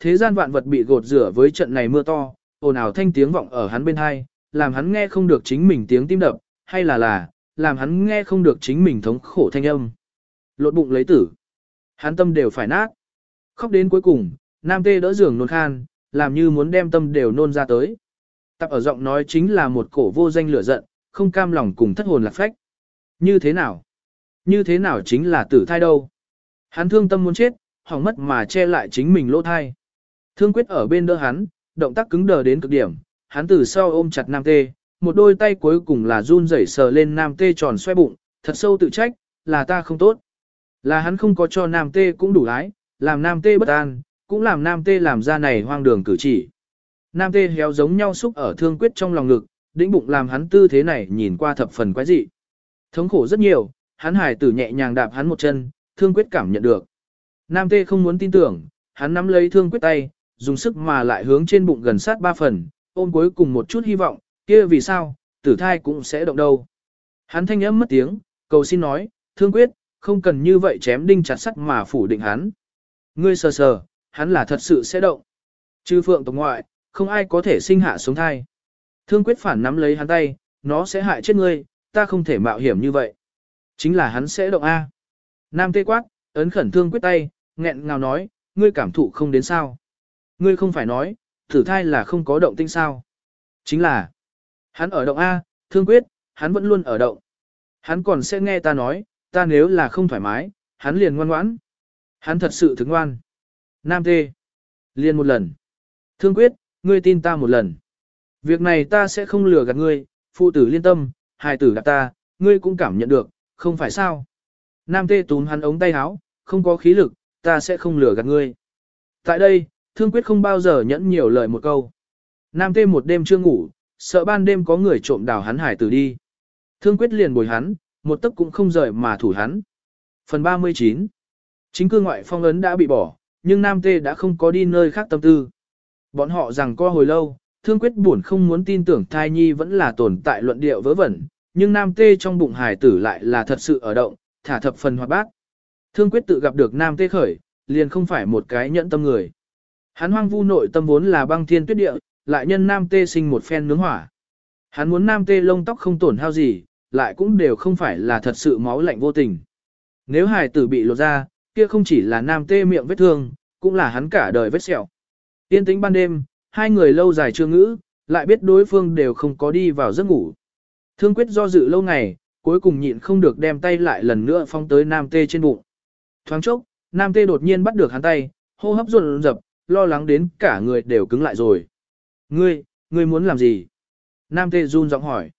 thế gian vạn vật bị gột rửa với trận này mưa to, ồn ào thanh tiếng vọng ở hắn bên hai, làm hắn nghe không được chính mình tiếng tim đập, hay là là, làm hắn nghe không được chính mình thống khổ thanh âm. Lột bụng lấy tử. Hắn tâm đều phải nát. Khóc đến cuối cùng, nam tê đỡ giường nôn khan, làm như muốn đem tâm đều nôn ra tới. Tập ở giọng nói chính là một cổ vô danh lửa giận, không cam lòng cùng thất hồn lạc phách. Như thế nào? Như thế nào chính là tử thai đâu? Hắn thương tâm muốn chết, hỏng mất mà che lại chính mình lỗ thai. Thương quyết ở bên đỡ hắn, động tác cứng đờ đến cực điểm, hắn từ sau ôm chặt nam tê, một đôi tay cuối cùng là run rẩy sờ lên nam tê tròn xoay bụng, thật sâu tự trách, là ta không tốt. Là hắn không có cho nam tê cũng đủ ái, làm nam tê bất an, cũng làm nam tê làm ra này hoang đường cử chỉ. Nam tê héo giống nhau xúc ở thương quyết trong lòng ngực, đĩnh bụng làm hắn tư thế này nhìn qua thập phần quái dị. Thống khổ rất nhiều, hắn hài tử nhẹ nhàng đạp hắn một chân, thương quyết cảm nhận được. Nam tê không muốn tin tưởng, hắn nắm lấy thương quyết tay, dùng sức mà lại hướng trên bụng gần sát ba phần, ôm cuối cùng một chút hy vọng, kia vì sao, tử thai cũng sẽ động đâu. Hắn thanh âm mất tiếng, cầu xin nói, thương quyết, không cần như vậy chém đinh chặt sắt mà phủ định hắn. Ngươi sờ sờ, hắn là thật sự sẽ động. Chư phượng tộc ngoại, không ai có thể sinh hạ sống thai. Thương quyết phản nắm lấy hắn tay, nó sẽ hại chết ngươi, ta không thể mạo hiểm như vậy. Chính là hắn sẽ động A. Nam tê quát, ấn khẩn thương quyết tay, nghẹn ngào nói, ngươi cảm thụ không đến sao. Ngươi không phải nói, thử thai là không có động tinh sao. Chính là, hắn ở động A, thương quyết, hắn vẫn luôn ở động. Hắn còn sẽ nghe ta nói, ta nếu là không thoải mái, hắn liền ngoan ngoãn. Hắn thật sự thức ngoan. Nam tê, liền một lần. Thương quyết, ngươi tin ta một lần. Việc này ta sẽ không lừa gạt ngươi, phụ tử liên tâm, hài tử gặp ta, ngươi cũng cảm nhận được, không phải sao. Nam tê túm hắn ống tay áo, không có khí lực, ta sẽ không lừa gạt ngươi. Tại đây, thương quyết không bao giờ nhẫn nhiều lời một câu. Nam tê một đêm chưa ngủ, sợ ban đêm có người trộm đào hắn hải tử đi. Thương quyết liền bồi hắn, một tấc cũng không rời mà thủ hắn. Phần 39 Chính cư ngoại phong ấn đã bị bỏ, nhưng Nam Tê đã không có đi nơi khác tâm tư. Bọn họ rằng co hồi lâu, thương quyết buồn không muốn tin tưởng thai nhi vẫn là tồn tại luận điệu vớ vẩn, nhưng Nam Tê trong bụng hải tử lại là thật sự ở động, thả thập phần hoạt bát. Thương quyết tự gặp được Nam Tê khởi, liền không phải một cái nhẫn tâm người. Hắn hoang vu nội tâm vốn là băng thiên tuyết địa, lại nhân Nam Tê sinh một phen nướng hỏa. Hắn muốn Nam Tê lông tóc không tổn hao gì, lại cũng đều không phải là thật sự máu lạnh vô tình. Nếu hài tử bị lột ra, kia không chỉ là Nam Tê miệng vết thương, cũng là hắn cả đời vết sẹo. Tiên tính ban đêm, hai người lâu dài chưa ngữ, lại biết đối phương đều không có đi vào giấc ngủ. Thương quyết do dự lâu ngày, cuối cùng nhịn không được đem tay lại lần nữa phong tới Nam Tê trên bụng. Thoáng chốc, Nam Tê đột nhiên bắt được hắn tay, hô hấp run rập, lo lắng đến cả người đều cứng lại rồi. Ngươi, ngươi muốn làm gì? Nam Tê run giọng hỏi.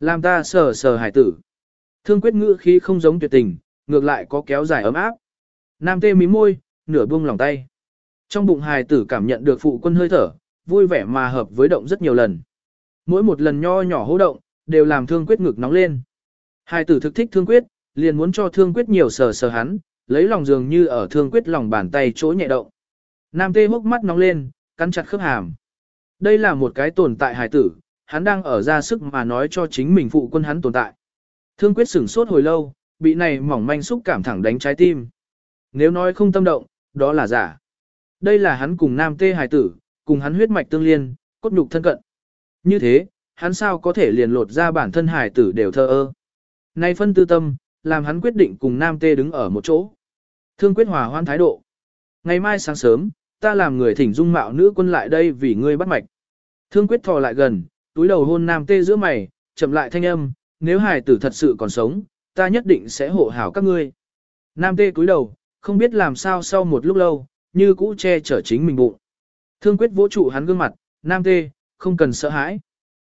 Làm ta sờ sờ hải tử. Thương quyết ngữ khí không giống tuyệt tình, ngược lại có kéo dài ấm áp. Nam Tê mí môi, nửa buông lòng tay. Trong bụng hài tử cảm nhận được phụ quân hơi thở, vui vẻ mà hợp với động rất nhiều lần. Mỗi một lần nho nhỏ hô động, đều làm thương quyết ngực nóng lên. Hài tử thực thích thương quyết, liền muốn cho thương quyết nhiều sờ sờ hắn, lấy lòng dường như ở thương quyết lòng bàn tay chỗ nhẹ động. Nam tê hốc mắt nóng lên, cắn chặt khớp hàm. Đây là một cái tồn tại hải tử, hắn đang ở ra sức mà nói cho chính mình phụ quân hắn tồn tại. Thương quyết sửng sốt hồi lâu, bị này mỏng manh xúc cảm thẳng đánh trái tim. Nếu nói không tâm động, đó là giả. Đây là hắn cùng nam tê hải tử, cùng hắn huyết mạch tương liên, cốt nhục thân cận. Như thế, hắn sao có thể liền lột ra bản thân hải tử đều thơ ơ. Nay phân tư tâm, làm hắn quyết định cùng nam tê đứng ở một chỗ. Thương quyết hòa hoan thái độ. Ngày mai sáng sớm, ta làm người thỉnh dung mạo nữ quân lại đây vì ngươi bắt mạch. Thương quyết thò lại gần, túi đầu hôn nam tê giữa mày, chậm lại thanh âm, nếu hài tử thật sự còn sống, ta nhất định sẽ hộ hảo các ngươi. Nam tê cúi đầu, không biết làm sao sau một lúc lâu, như cũ che chở chính mình bụng. Thương quyết vỗ trụ hắn gương mặt, nam tê, không cần sợ hãi.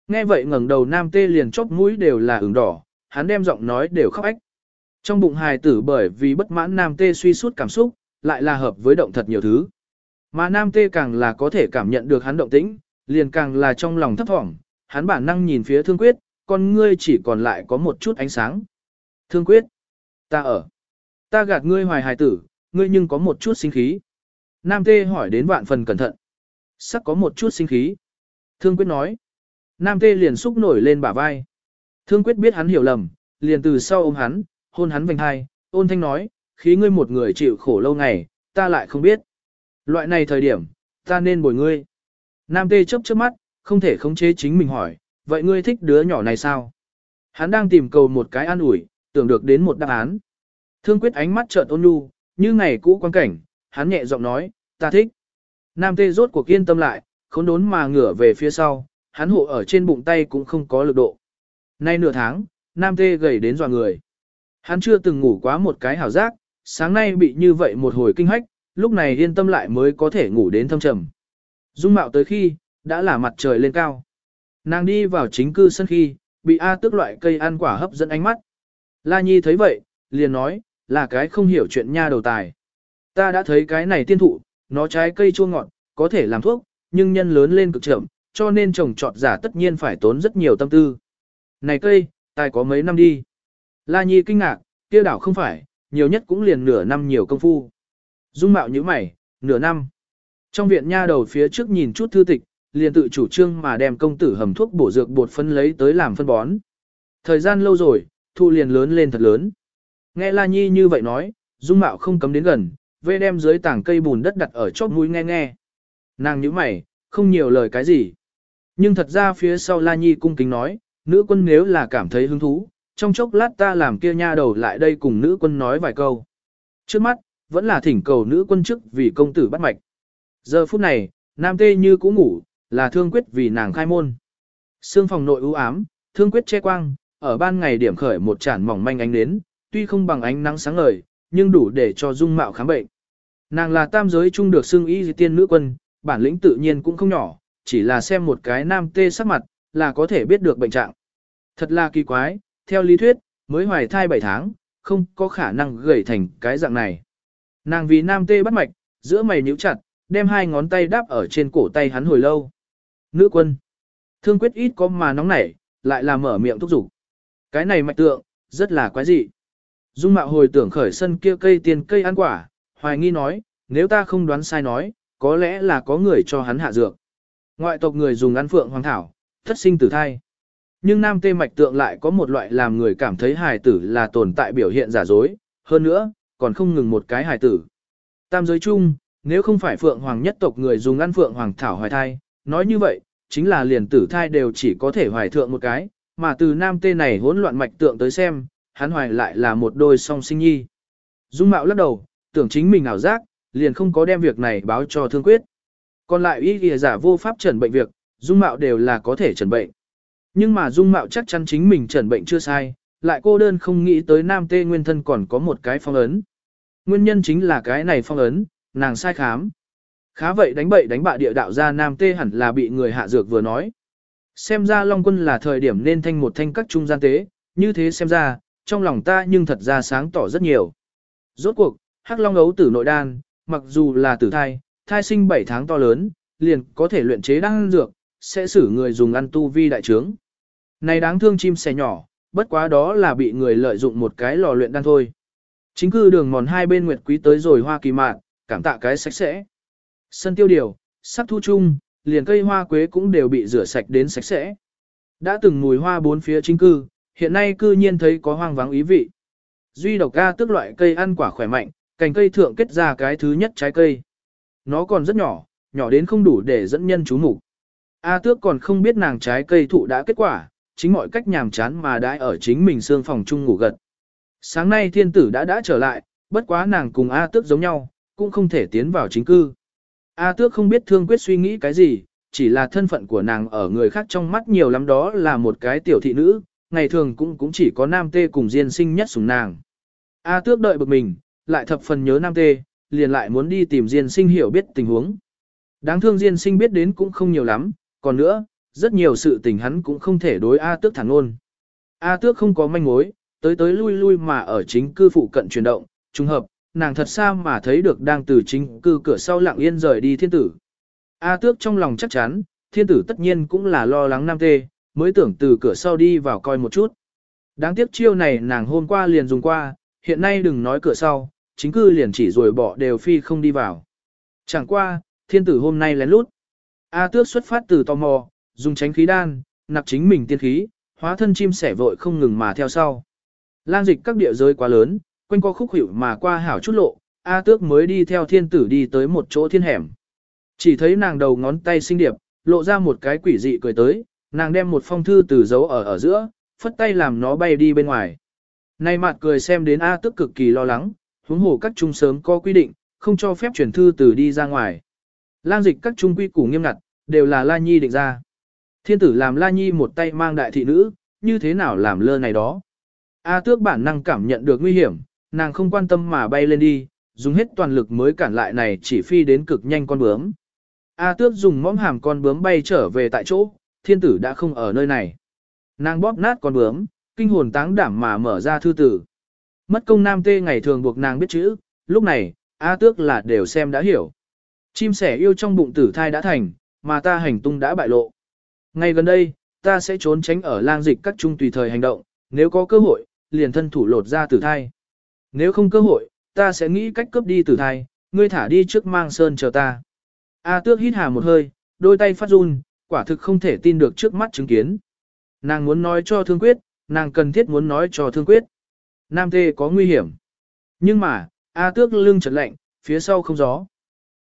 Nghe vậy ngẩng đầu nam tê liền chóc mũi đều là ửng đỏ, hắn đem giọng nói đều khóc ách. Trong bụng hài tử bởi vì bất mãn nam tê suy suốt cảm xúc, lại là hợp với động thật nhiều thứ. Mà nam tê càng là có thể cảm nhận được hắn động tĩnh, liền càng là trong lòng thấp thỏm, hắn bản năng nhìn phía thương quyết, con ngươi chỉ còn lại có một chút ánh sáng. Thương quyết, ta ở. Ta gạt ngươi hoài hài tử, ngươi nhưng có một chút sinh khí. Nam tê hỏi đến vạn phần cẩn thận. Sắc có một chút sinh khí. Thương quyết nói. Nam tê liền xúc nổi lên bả vai. Thương quyết biết hắn hiểu lầm, liền từ sau ôm hắn, hôn hắn vành hai, ôn thanh nói, khí ngươi một người chịu khổ lâu ngày, ta lại không biết. Loại này thời điểm, ta nên bồi ngươi. Nam tê chớp chớp mắt, không thể khống chế chính mình hỏi, vậy ngươi thích đứa nhỏ này sao? Hắn đang tìm cầu một cái an ủi, tưởng được đến một đáp án. Thương quyết ánh mắt trợn ôn nhu, như ngày cũ quan cảnh, hắn nhẹ giọng nói, ta thích. Nam tê rốt cuộc yên tâm lại, khốn đốn mà ngửa về phía sau, hắn hộ ở trên bụng tay cũng không có lực độ. Nay nửa tháng, Nam tê gầy đến dò người. Hắn chưa từng ngủ quá một cái hảo giác, sáng nay bị như vậy một hồi kinh hách, lúc này yên tâm lại mới có thể ngủ đến thâm trầm. Dung mạo tới khi, đã là mặt trời lên cao. Nàng đi vào chính cư sân khi, bị A tước loại cây ăn quả hấp dẫn ánh mắt. La Nhi thấy vậy, liền nói, là cái không hiểu chuyện nha đầu tài. Ta đã thấy cái này tiên thụ, nó trái cây chua ngọt, có thể làm thuốc, nhưng nhân lớn lên cực chậm, cho nên trồng trọt giả tất nhiên phải tốn rất nhiều tâm tư. Này cây, tài có mấy năm đi. La Nhi kinh ngạc, kia đảo không phải, nhiều nhất cũng liền nửa năm nhiều công phu. Dung mạo như mày, nửa năm. Trong viện nha đầu phía trước nhìn chút thư tịch, liền tự chủ trương mà đem công tử hầm thuốc bổ dược bột phân lấy tới làm phân bón. Thời gian lâu rồi, thu liền lớn lên thật lớn. Nghe La Nhi như vậy nói, Dung Mạo không cấm đến gần, vê đem dưới tảng cây bùn đất đặt ở chóp mũi nghe nghe. Nàng nhíu mày, không nhiều lời cái gì. Nhưng thật ra phía sau La Nhi cung kính nói, nữ quân nếu là cảm thấy hứng thú, trong chốc lát ta làm kia nha đầu lại đây cùng nữ quân nói vài câu. Trước mắt, vẫn là thỉnh cầu nữ quân chức vì công tử bắt mạch. Giờ phút này, nam tê như cũ ngủ, là thương quyết vì nàng khai môn. Sương phòng nội u ám, thương quyết che quang, ở ban ngày điểm khởi một chản mỏng manh ánh nến, tuy không bằng ánh nắng sáng ngời, nhưng đủ để cho dung mạo khám bệnh. Nàng là tam giới chung được xưng y tiên nữ quân, bản lĩnh tự nhiên cũng không nhỏ, chỉ là xem một cái nam tê sắc mặt, là có thể biết được bệnh trạng. Thật là kỳ quái, theo lý thuyết, mới hoài thai 7 tháng, không có khả năng gầy thành cái dạng này. Nàng vì nam tê bắt mạch, giữa mày nhíu chặt, đem hai ngón tay đáp ở trên cổ tay hắn hồi lâu. Nữ quân. Thương quyết ít có mà nóng nảy, lại là mở miệng thúc giục. Cái này mạch tượng, rất là quái dị. Dung mạo hồi tưởng khởi sân kia cây tiền cây ăn quả, hoài nghi nói, nếu ta không đoán sai nói, có lẽ là có người cho hắn hạ dược. Ngoại tộc người dùng ăn phượng hoàng thảo, thất sinh tử thai. Nhưng nam tê mạch tượng lại có một loại làm người cảm thấy hài tử là tồn tại biểu hiện giả dối, hơn nữa, còn không ngừng một cái hài tử. Tam giới chung, nếu không phải phượng hoàng nhất tộc người dùng ăn phượng hoàng thảo hoài thai, nói như vậy, chính là liền tử thai đều chỉ có thể hoài thượng một cái, mà từ nam tê này hỗn loạn mạch tượng tới xem, hắn hoài lại là một đôi song sinh nhi. Dung mạo lắc đầu, tưởng chính mình ảo giác, liền không có đem việc này báo cho thương quyết. Còn lại y kìa giả vô pháp trần bệnh việc, dung mạo đều là có thể trần bệnh. Nhưng mà dung mạo chắc chắn chính mình trần bệnh chưa sai, lại cô đơn không nghĩ tới nam tê nguyên thân còn có một cái phong ấn. Nguyên nhân chính là cái này phong ấn, nàng sai khám. Khá vậy đánh bậy đánh bạ địa đạo ra nam tê hẳn là bị người hạ dược vừa nói. Xem ra Long quân là thời điểm nên thanh một thanh các trung gian tế, như thế xem ra, trong lòng ta nhưng thật ra sáng tỏ rất nhiều. Rốt cuộc, hắc long ấu tử nội đan, mặc dù là tử thai, thai sinh 7 tháng to lớn, liền có thể luyện chế đan dược, sẽ xử người dùng ăn tu vi đại trướng. Này đáng thương chim sẻ nhỏ, bất quá đó là bị người lợi dụng một cái lò luyện đan thôi. Chính cư đường mòn hai bên nguyệt quý tới rồi hoa kỳ mạn, cảm tạ cái sạch sẽ. Sân tiêu điều, sắp thu chung, liền cây hoa quế cũng đều bị rửa sạch đến sạch sẽ. Đã từng mùi hoa bốn phía chính cư, hiện nay cư nhiên thấy có hoang vắng ý vị. Duy độc ca tức loại cây ăn quả khỏe mạnh, cành cây thượng kết ra cái thứ nhất trái cây. Nó còn rất nhỏ, nhỏ đến không đủ để dẫn nhân chú mục. A tước còn không biết nàng trái cây thụ đã kết quả, chính mọi cách nhàm chán mà đãi ở chính mình xương phòng chung ngủ gật. Sáng nay thiên tử đã đã trở lại, bất quá nàng cùng A tước giống nhau, cũng không thể tiến vào chính cư. A tước không biết thương quyết suy nghĩ cái gì, chỉ là thân phận của nàng ở người khác trong mắt nhiều lắm đó là một cái tiểu thị nữ, ngày thường cũng cũng chỉ có nam tê cùng diên sinh nhất sủng nàng. A tước đợi bực mình, lại thập phần nhớ nam tê, liền lại muốn đi tìm diên sinh hiểu biết tình huống. Đáng thương diên sinh biết đến cũng không nhiều lắm, còn nữa, rất nhiều sự tình hắn cũng không thể đối A tước thẳng ngôn. A tước không có manh mối, tới tới lui lui mà ở chính cư phụ cận chuyển động, trùng hợp, nàng thật xa mà thấy được đang từ chính cư cửa sau lặng yên rời đi thiên tử. A tước trong lòng chắc chắn, thiên tử tất nhiên cũng là lo lắng nam tê, mới tưởng từ cửa sau đi vào coi một chút. Đáng tiếc chiêu này nàng hôm qua liền dùng qua, hiện nay đừng nói cửa sau, chính cư liền chỉ rồi bỏ đều phi không đi vào. Chẳng qua, thiên tử hôm nay lén lút. A tước xuất phát từ tò mò, dùng tránh khí đan, nạp chính mình tiên khí, hóa thân chim sẻ vội không ngừng mà theo sau. Lang dịch các địa giới quá lớn, quanh co khúc hữu mà qua hảo chút lộ, A tước mới đi theo thiên tử đi tới một chỗ thiên hẻm. Chỉ thấy nàng đầu ngón tay xinh điệp, lộ ra một cái quỷ dị cười tới, nàng đem một phong thư từ dấu ở ở giữa, phất tay làm nó bay đi bên ngoài. Nay mặt cười xem đến A tước cực kỳ lo lắng, huống hồ các trung sớm có quy định, không cho phép chuyển thư từ đi ra ngoài. Lang dịch các trung quy củ nghiêm ngặt, đều là La Nhi định ra. Thiên tử làm La Nhi một tay mang đại thị nữ, như thế nào làm lơ này đó. A tước bản năng cảm nhận được nguy hiểm, nàng không quan tâm mà bay lên đi, dùng hết toàn lực mới cản lại này chỉ phi đến cực nhanh con bướm. A tước dùng mõm hàm con bướm bay trở về tại chỗ, thiên tử đã không ở nơi này. Nàng bóp nát con bướm, kinh hồn táng đảm mà mở ra thư tử. Mất công nam tê ngày thường buộc nàng biết chữ, lúc này, A tước là đều xem đã hiểu. Chim sẻ yêu trong bụng tử thai đã thành, mà ta hành tung đã bại lộ. Ngay gần đây, ta sẽ trốn tránh ở lang dịch các trung tùy thời hành động, nếu có cơ hội, liền thân thủ lột ra tử thai. Nếu không cơ hội, ta sẽ nghĩ cách cướp đi tử thai, ngươi thả đi trước mang sơn chờ ta. A tước hít hà một hơi, đôi tay phát run, quả thực không thể tin được trước mắt chứng kiến. Nàng muốn nói cho thương quyết, nàng cần thiết muốn nói cho thương quyết. Nam tê có nguy hiểm. Nhưng mà, A tước lưng chật lạnh, phía sau không gió.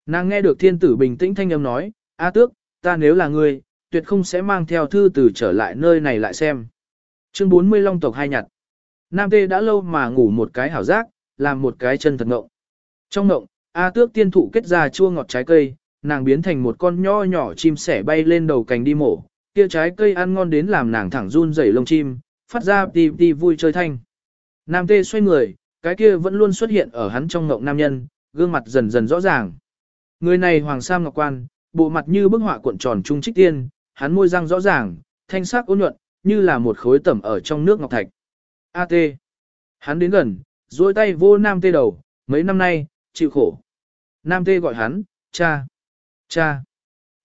Nàng nghe được thiên tử bình tĩnh thanh âm nói, A tước, ta nếu là ngươi, tuyệt không sẽ mang theo thư từ trở lại nơi này lại xem. Chương 40 Long tộc hai nhặt. Nam tê đã lâu mà ngủ một cái hảo giác, làm một cái chân thật ngộng. Trong ngộng, A tước tiên thụ kết ra chua ngọt trái cây, nàng biến thành một con nho nhỏ chim sẻ bay lên đầu cành đi mổ, kia trái cây ăn ngon đến làm nàng thẳng run rẩy lông chim, phát ra tì tì vui chơi thanh. Nam tê xoay người, cái kia vẫn luôn xuất hiện ở hắn trong ngộng nam nhân, gương mặt dần dần rõ ràng. Người này hoàng sam ngọc quan, bộ mặt như bức họa cuộn tròn trung trích tiên, hắn môi răng rõ ràng, thanh sắc ôn nhuận, như là một khối tẩm ở trong nước ngọc thạch. A.T. Hắn đến gần, duỗi tay vô nam tê đầu, mấy năm nay, chịu khổ. Nam tê gọi hắn, cha. Cha.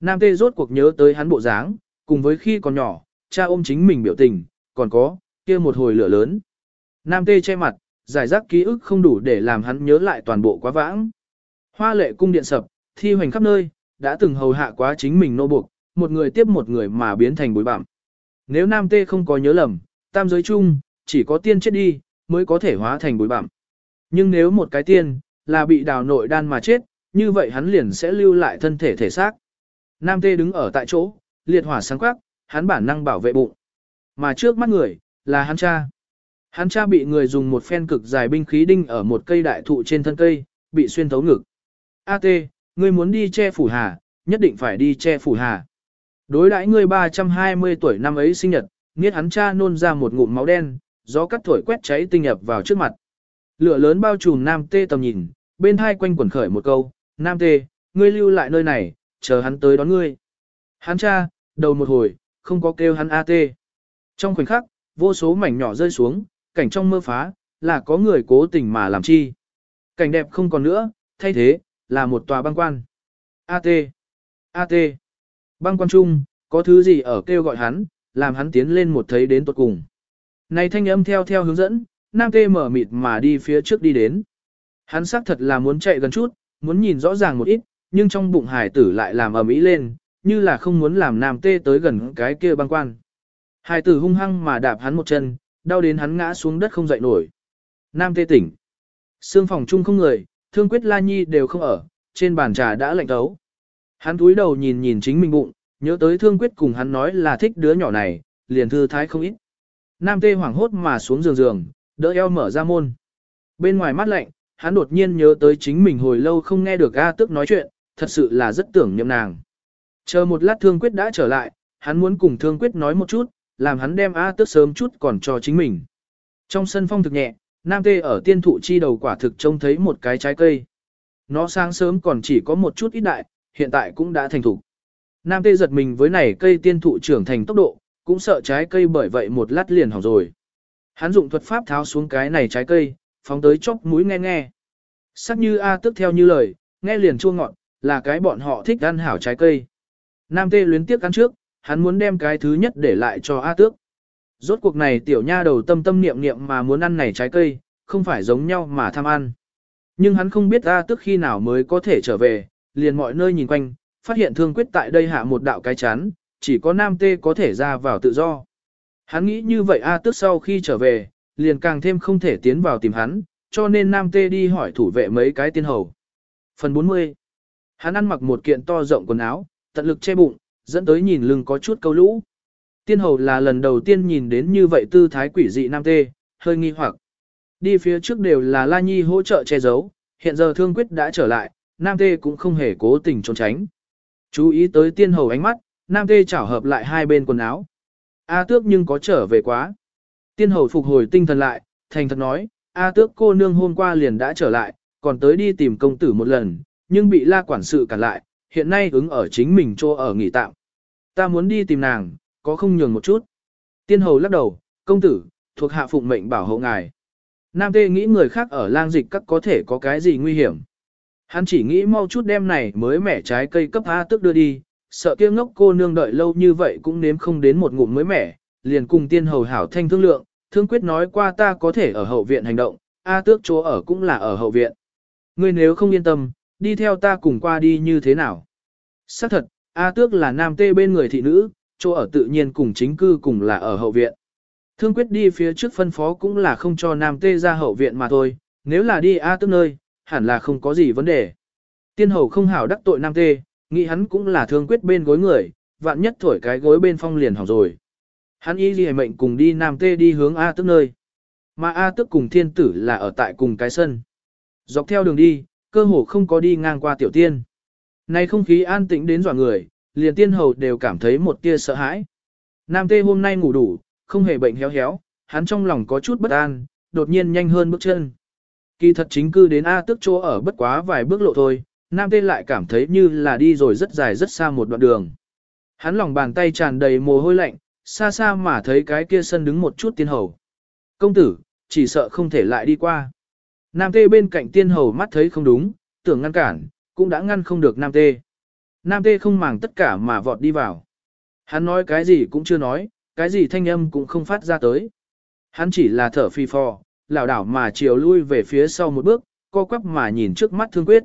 Nam tê rốt cuộc nhớ tới hắn bộ dáng, cùng với khi còn nhỏ, cha ôm chính mình biểu tình, còn có, kia một hồi lửa lớn. Nam tê che mặt, giải rác ký ức không đủ để làm hắn nhớ lại toàn bộ quá vãng. Hoa lệ cung điện sập, thi hoành khắp nơi, đã từng hầu hạ quá chính mình nô buộc, một người tiếp một người mà biến thành bụi bặm. Nếu nam tê không có nhớ lầm, tam giới chung, chỉ có tiên chết đi, mới có thể hóa thành bụi bặm. Nhưng nếu một cái tiên, là bị đào nội đan mà chết, như vậy hắn liền sẽ lưu lại thân thể thể xác. Nam tê đứng ở tại chỗ, liệt hỏa sáng quắc, hắn bản năng bảo vệ bụng. Mà trước mắt người, là hắn cha. Hắn cha bị người dùng một phen cực dài binh khí đinh ở một cây đại thụ trên thân cây, bị xuyên thấu ngực. A tê, ngươi muốn đi che phủ hà, nhất định phải đi che phủ hà. Đối đãi ngươi 320 tuổi năm ấy sinh nhật, nghiết hắn cha nôn ra một ngụm máu đen, gió cắt thổi quét cháy tinh nhập vào trước mặt. Lửa lớn bao trùm nam tê tầm nhìn, bên hai quanh quẩn khởi một câu, nam tê, ngươi lưu lại nơi này, chờ hắn tới đón ngươi. Hắn cha, đầu một hồi, không có kêu hắn A tê. Trong khoảnh khắc, vô số mảnh nhỏ rơi xuống, cảnh trong mơ phá, là có người cố tình mà làm chi. Cảnh đẹp không còn nữa, thay thế, là một tòa băng quan. AT. AT. Băng quan trung, có thứ gì ở kêu gọi hắn, làm hắn tiến lên một thấy đến tuột cùng. Này thanh âm theo theo hướng dẫn, Nam Tê mở mịt mà đi phía trước đi đến. Hắn xác thật là muốn chạy gần chút, muốn nhìn rõ ràng một ít, nhưng trong bụng hải tử lại làm ầm ĩ lên, như là không muốn làm Nam Tê tới gần cái kia băng quan. Hải tử hung hăng mà đạp hắn một chân, đau đến hắn ngã xuống đất không dậy nổi. Nam Tê tỉnh. Sương phòng chung không người, thương quyết la nhi đều không ở, trên bàn trà đã lạnh tấu. Hắn cúi đầu nhìn nhìn chính mình bụng, nhớ tới thương quyết cùng hắn nói là thích đứa nhỏ này, liền thư thái không ít. Nam tê hoảng hốt mà xuống giường giường, đỡ eo mở ra môn. Bên ngoài mắt lạnh, hắn đột nhiên nhớ tới chính mình hồi lâu không nghe được A tức nói chuyện, thật sự là rất tưởng nhậm nàng. Chờ một lát thương quyết đã trở lại, hắn muốn cùng thương quyết nói một chút, làm hắn đem A tức sớm chút còn cho chính mình. Trong sân phong thực nhẹ, Nam tê ở tiên thụ chi đầu quả thực trông thấy một cái trái cây. Nó sáng sớm còn chỉ có một chút ít đại, hiện tại cũng đã thành thục. Nam tê giật mình với này cây tiên thụ trưởng thành tốc độ, cũng sợ trái cây bởi vậy một lát liền hỏng rồi. Hắn dụng thuật pháp tháo xuống cái này trái cây, phóng tới chốc mũi nghe nghe. Sắc như A tức theo như lời, nghe liền chua ngọt, là cái bọn họ thích ăn hảo trái cây. Nam tê luyến tiếc ăn trước, hắn muốn đem cái thứ nhất để lại cho A tước. Rốt cuộc này tiểu nha đầu tâm tâm niệm niệm mà muốn ăn này trái cây, không phải giống nhau mà tham ăn. Nhưng hắn không biết A Tước khi nào mới có thể trở về, liền mọi nơi nhìn quanh, phát hiện thương quyết tại đây hạ một đạo cái chán, chỉ có nam tê có thể ra vào tự do. Hắn nghĩ như vậy A tức sau khi trở về, liền càng thêm không thể tiến vào tìm hắn, cho nên nam tê đi hỏi thủ vệ mấy cái tiên hầu. Phần 40 Hắn ăn mặc một kiện to rộng quần áo, tận lực che bụng, dẫn tới nhìn lưng có chút câu lũ. Tiên hầu là lần đầu tiên nhìn đến như vậy tư thái quỷ dị nam tê, hơi nghi hoặc. Đi phía trước đều là La Nhi hỗ trợ che giấu, hiện giờ thương quyết đã trở lại, nam tê cũng không hề cố tình trốn tránh. Chú ý tới tiên hầu ánh mắt, nam tê chảo hợp lại hai bên quần áo. A tước nhưng có trở về quá. Tiên hầu phục hồi tinh thần lại, thành thật nói, A tước cô nương hôm qua liền đã trở lại, còn tới đi tìm công tử một lần, nhưng bị la quản sự cản lại, hiện nay ứng ở chính mình chỗ ở nghỉ tạm. Ta muốn đi tìm nàng, có không nhường một chút. Tiên hầu lắc đầu, công tử, thuộc hạ phụng mệnh bảo hộ ngài. Nam tê nghĩ người khác ở lang dịch các có thể có cái gì nguy hiểm. Hắn chỉ nghĩ mau chút đem này mới mẻ trái cây cấp A tức đưa đi, sợ kia ngốc cô nương đợi lâu như vậy cũng nếm không đến một ngụm mới mẻ, liền cùng tiên hầu hảo thanh thương lượng, thương quyết nói qua ta có thể ở hậu viện hành động, A tước chỗ ở cũng là ở hậu viện. Ngươi nếu không yên tâm, đi theo ta cùng qua đi như thế nào? Xác thật, A tước là nam tê bên người thị nữ, chỗ ở tự nhiên cùng chính cư cùng là ở hậu viện. Thương quyết đi phía trước phân phó cũng là không cho nam tê ra hậu viện mà thôi, nếu là đi A tước nơi, hẳn là không có gì vấn đề. Tiên hầu không hảo đắc tội nam tê, nghĩ hắn cũng là thương quyết bên gối người, vạn nhất thổi cái gối bên phong liền hỏng rồi. Hắn y gì mệnh cùng đi nam tê đi hướng A tức nơi. Mà A tức cùng thiên tử là ở tại cùng cái sân. Dọc theo đường đi, cơ hồ không có đi ngang qua tiểu tiên. Nay không khí an tĩnh đến dọa người, liền tiên hầu đều cảm thấy một tia sợ hãi. Nam tê hôm nay ngủ đủ, không hề bệnh héo héo, hắn trong lòng có chút bất an, đột nhiên nhanh hơn bước chân. Kỳ thật chính cư đến A tức chỗ ở bất quá vài bước lộ thôi, Nam tê lại cảm thấy như là đi rồi rất dài rất xa một đoạn đường. Hắn lòng bàn tay tràn đầy mồ hôi lạnh, xa xa mà thấy cái kia sân đứng một chút tiên hầu. Công tử, chỉ sợ không thể lại đi qua. Nam tê bên cạnh tiên hầu mắt thấy không đúng, tưởng ngăn cản, cũng đã ngăn không được nam tê. Nam tê không màng tất cả mà vọt đi vào. Hắn nói cái gì cũng chưa nói, cái gì thanh âm cũng không phát ra tới. Hắn chỉ là thở phi phò, lảo đảo mà chiều lui về phía sau một bước, co quắp mà nhìn trước mắt thương quyết.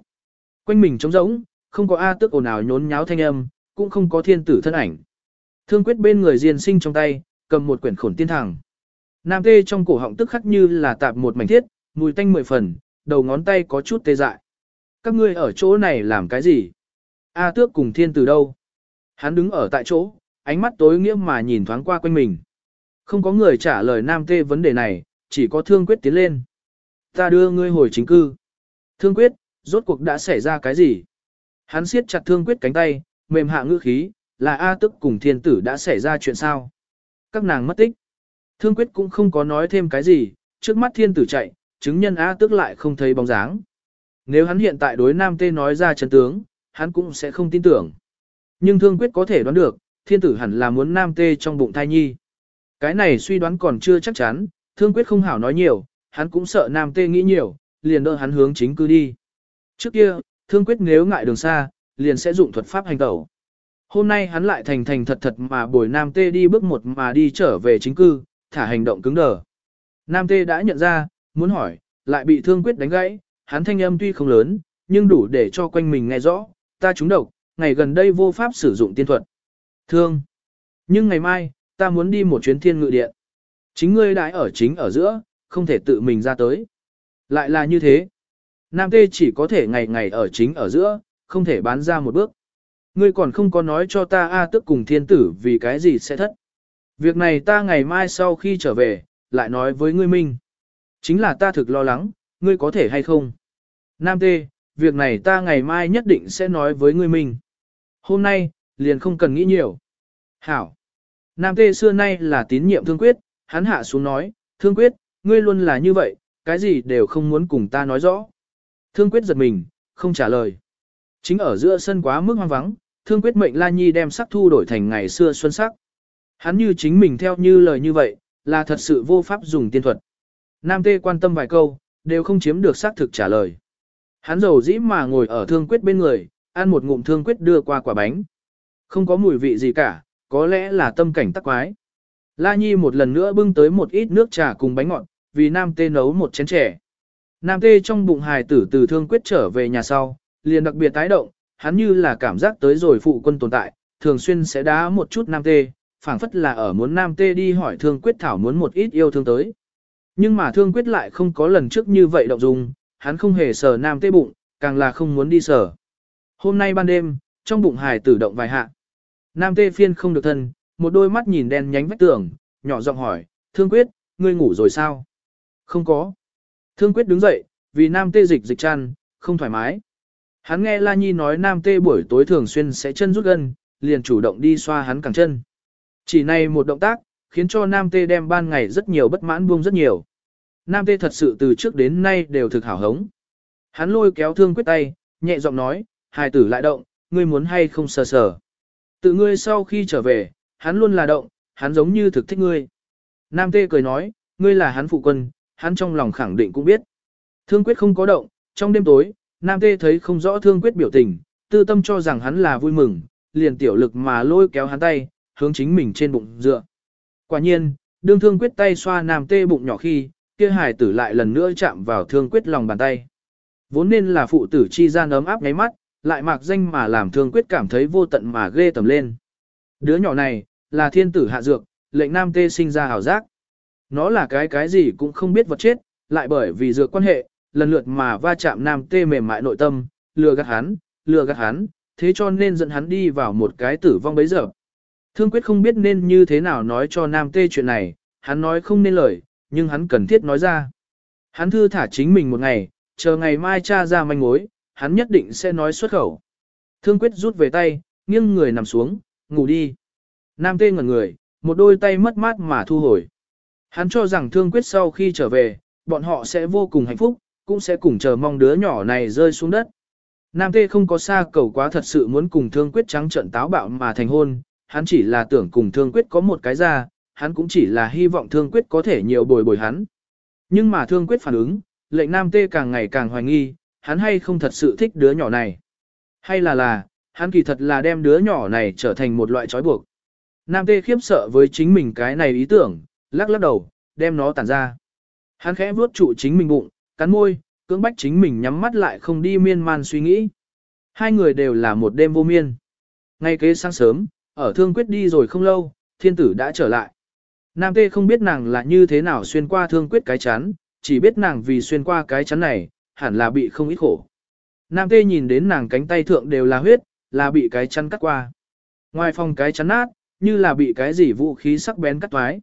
Quanh mình trống rỗng, không có A tức ồn ào nhốn nháo thanh âm, cũng không có thiên tử thân ảnh. Thương quyết bên người diên sinh trong tay, cầm một quyển khổn tiên thẳng. Nam tê trong cổ họng tức khắc như là tạp một mảnh thiết, mùi tanh mười phần, đầu ngón tay có chút tê dại. Các ngươi ở chỗ này làm cái gì? A tước cùng thiên tử đâu? Hắn đứng ở tại chỗ, ánh mắt tối nghĩa mà nhìn thoáng qua quanh mình. Không có người trả lời nam tê vấn đề này, chỉ có thương quyết tiến lên. Ta đưa ngươi hồi chính cư. Thương quyết, rốt cuộc đã xảy ra cái gì? Hắn siết chặt thương quyết cánh tay, mềm hạ ngữ khí, là A tức cùng thiên tử đã xảy ra chuyện sao? Các nàng mất tích. Thương quyết cũng không có nói thêm cái gì, trước mắt thiên tử chạy, chứng nhân A tức lại không thấy bóng dáng. Nếu hắn hiện tại đối nam tê nói ra chân tướng, hắn cũng sẽ không tin tưởng. Nhưng thương quyết có thể đoán được, thiên tử hẳn là muốn nam tê trong bụng thai nhi. Cái này suy đoán còn chưa chắc chắn, thương quyết không hảo nói nhiều, hắn cũng sợ nam tê nghĩ nhiều, liền đỡ hắn hướng chính cư đi. Trước kia, thương quyết nếu ngại đường xa, liền sẽ dụng thuật pháp hành tẩu. Hôm nay hắn lại thành thành thật thật mà bồi Nam Tê đi bước một mà đi trở về chính cư, thả hành động cứng đờ. Nam Tê đã nhận ra, muốn hỏi, lại bị thương quyết đánh gãy, hắn thanh âm tuy không lớn, nhưng đủ để cho quanh mình nghe rõ, ta trúng độc, ngày gần đây vô pháp sử dụng tiên thuật. Thương. Nhưng ngày mai, ta muốn đi một chuyến thiên ngự điện. Chính ngươi đãi ở chính ở giữa, không thể tự mình ra tới. Lại là như thế. Nam tê chỉ có thể ngày ngày ở chính ở giữa, không thể bán ra một bước. Ngươi còn không có nói cho ta A tức cùng thiên tử vì cái gì sẽ thất. Việc này ta ngày mai sau khi trở về, lại nói với ngươi minh. Chính là ta thực lo lắng, ngươi có thể hay không. Nam tê, việc này ta ngày mai nhất định sẽ nói với ngươi minh. Hôm nay, liền không cần nghĩ nhiều. Hảo. Nam tê xưa nay là tín nhiệm thương quyết, hắn hạ xuống nói, thương quyết, ngươi luôn là như vậy, cái gì đều không muốn cùng ta nói rõ. Thương quyết giật mình, không trả lời. Chính ở giữa sân quá mức hoang vắng, thương quyết mệnh La Nhi đem sắc thu đổi thành ngày xưa xuân sắc. Hắn như chính mình theo như lời như vậy, là thật sự vô pháp dùng tiên thuật. Nam Tê quan tâm vài câu, đều không chiếm được xác thực trả lời. Hắn dầu dĩ mà ngồi ở thương quyết bên người, ăn một ngụm thương quyết đưa qua quả bánh. Không có mùi vị gì cả, có lẽ là tâm cảnh tắc quái. La Nhi một lần nữa bưng tới một ít nước trà cùng bánh ngọt, vì Nam Tê nấu một chén trẻ. Nam tê trong bụng hài tử từ thương quyết trở về nhà sau, liền đặc biệt tái động, hắn như là cảm giác tới rồi phụ quân tồn tại, thường xuyên sẽ đá một chút nam tê, phảng phất là ở muốn nam tê đi hỏi thương quyết thảo muốn một ít yêu thương tới. Nhưng mà thương quyết lại không có lần trước như vậy động dung, hắn không hề sờ nam tê bụng, càng là không muốn đi sờ. Hôm nay ban đêm, trong bụng hài tử động vài hạ. Nam tê phiên không được thân, một đôi mắt nhìn đen nhánh vách tường, nhỏ giọng hỏi, thương quyết, ngươi ngủ rồi sao? Không có. Thương quyết đứng dậy, vì nam tê dịch dịch chăn, không thoải mái. Hắn nghe La Nhi nói nam tê buổi tối thường xuyên sẽ chân rút gân, liền chủ động đi xoa hắn cẳng chân. Chỉ này một động tác, khiến cho nam tê đem ban ngày rất nhiều bất mãn buông rất nhiều. Nam tê thật sự từ trước đến nay đều thực hảo hống. Hắn lôi kéo thương quyết tay, nhẹ giọng nói, hài tử lại động, ngươi muốn hay không sờ sờ. Tự ngươi sau khi trở về, hắn luôn là động, hắn giống như thực thích ngươi. Nam tê cười nói, ngươi là hắn phụ quân, hắn trong lòng khẳng định cũng biết. Thương quyết không có động, trong đêm tối, Nam tê thấy không rõ thương quyết biểu tình, tư tâm cho rằng hắn là vui mừng, liền tiểu lực mà lôi kéo hắn tay, hướng chính mình trên bụng dựa. Quả nhiên, đương thương quyết tay xoa Nam tê bụng nhỏ khi, kia hải tử lại lần nữa chạm vào thương quyết lòng bàn tay. Vốn nên là phụ tử chi gian ấm áp ngáy mắt, lại mạc danh mà làm thương quyết cảm thấy vô tận mà ghê tầm lên. Đứa nhỏ này, là thiên tử hạ dược, lệnh nam tê sinh ra hảo giác. Nó là cái cái gì cũng không biết vật chết, lại bởi vì dược quan hệ, lần lượt mà va chạm nam tê mềm mại nội tâm, lừa gạt hắn, lừa gạt hắn, thế cho nên dẫn hắn đi vào một cái tử vong bấy giờ. Thương quyết không biết nên như thế nào nói cho nam tê chuyện này, hắn nói không nên lời, nhưng hắn cần thiết nói ra. Hắn thư thả chính mình một ngày, chờ ngày mai cha ra manh mối, hắn nhất định sẽ nói xuất khẩu. Thương quyết rút về tay, nghiêng người nằm xuống, ngủ đi. Nam tê ngẩn người, một đôi tay mất mát mà thu hồi. Hắn cho rằng thương quyết sau khi trở về, bọn họ sẽ vô cùng hạnh phúc, cũng sẽ cùng chờ mong đứa nhỏ này rơi xuống đất. Nam tê không có xa cầu quá thật sự muốn cùng thương quyết trắng trận táo bạo mà thành hôn, hắn chỉ là tưởng cùng thương quyết có một cái ra, hắn cũng chỉ là hy vọng thương quyết có thể nhiều bồi bồi hắn. Nhưng mà thương quyết phản ứng, lệnh nam tê càng ngày càng hoài nghi, hắn hay không thật sự thích đứa nhỏ này. Hay là là, hắn kỳ thật là đem đứa nhỏ này trở thành một loại trói buộc. Nam tê khiếp sợ với chính mình cái này ý tưởng, lắc lắc đầu, đem nó tản ra. Hắn khẽ vuốt trụ chính mình bụng, cắn môi, cưỡng bách chính mình nhắm mắt lại không đi miên man suy nghĩ. Hai người đều là một đêm vô miên. Ngay kế sáng sớm, ở thương quyết đi rồi không lâu, thiên tử đã trở lại. Nam tê không biết nàng là như thế nào xuyên qua thương quyết cái chán, chỉ biết nàng vì xuyên qua cái chán này, hẳn là bị không ít khổ. Nam tê nhìn đến nàng cánh tay thượng đều là huyết, là bị cái chăn cắt qua. Ngoài phòng cái chắn nát, như là bị cái gì vũ khí sắc bén cắt toái.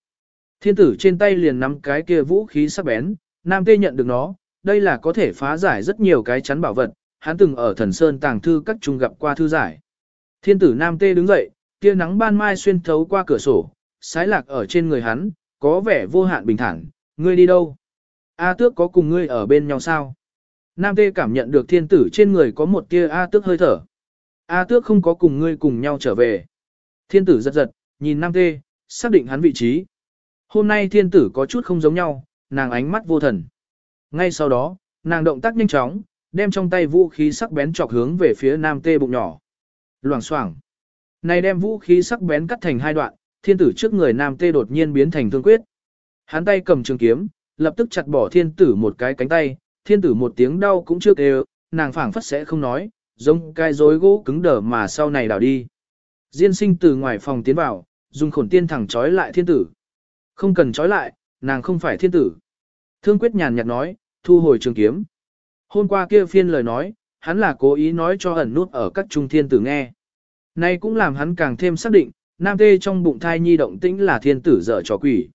Thiên tử trên tay liền nắm cái kia vũ khí sắc bén, Nam tê nhận được nó, đây là có thể phá giải rất nhiều cái chắn bảo vật, hắn từng ở thần sơn tàng thư các trung gặp qua thư giải. Thiên tử Nam tê đứng dậy, tia nắng ban mai xuyên thấu qua cửa sổ, sái lạc ở trên người hắn, có vẻ vô hạn bình thản, ngươi đi đâu? A tước có cùng ngươi ở bên nhau sao? Nam tê cảm nhận được thiên tử trên người có một tia A tước hơi thở. A tước không có cùng ngươi cùng nhau trở về. Thiên tử giật giật, nhìn Nam tê, xác định hắn vị trí. Hôm nay thiên tử có chút không giống nhau, nàng ánh mắt vô thần. Ngay sau đó, nàng động tác nhanh chóng, đem trong tay vũ khí sắc bén chọc hướng về phía Nam tê bụng nhỏ. Loảng xoảng. Này đem vũ khí sắc bén cắt thành hai đoạn, thiên tử trước người Nam tê đột nhiên biến thành thương quyết. Hắn tay cầm trường kiếm, lập tức chặt bỏ thiên tử một cái cánh tay, thiên tử một tiếng đau cũng chưa kêu, nàng phảng phất sẽ không nói, giống cái rối gỗ cứng đờ mà sau này đảo đi. Diên sinh từ ngoài phòng tiến vào, dùng khổn tiên thẳng trói lại thiên tử. Không cần trói lại, nàng không phải thiên tử. Thương quyết nhàn nhạt nói, thu hồi trường kiếm. Hôm qua kia phiên lời nói, hắn là cố ý nói cho ẩn nút ở các trung thiên tử nghe. Nay cũng làm hắn càng thêm xác định, nam tê trong bụng thai nhi động tĩnh là thiên tử dở trò quỷ.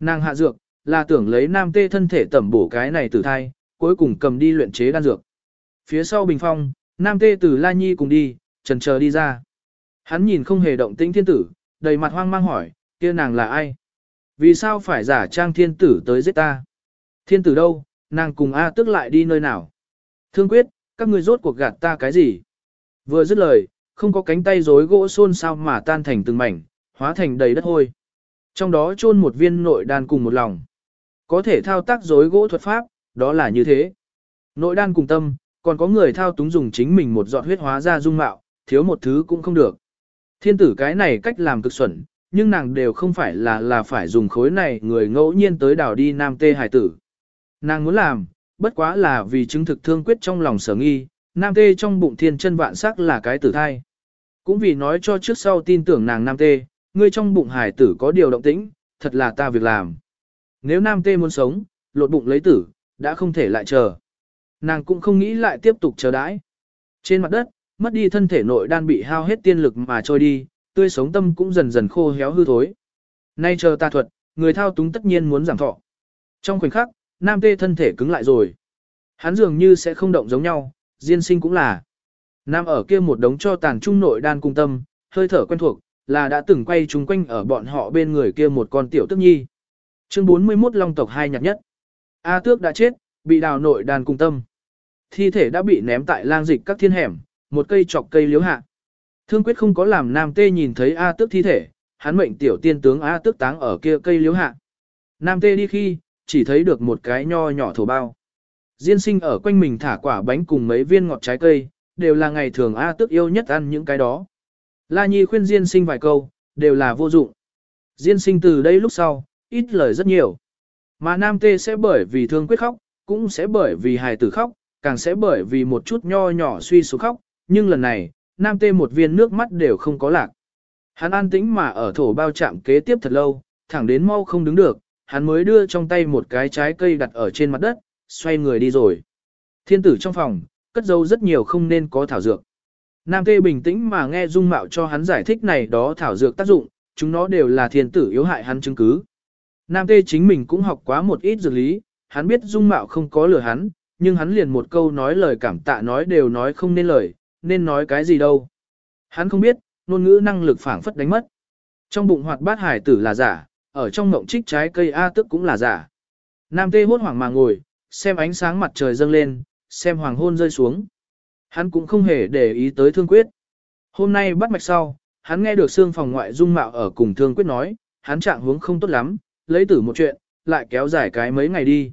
Nàng hạ dược, là tưởng lấy nam tê thân thể tẩm bổ cái này tử thai, cuối cùng cầm đi luyện chế đan dược. Phía sau bình phong, nam tê tử La Nhi cùng đi, trần chờ đi ra. Hắn nhìn không hề động tĩnh thiên tử, đầy mặt hoang mang hỏi, kia nàng là ai? Vì sao phải giả trang thiên tử tới giết ta? Thiên tử đâu, nàng cùng A tức lại đi nơi nào? Thương quyết, các ngươi rốt cuộc gạt ta cái gì? Vừa dứt lời, không có cánh tay rối gỗ xôn sao mà tan thành từng mảnh, hóa thành đầy đất hôi. Trong đó chôn một viên nội đan cùng một lòng. Có thể thao tác rối gỗ thuật pháp, đó là như thế. Nội đan cùng tâm, còn có người thao túng dùng chính mình một giọt huyết hóa ra dung mạo, thiếu một thứ cũng không được. Thiên tử cái này cách làm cực xuẩn, nhưng nàng đều không phải là là phải dùng khối này người ngẫu nhiên tới đảo đi nam tê hải tử. Nàng muốn làm, bất quá là vì chứng thực thương quyết trong lòng sở nghi, nam tê trong bụng thiên chân vạn sắc là cái tử thai. Cũng vì nói cho trước sau tin tưởng nàng nam tê, ngươi trong bụng hải tử có điều động tĩnh, thật là ta việc làm. Nếu nam tê muốn sống, lột bụng lấy tử, đã không thể lại chờ. Nàng cũng không nghĩ lại tiếp tục chờ đãi. Trên mặt đất, mất đi thân thể nội đan bị hao hết tiên lực mà trôi đi, tươi sống tâm cũng dần dần khô héo hư thối. Nay chờ ta thuật, người thao túng tất nhiên muốn giảm thọ. Trong khoảnh khắc, nam tê thân thể cứng lại rồi. Hắn dường như sẽ không động giống nhau, diên sinh cũng là. Nam ở kia một đống cho tàn trung nội đan cung tâm, hơi thở quen thuộc, là đã từng quay chung quanh ở bọn họ bên người kia một con tiểu tức nhi. Chương 41 Long tộc hai nhạc nhất. A tước đã chết, bị đào nội đan cung tâm. Thi thể đã bị ném tại lang dịch các thiên hẻm, một cây chọc cây liếu hạ. Thương quyết không có làm nam tê nhìn thấy A tước thi thể, hắn mệnh tiểu tiên tướng A tước táng ở kia cây liếu hạ. Nam tê đi khi, chỉ thấy được một cái nho nhỏ thổ bao. Diên sinh ở quanh mình thả quả bánh cùng mấy viên ngọt trái cây, đều là ngày thường A tước yêu nhất ăn những cái đó. La Nhi khuyên Diên sinh vài câu, đều là vô dụng. Diên sinh từ đây lúc sau, ít lời rất nhiều. Mà nam tê sẽ bởi vì thương quyết khóc, cũng sẽ bởi vì hài tử khóc, càng sẽ bởi vì một chút nho nhỏ suy số khóc, nhưng lần này, nam tê một viên nước mắt đều không có lạc. Hắn an tĩnh mà ở thổ bao chạm kế tiếp thật lâu, thẳng đến mau không đứng được, hắn mới đưa trong tay một cái trái cây đặt ở trên mặt đất, xoay người đi rồi. Thiên tử trong phòng, cất dấu rất nhiều không nên có thảo dược. Nam tê bình tĩnh mà nghe dung mạo cho hắn giải thích này đó thảo dược tác dụng, chúng nó đều là thiên tử yếu hại hắn chứng cứ. Nam tê chính mình cũng học quá một ít dược lý, hắn biết dung mạo không có lừa hắn, nhưng hắn liền một câu nói lời cảm tạ nói đều nói không nên lời, nên nói cái gì đâu. Hắn không biết, ngôn ngữ năng lực phảng phất đánh mất. Trong bụng hoạt bát hải tử là giả, ở trong mộng trích trái cây A tức cũng là giả. Nam tê hốt hoảng mà ngồi, xem ánh sáng mặt trời dâng lên, xem hoàng hôn rơi xuống. Hắn cũng không hề để ý tới thương quyết. Hôm nay bắt mạch sau, hắn nghe được xương phòng ngoại dung mạo ở cùng thương quyết nói, hắn trạng huống không tốt lắm, lấy tử một chuyện, lại kéo dài cái mấy ngày đi.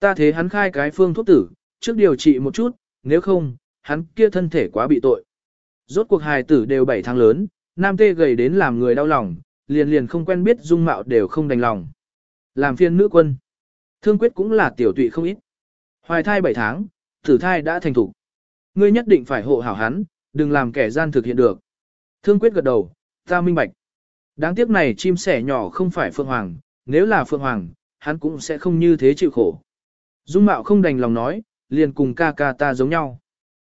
Ta thế hắn khai cái phương thuốc tử, trước điều trị một chút, nếu không, hắn kia thân thể quá bị tội. Rốt cuộc hài tử đều 7 tháng lớn, nam tê gầy đến làm người đau lòng, liền liền không quen biết dung mạo đều không đành lòng. Làm phiên nữ quân. Thương quyết cũng là tiểu tụy không ít. Hoài thai 7 tháng, tử thai đã thành thủ. Ngươi nhất định phải hộ hảo hắn, đừng làm kẻ gian thực hiện được. Thương quyết gật đầu, ta minh bạch. Đáng tiếc này chim sẻ nhỏ không phải Phượng Hoàng, nếu là Phượng Hoàng, hắn cũng sẽ không như thế chịu khổ. Dung mạo không đành lòng nói, liền cùng ca ca ta giống nhau.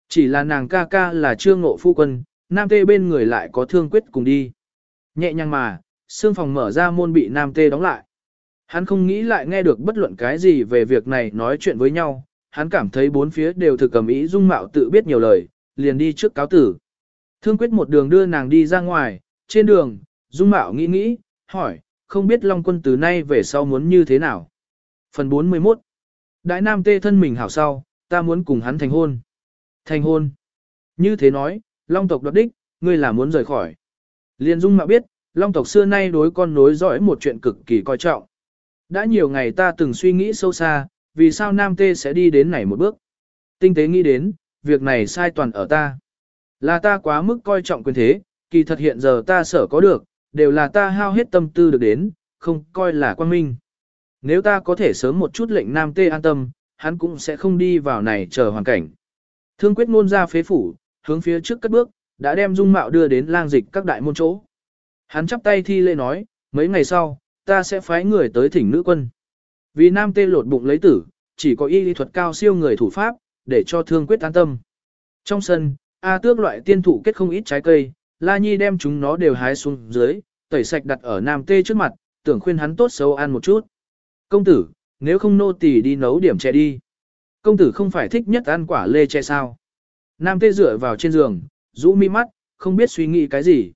Chỉ là nàng ca ca là trương ngộ phu quân, nam tê bên người lại có thương quyết cùng đi. Nhẹ nhàng mà, xương phòng mở ra môn bị nam tê đóng lại. Hắn không nghĩ lại nghe được bất luận cái gì về việc này nói chuyện với nhau, hắn cảm thấy bốn phía đều thực cầm ý dung mạo tự biết nhiều lời, liền đi trước cáo tử. Thương quyết một đường đưa nàng đi ra ngoài, trên đường, dung mạo nghĩ nghĩ, hỏi, không biết Long quân từ nay về sau muốn như thế nào. Phần 41 Đại nam tê thân mình hảo sau, ta muốn cùng hắn thành hôn. Thành hôn. Như thế nói, Long tộc đoạt đích, ngươi là muốn rời khỏi. Liên dung mạo biết, Long tộc xưa nay đối con nối dõi một chuyện cực kỳ coi trọng. Đã nhiều ngày ta từng suy nghĩ sâu xa, vì sao Nam Tê sẽ đi đến này một bước. Tinh tế nghĩ đến, việc này sai toàn ở ta. Là ta quá mức coi trọng quyền thế, kỳ thật hiện giờ ta sở có được, đều là ta hao hết tâm tư được đến, không coi là quan minh. Nếu ta có thể sớm một chút lệnh Nam Tê an tâm, hắn cũng sẽ không đi vào này chờ hoàn cảnh. Thương quyết ngôn ra phế phủ, hướng phía trước cất bước, đã đem dung mạo đưa đến lang dịch các đại môn chỗ. Hắn chắp tay thi lễ nói, mấy ngày sau, ta sẽ phái người tới thỉnh nữ quân. Vì nam tê lột bụng lấy tử, chỉ có y lý thuật cao siêu người thủ pháp, để cho thương quyết an tâm. Trong sân, A tước loại tiên thủ kết không ít trái cây, La Nhi đem chúng nó đều hái xuống dưới, tẩy sạch đặt ở nam tê trước mặt, tưởng khuyên hắn tốt xấu ăn một chút. Công tử, nếu không nô tỳ đi nấu điểm chè đi. Công tử không phải thích nhất ăn quả lê chè sao. Nam tê dựa vào trên giường, rũ mi mắt, không biết suy nghĩ cái gì.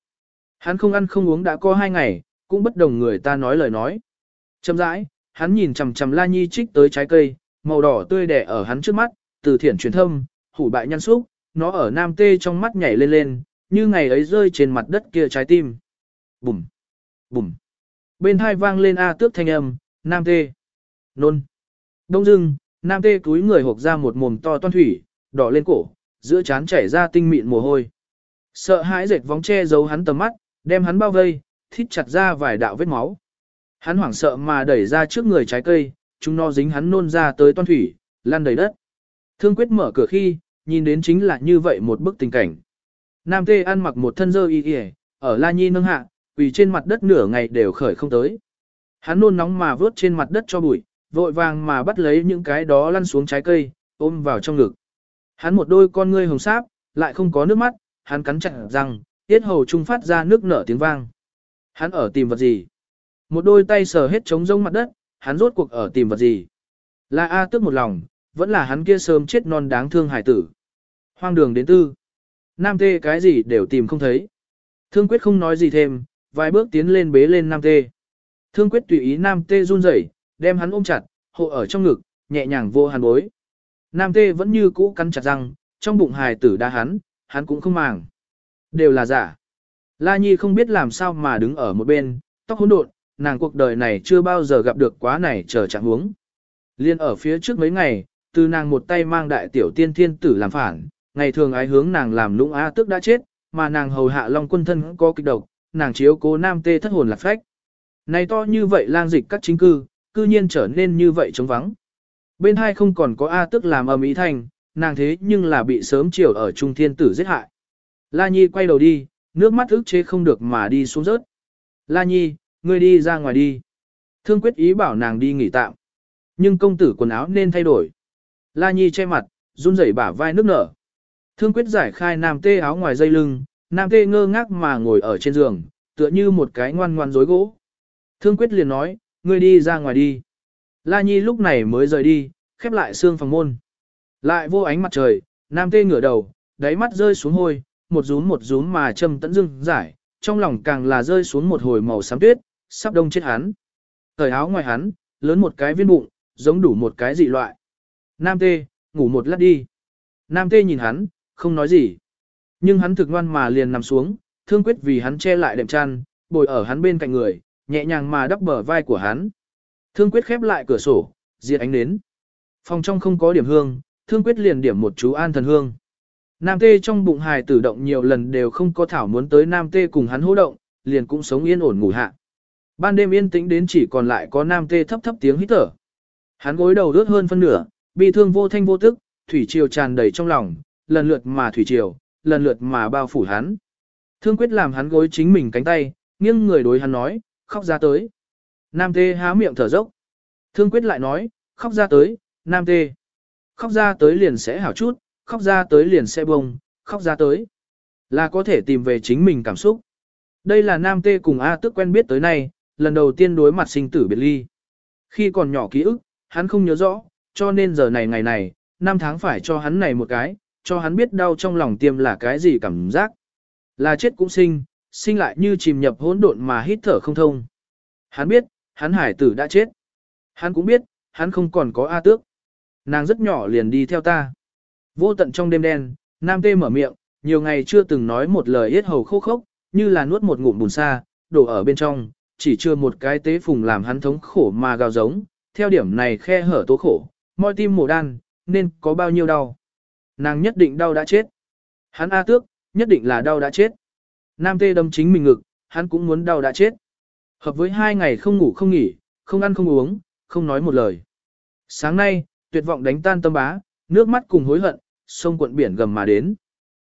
Hắn không ăn không uống đã có hai ngày, cũng bất đồng người ta nói lời nói. Châm rãi, hắn nhìn chằm chằm La Nhi trích tới trái cây, màu đỏ tươi đẻ ở hắn trước mắt, từ thiển truyền thâm, hủ bại nhăn xúc, nó ở nam tê trong mắt nhảy lên lên, như ngày ấy rơi trên mặt đất kia trái tim. Bùm, bùm. Bên hai vang lên A tước thanh âm, nam tê. Nôn. Đông dưng, nam tê túi người hộp ra một mồm to toan thủy, đỏ lên cổ, giữa trán chảy ra tinh mịn mồ hôi. Sợ hãi dệt vóng che giấu hắn tầm mắt, đem hắn bao vây, thít chặt ra vài đạo vết máu. Hắn hoảng sợ mà đẩy ra trước người trái cây, chúng nó dính hắn nôn ra tới toan thủy, lan đầy đất. Thương quyết mở cửa khi, nhìn đến chính là như vậy một bức tình cảnh. Nam tê ăn mặc một thân dơ y y, ở La Nhi nâng hạ, vì trên mặt đất nửa ngày đều khởi không tới. Hắn nôn nóng mà vớt trên mặt đất cho bụi, vội vàng mà bắt lấy những cái đó lăn xuống trái cây, ôm vào trong ngực. Hắn một đôi con ngươi hồng sáp, lại không có nước mắt, hắn cắn chặt răng, tiết hầu trung phát ra nước nở tiếng vang. Hắn ở tìm vật gì? Một đôi tay sờ hết trống rông mặt đất, hắn rốt cuộc ở tìm vật gì? Là A tức một lòng, vẫn là hắn kia sớm chết non đáng thương hải tử. Hoang đường đến tư. Nam tê cái gì đều tìm không thấy. Thương quyết không nói gì thêm, vài bước tiến lên bế lên Nam tê. Thương quyết tùy ý Nam tê run rẩy, đem hắn ôm chặt, hộ ở trong ngực, nhẹ nhàng vô hàn bối. Nam tê vẫn như cũ cắn chặt răng, trong bụng hài tử đa hắn, hắn cũng không màng. Đều là giả. La Nhi không biết làm sao mà đứng ở một bên, tóc hỗn độn, nàng cuộc đời này chưa bao giờ gặp được quá này chờ chẳng huống. Liên ở phía trước mấy ngày, từ nàng một tay mang đại tiểu tiên thiên tử làm phản, ngày thường ái hướng nàng làm lũng á tức đã chết, mà nàng hầu hạ long quân thân có kịch độc, nàng chiếu cố nam tê thất hồn lạc phách. Này to như vậy lang dịch các chính cư, cư nhiên trở nên như vậy trống vắng. Bên hai không còn có A tức làm ầm ý thành, nàng thế nhưng là bị sớm chiều ở trung thiên tử giết hại. La Nhi quay đầu đi, nước mắt ức chế không được mà đi xuống rớt. La Nhi, ngươi đi ra ngoài đi. Thương quyết ý bảo nàng đi nghỉ tạm. Nhưng công tử quần áo nên thay đổi. La Nhi che mặt, run rẩy bả vai nước nở. Thương quyết giải khai nam tê áo ngoài dây lưng, nam tê ngơ ngác mà ngồi ở trên giường, tựa như một cái ngoan ngoan rối gỗ. Thương quyết liền nói, ngươi đi ra ngoài đi. La Nhi lúc này mới rời đi, khép lại xương phòng môn. Lại vô ánh mặt trời, nam tê ngửa đầu, đáy mắt rơi xuống hôi, một rúm một rúm mà châm tận dưng giải, trong lòng càng là rơi xuống một hồi màu xám tuyết, sắp đông chết hắn. Thời áo ngoài hắn, lớn một cái viên bụng, giống đủ một cái dị loại. Nam tê, ngủ một lát đi. Nam tê nhìn hắn, không nói gì. Nhưng hắn thực ngoan mà liền nằm xuống, thương quyết vì hắn che lại đệm chăn, bồi ở hắn bên cạnh người, nhẹ nhàng mà đắp bờ vai của hắn. Thương quyết khép lại cửa sổ, diệt ánh nến. Phòng trong không có điểm hương, thương quyết liền điểm một chú an thần hương. Nam tê trong bụng hài tử động nhiều lần đều không có thảo muốn tới nam tê cùng hắn hô động, liền cũng sống yên ổn ngủ hạ. Ban đêm yên tĩnh đến chỉ còn lại có nam tê thấp thấp tiếng hít thở. Hắn gối đầu rớt hơn phân nửa, bị thương vô thanh vô tức, thủy triều tràn đầy trong lòng, lần lượt mà thủy triều, lần lượt mà bao phủ hắn. Thương quyết làm hắn gối chính mình cánh tay, nghiêng người đối hắn nói, khóc ra tới. Nam tê há miệng thở dốc. Thương quyết lại nói, khóc ra tới, nam tê. Khóc ra tới liền sẽ hảo chút, khóc ra tới liền sẽ bông, khóc ra tới. Là có thể tìm về chính mình cảm xúc. Đây là nam tê cùng A tức quen biết tới nay, lần đầu tiên đối mặt sinh tử biệt ly. Khi còn nhỏ ký ức, hắn không nhớ rõ, cho nên giờ này ngày này, năm tháng phải cho hắn này một cái, cho hắn biết đau trong lòng tiêm là cái gì cảm giác. Là chết cũng sinh, sinh lại như chìm nhập hỗn độn mà hít thở không thông. Hắn biết, hắn hải tử đã chết. Hắn cũng biết, hắn không còn có A tước. Nàng rất nhỏ liền đi theo ta. Vô tận trong đêm đen, Nam Tê mở miệng, nhiều ngày chưa từng nói một lời hết hầu khô khốc, như là nuốt một ngụm bùn xa, đổ ở bên trong, chỉ chưa một cái tế phùng làm hắn thống khổ mà gào giống, theo điểm này khe hở tố khổ, mọi tim mổ đan, nên có bao nhiêu đau. Nàng nhất định đau đã chết. Hắn A tước, nhất định là đau đã chết. Nam tê đâm chính mình ngực, hắn cũng muốn đau đã chết. Hợp với hai ngày không ngủ không nghỉ, không ăn không uống, không nói một lời. Sáng nay, tuyệt vọng đánh tan tâm bá, nước mắt cùng hối hận, sông cuộn biển gầm mà đến.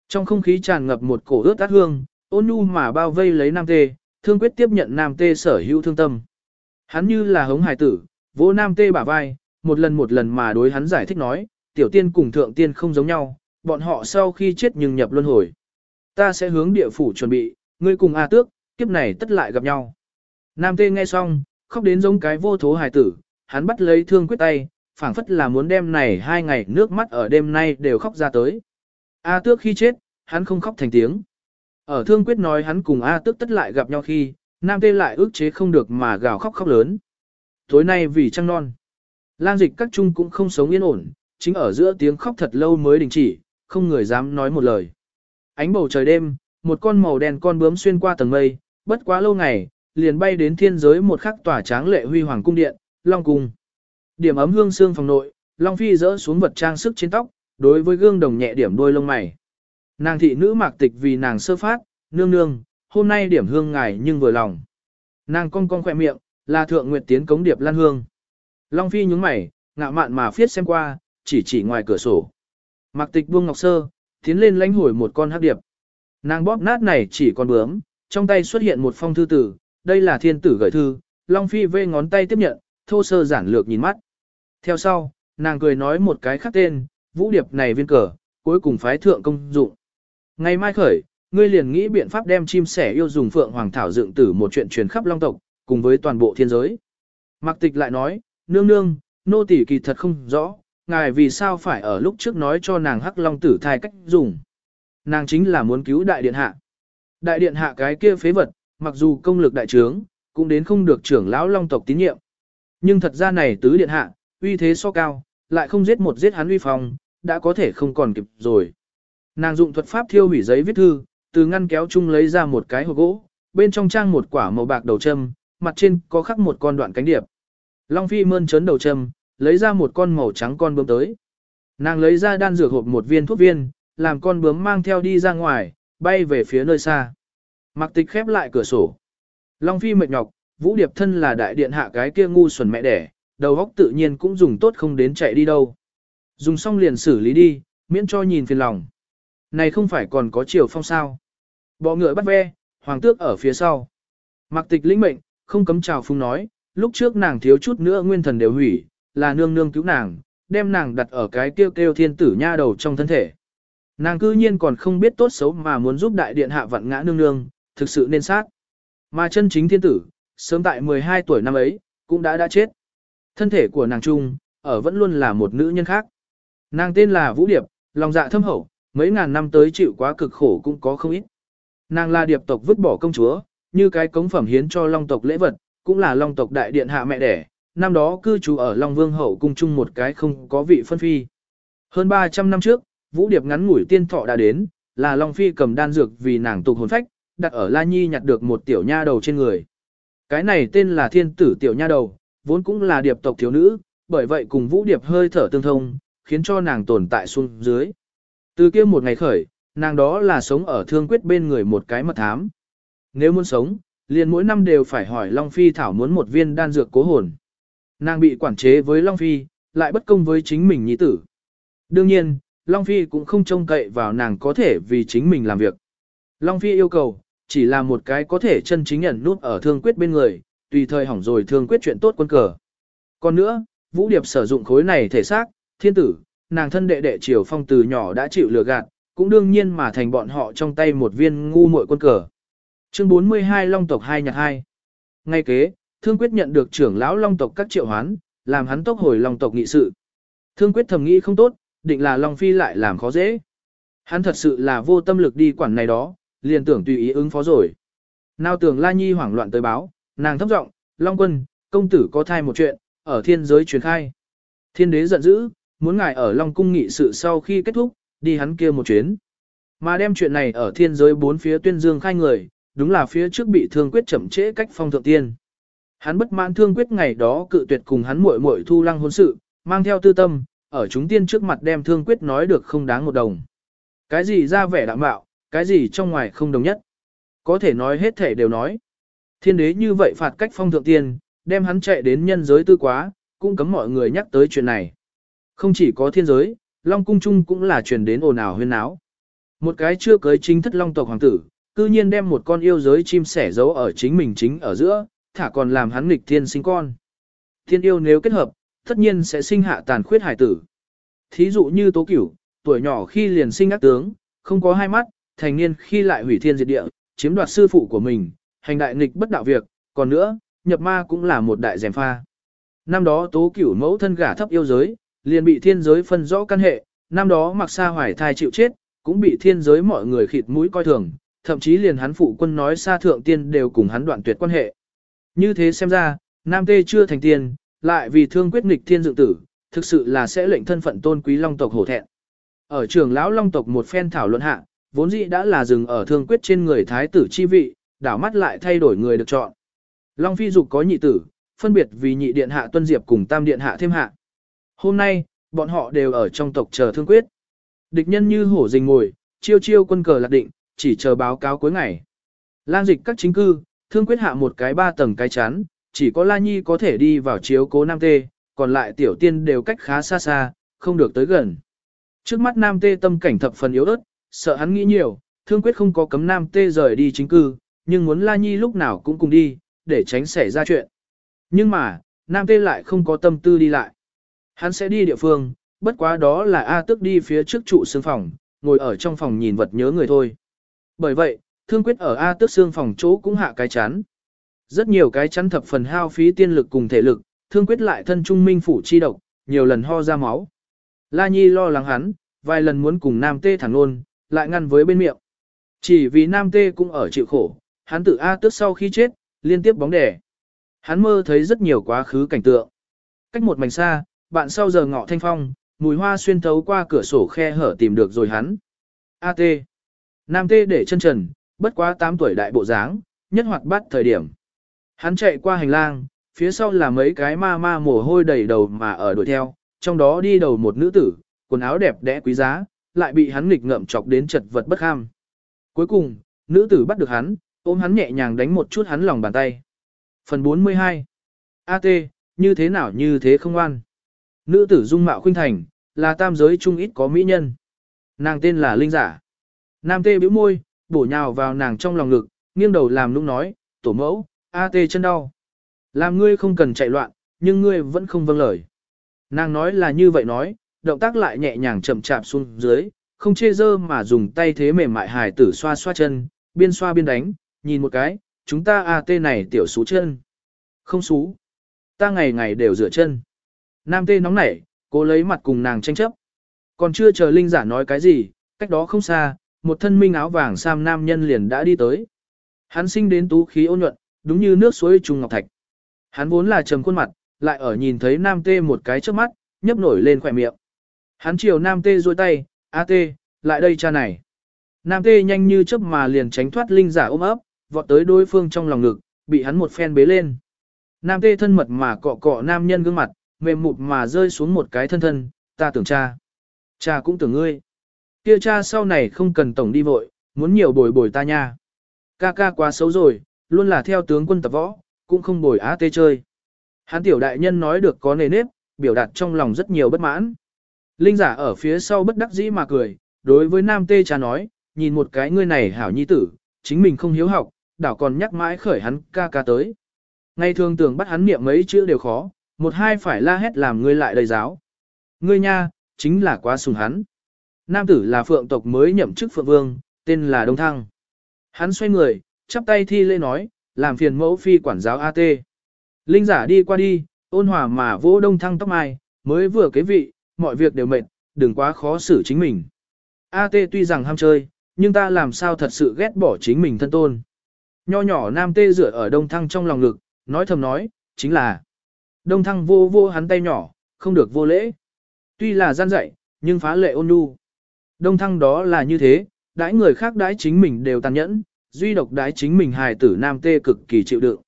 Trong không khí tràn ngập một cổ ướt át hương, ôn nhu mà bao vây lấy nam tê, thương quyết tiếp nhận nam tê sở hữu thương tâm. Hắn như là hống hài tử, vỗ nam tê bả vai, một lần một lần mà đối hắn giải thích nói, tiểu tiên cùng thượng tiên không giống nhau, bọn họ sau khi chết nhưng nhập luân hồi. Ta sẽ hướng địa phủ chuẩn bị, ngươi cùng A tước, kiếp này tất lại gặp nhau. Nam tê nghe xong, khóc đến giống cái vô thố hài tử, hắn bắt lấy thương quyết tay, phảng phất là muốn đem này hai ngày nước mắt ở đêm nay đều khóc ra tới. A tước khi chết, hắn không khóc thành tiếng. Ở thương quyết nói hắn cùng A tước tất lại gặp nhau khi, nam tê lại ước chế không được mà gào khóc khóc lớn. Tối nay vì trăng non, lang dịch các trung cũng không sống yên ổn, chính ở giữa tiếng khóc thật lâu mới đình chỉ, không người dám nói một lời. Ánh bầu trời đêm, một con màu đen con bướm xuyên qua tầng mây, bất quá lâu ngày, liền bay đến thiên giới một khắc tỏa tráng lệ huy hoàng cung điện, Long Cung. Điểm ấm hương xương phòng nội, Long Phi rỡ xuống vật trang sức trên tóc, đối với gương đồng nhẹ điểm đôi lông mày. Nàng thị nữ mạc tịch vì nàng sơ phát, nương nương, hôm nay điểm hương ngài nhưng vừa lòng. Nàng cong cong khỏe miệng, là thượng nguyệt tiến cống điệp lan hương. Long Phi nhúng mày, ngạo mạn mà phiết xem qua, chỉ chỉ ngoài cửa sổ. Mạc tịch buông ngọc sơ, tiến lên lãnh hồi một con hắc điệp. Nàng bóp nát này chỉ còn bướm, trong tay xuất hiện một phong thư tử, đây là thiên tử gửi thư, Long Phi vê ngón tay tiếp nhận, thô sơ giản lược nhìn mắt. Theo sau, nàng cười nói một cái khác tên, vũ điệp này viên cờ, cuối cùng phái thượng công dụng. Ngày mai khởi, ngươi liền nghĩ biện pháp đem chim sẻ yêu dùng phượng hoàng thảo dựng tử một chuyện truyền khắp long tộc, cùng với toàn bộ thiên giới. Mạc tịch lại nói, nương nương, nô tỷ kỳ thật không rõ, ngài vì sao phải ở lúc trước nói cho nàng hắc long tử thai cách dùng. Nàng chính là muốn cứu đại điện hạ. Đại điện hạ cái kia phế vật, mặc dù công lực đại trướng, cũng đến không được trưởng lão long tộc tín nhiệm. Nhưng thật ra này tứ điện hạ, uy thế so cao, lại không giết một giết hắn uy phong, đã có thể không còn kịp rồi. Nàng dụng thuật pháp thiêu hủy giấy viết thư, từ ngăn kéo chung lấy ra một cái hộp gỗ, bên trong trang một quả màu bạc đầu châm, mặt trên có khắc một con đoạn cánh điệp. Long Phi mơn trớn đầu châm, lấy ra một con màu trắng con bướm tới. Nàng lấy ra đan dược hộp một viên thuốc viên, làm con bướm mang theo đi ra ngoài, bay về phía nơi xa. Mặc tịch khép lại cửa sổ. Long Phi mệt nhọc, Vũ Điệp thân là đại điện hạ cái kia ngu xuẩn mẹ đẻ, đầu óc tự nhiên cũng dùng tốt không đến chạy đi đâu. Dùng xong liền xử lý đi, miễn cho nhìn phiền lòng. Này không phải còn có chiều phong sao. Bọ ngựa bắt ve, hoàng tước ở phía sau. Mặc tịch lĩnh mệnh, không cấm chào phung nói, lúc trước nàng thiếu chút nữa nguyên thần đều hủy, là nương nương cứu nàng, đem nàng đặt ở cái kêu kêu thiên tử nha đầu trong thân thể. Nàng cư nhiên còn không biết tốt xấu mà muốn giúp đại điện hạ vặn ngã nương nương, thực sự nên sát. Mà chân chính thiên tử, sớm tại 12 tuổi năm ấy, cũng đã đã chết. Thân thể của nàng trung, ở vẫn luôn là một nữ nhân khác. Nàng tên là Vũ Điệp, lòng dạ thâm hậu, mấy ngàn năm tới chịu quá cực khổ cũng có không ít. Nàng là điệp tộc vứt bỏ công chúa, như cái cống phẩm hiến cho long tộc lễ vật, cũng là long tộc đại điện hạ mẹ đẻ, năm đó cư trú ở Long Vương hậu cung chung một cái không có vị phân phi. Hơn 300 năm trước, Vũ Điệp ngắn ngủi tiên thọ đã đến, là Long Phi cầm đan dược vì nàng tục hồn phách, đặt ở La Nhi nhặt được một tiểu nha đầu trên người. Cái này tên là thiên tử tiểu nha đầu, vốn cũng là điệp tộc thiếu nữ, bởi vậy cùng Vũ Điệp hơi thở tương thông, khiến cho nàng tồn tại xuống dưới. Từ kia một ngày khởi, nàng đó là sống ở thương quyết bên người một cái mật thám. Nếu muốn sống, liền mỗi năm đều phải hỏi Long Phi thảo muốn một viên đan dược cố hồn. Nàng bị quản chế với Long Phi, lại bất công với chính mình nhi tử. Đương nhiên, Long Phi cũng không trông cậy vào nàng có thể vì chính mình làm việc. Long Phi yêu cầu, chỉ là một cái có thể chân chính nhận nút ở thương quyết bên người, tùy thời hỏng rồi thương quyết chuyện tốt quân cờ. Còn nữa, Vũ Điệp sử dụng khối này thể xác, thiên tử, nàng thân đệ đệ triều phong từ nhỏ đã chịu lừa gạt, cũng đương nhiên mà thành bọn họ trong tay một viên ngu muội quân cờ. Chương 42 Long tộc 2 nhạc 2 Ngay kế, Thương Quyết nhận được trưởng lão Long tộc các triệu hoán, làm hắn tốc hồi Long tộc nghị sự. Thương Quyết thầm nghĩ không tốt, định là Long Phi lại làm khó dễ. Hắn thật sự là vô tâm lực đi quản này đó, liền tưởng tùy ý ứng phó rồi. Nào tưởng La Nhi hoảng loạn tới báo, nàng thấp giọng, Long Quân, công tử có thai một chuyện, ở thiên giới truyền khai. Thiên đế giận dữ, muốn ngài ở Long Cung nghị sự sau khi kết thúc, đi hắn kia một chuyến. Mà đem chuyện này ở thiên giới bốn phía tuyên dương khai người, đúng là phía trước bị thương quyết chậm trễ cách phong thượng tiên. Hắn bất mãn thương quyết ngày đó cự tuyệt cùng hắn muội muội thu lăng hôn sự, mang theo tư tâm, ở chúng tiên trước mặt đem thương quyết nói được không đáng một đồng. Cái gì ra vẻ đạm bạo, cái gì trong ngoài không đồng nhất. Có thể nói hết thể đều nói. Thiên đế như vậy phạt cách phong thượng tiên, đem hắn chạy đến nhân giới tư quá, cũng cấm mọi người nhắc tới chuyện này. Không chỉ có thiên giới, Long Cung Trung cũng là truyền đến ồn ào huyên náo. Một cái chưa cưới chính thất Long tộc hoàng tử, cư nhiên đem một con yêu giới chim sẻ giấu ở chính mình chính ở giữa, thả còn làm hắn nghịch thiên sinh con. Thiên yêu nếu kết hợp, tất nhiên sẽ sinh hạ tàn khuyết hải tử. Thí dụ như tố cửu, tuổi nhỏ khi liền sinh ác tướng, không có hai mắt, thành niên khi lại hủy thiên diệt địa, chiếm đoạt sư phụ của mình, hành đại nghịch bất đạo việc, còn nữa, nhập ma cũng là một đại dèm pha. Năm đó tố cửu mẫu thân gả thấp yêu giới, liền bị thiên giới phân rõ căn hệ, năm đó mặc sa hoài thai chịu chết, cũng bị thiên giới mọi người khịt mũi coi thường, thậm chí liền hắn phụ quân nói xa thượng tiên đều cùng hắn đoạn tuyệt quan hệ. Như thế xem ra, Nam Tê chưa thành tiền lại vì thương quyết nghịch thiên dựng tử, thực sự là sẽ lệnh thân phận tôn quý long tộc hổ thẹn. Ở trường lão long tộc một phen thảo luận hạ, vốn dĩ đã là dừng ở thương quyết trên người thái tử chi vị, đảo mắt lại thay đổi người được chọn. Long phi dục có nhị tử, phân biệt vì nhị điện hạ tuân diệp cùng tam điện hạ thêm hạ. Hôm nay, bọn họ đều ở trong tộc chờ thương quyết. Địch nhân như hổ rình ngồi, chiêu chiêu quân cờ lạc định, chỉ chờ báo cáo cuối ngày. lan dịch các chính cư, thương quyết hạ một cái ba tầng cái chắn, chỉ có La Nhi có thể đi vào chiếu cố Nam Tê, còn lại tiểu tiên đều cách khá xa xa, không được tới gần. Trước mắt Nam Tê tâm cảnh thập phần yếu ớt, sợ hắn nghĩ nhiều, thương quyết không có cấm Nam Tê rời đi chính cư, nhưng muốn La Nhi lúc nào cũng cùng đi, để tránh xảy ra chuyện. Nhưng mà, Nam Tê lại không có tâm tư đi lại. Hắn sẽ đi địa phương, bất quá đó là A tức đi phía trước trụ xương phòng, ngồi ở trong phòng nhìn vật nhớ người thôi. Bởi vậy, thương quyết ở A tước xương phòng chỗ cũng hạ cái chán. Rất nhiều cái chắn thập phần hao phí tiên lực cùng thể lực, thương quyết lại thân trung minh phủ chi độc, nhiều lần ho ra máu. La Nhi lo lắng hắn, vài lần muốn cùng Nam Tê thẳng luôn, lại ngăn với bên miệng. Chỉ vì Nam Tê cũng ở chịu khổ, hắn tự A tước sau khi chết, liên tiếp bóng đẻ. Hắn mơ thấy rất nhiều quá khứ cảnh tượng. Cách một mảnh xa, bạn sau giờ ngọ thanh phong, mùi hoa xuyên thấu qua cửa sổ khe hở tìm được rồi hắn. A Tê. Nam Tê để chân trần, bất quá 8 tuổi đại bộ dáng, nhất hoạt bắt thời điểm. Hắn chạy qua hành lang, phía sau là mấy cái ma ma mồ hôi đầy đầu mà ở đuổi theo, trong đó đi đầu một nữ tử, quần áo đẹp đẽ quý giá, lại bị hắn nghịch ngợm chọc đến chật vật bất ham. Cuối cùng, nữ tử bắt được hắn, ôm hắn nhẹ nhàng đánh một chút hắn lòng bàn tay. Phần 42 AT, như thế nào như thế không an. Nữ tử dung mạo khuynh thành, là tam giới trung ít có mỹ nhân. Nàng tên là Linh Giả. Nam tê bĩu môi, bổ nhào vào nàng trong lòng ngực, nghiêng đầu làm nũng nói, tổ mẫu, A tê chân đau. Làm ngươi không cần chạy loạn, nhưng ngươi vẫn không vâng lời. Nàng nói là như vậy nói, động tác lại nhẹ nhàng chậm chạp xuống dưới, không chê dơ mà dùng tay thế mềm mại hài tử xoa xoa chân, biên xoa biên đánh, nhìn một cái, chúng ta A tê này tiểu xú chân. Không xú. Ta ngày ngày đều rửa chân. Nam tê nóng nảy, cố lấy mặt cùng nàng tranh chấp. Còn chưa chờ linh giả nói cái gì, cách đó không xa, một thân minh áo vàng sam nam nhân liền đã đi tới. Hắn sinh đến tú khí ôn nhuận, đúng như nước suối trùng ngọc thạch. Hắn vốn là trầm khuôn mặt, lại ở nhìn thấy nam tê một cái trước mắt, nhấp nổi lên khỏe miệng. Hắn chiều nam tê duỗi tay, a tê, lại đây cha này. Nam tê nhanh như chớp mà liền tránh thoát linh giả ôm ấp, vọt tới đối phương trong lòng ngực, bị hắn một phen bế lên. Nam tê thân mật mà cọ cọ nam nhân gương mặt, mềm mụt mà rơi xuống một cái thân thân, ta tưởng cha. Cha cũng tưởng ngươi. Kia cha sau này không cần tổng đi vội, muốn nhiều bồi bồi ta nha. Ca ca quá xấu rồi, luôn là theo tướng quân tập võ, cũng không bồi á tê chơi. Hán tiểu đại nhân nói được có nề nếp, biểu đạt trong lòng rất nhiều bất mãn. Linh giả ở phía sau bất đắc dĩ mà cười, đối với nam tê cha nói, nhìn một cái ngươi này hảo nhi tử, chính mình không hiếu học, đảo còn nhắc mãi khởi hắn ca ca tới. Ngày thường tưởng bắt hắn niệm mấy chữ đều khó, một hai phải la hét làm ngươi lại đầy giáo. Ngươi nha, chính là quá sùng hắn. Nam tử là phượng tộc mới nhậm chức phượng vương, tên là Đông Thăng. Hắn xoay người, chắp tay thi lễ nói, làm phiền mẫu phi quản giáo AT. Linh giả đi qua đi, ôn hòa mà vỗ Đông Thăng tóc mai, mới vừa kế vị, mọi việc đều mệt, đừng quá khó xử chính mình. AT tuy rằng ham chơi, nhưng ta làm sao thật sự ghét bỏ chính mình thân tôn. Nho nhỏ nam tê dựa ở đông thăng trong lòng ngực, nói thầm nói, chính là Đông thăng vô vô hắn tay nhỏ, không được vô lễ. Tuy là gian dạy, nhưng phá lệ ôn nhu. Đông thăng đó là như thế, đãi người khác đãi chính mình đều tàn nhẫn, duy độc đãi chính mình hài tử nam tê cực kỳ chịu đựng.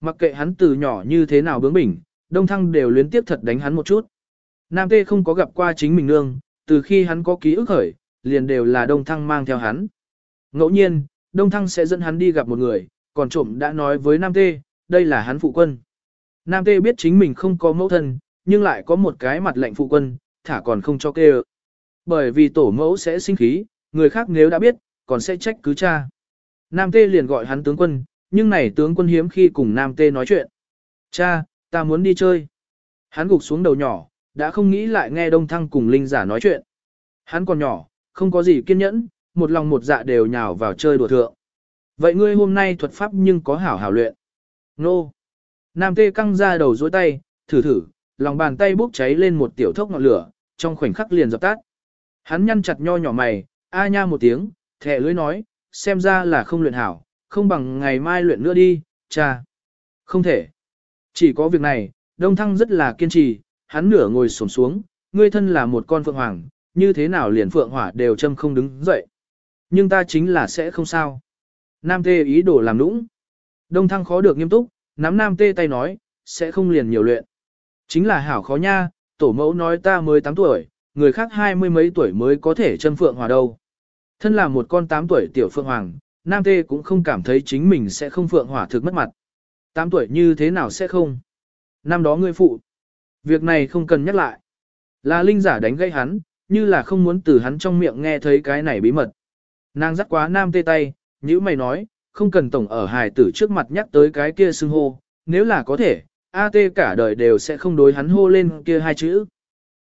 Mặc kệ hắn từ nhỏ như thế nào bướng bỉnh, đông thăng đều luyến tiếp thật đánh hắn một chút. Nam tê không có gặp qua chính mình nương, từ khi hắn có ký ức khởi, liền đều là đông thăng mang theo hắn. Ngẫu nhiên, đông thăng sẽ dẫn hắn đi gặp một người, còn trộm đã nói với nam tê, đây là hắn phụ quân. Nam Tê biết chính mình không có mẫu thân, nhưng lại có một cái mặt lệnh phụ quân, thả còn không cho kê bởi vì tổ mẫu sẽ sinh khí, người khác nếu đã biết, còn sẽ trách cứ cha. Nam Tê liền gọi hắn tướng quân, nhưng này tướng quân hiếm khi cùng Nam Tê nói chuyện. Cha, ta muốn đi chơi. Hắn gục xuống đầu nhỏ, đã không nghĩ lại nghe Đông Thăng cùng Linh giả nói chuyện. Hắn còn nhỏ, không có gì kiên nhẫn, một lòng một dạ đều nhào vào chơi đùa thượng. Vậy ngươi hôm nay thuật pháp nhưng có hảo hảo luyện. Nô. Nam tê căng ra đầu dối tay, thử thử, lòng bàn tay bốc cháy lên một tiểu thốc ngọn lửa, trong khoảnh khắc liền dập tắt. Hắn nhăn chặt nho nhỏ mày, a nha một tiếng, thẻ lưới nói, xem ra là không luyện hảo, không bằng ngày mai luyện nữa đi, cha. Không thể. Chỉ có việc này, Đông Thăng rất là kiên trì, hắn nửa ngồi xổm xuống, ngươi thân là một con phượng hoàng, như thế nào liền phượng hỏa đều châm không đứng dậy. Nhưng ta chính là sẽ không sao. Nam tê ý đồ làm nũng. Đông Thăng khó được nghiêm túc, nắm nam tê tay nói, sẽ không liền nhiều luyện. Chính là hảo khó nha, tổ mẫu nói ta mới 8 tuổi, người khác hai mươi mấy tuổi mới có thể chân phượng hòa đâu. Thân là một con 8 tuổi tiểu phượng hoàng, nam tê cũng không cảm thấy chính mình sẽ không phượng hỏa thực mất mặt. 8 tuổi như thế nào sẽ không? Năm đó ngươi phụ. Việc này không cần nhắc lại. Là linh giả đánh gây hắn, như là không muốn từ hắn trong miệng nghe thấy cái này bí mật. Nàng dắt quá nam tê tay, như mày nói, không cần tổng ở hài tử trước mặt nhắc tới cái kia xưng hô, nếu là có thể, A Tê cả đời đều sẽ không đối hắn hô lên kia hai chữ.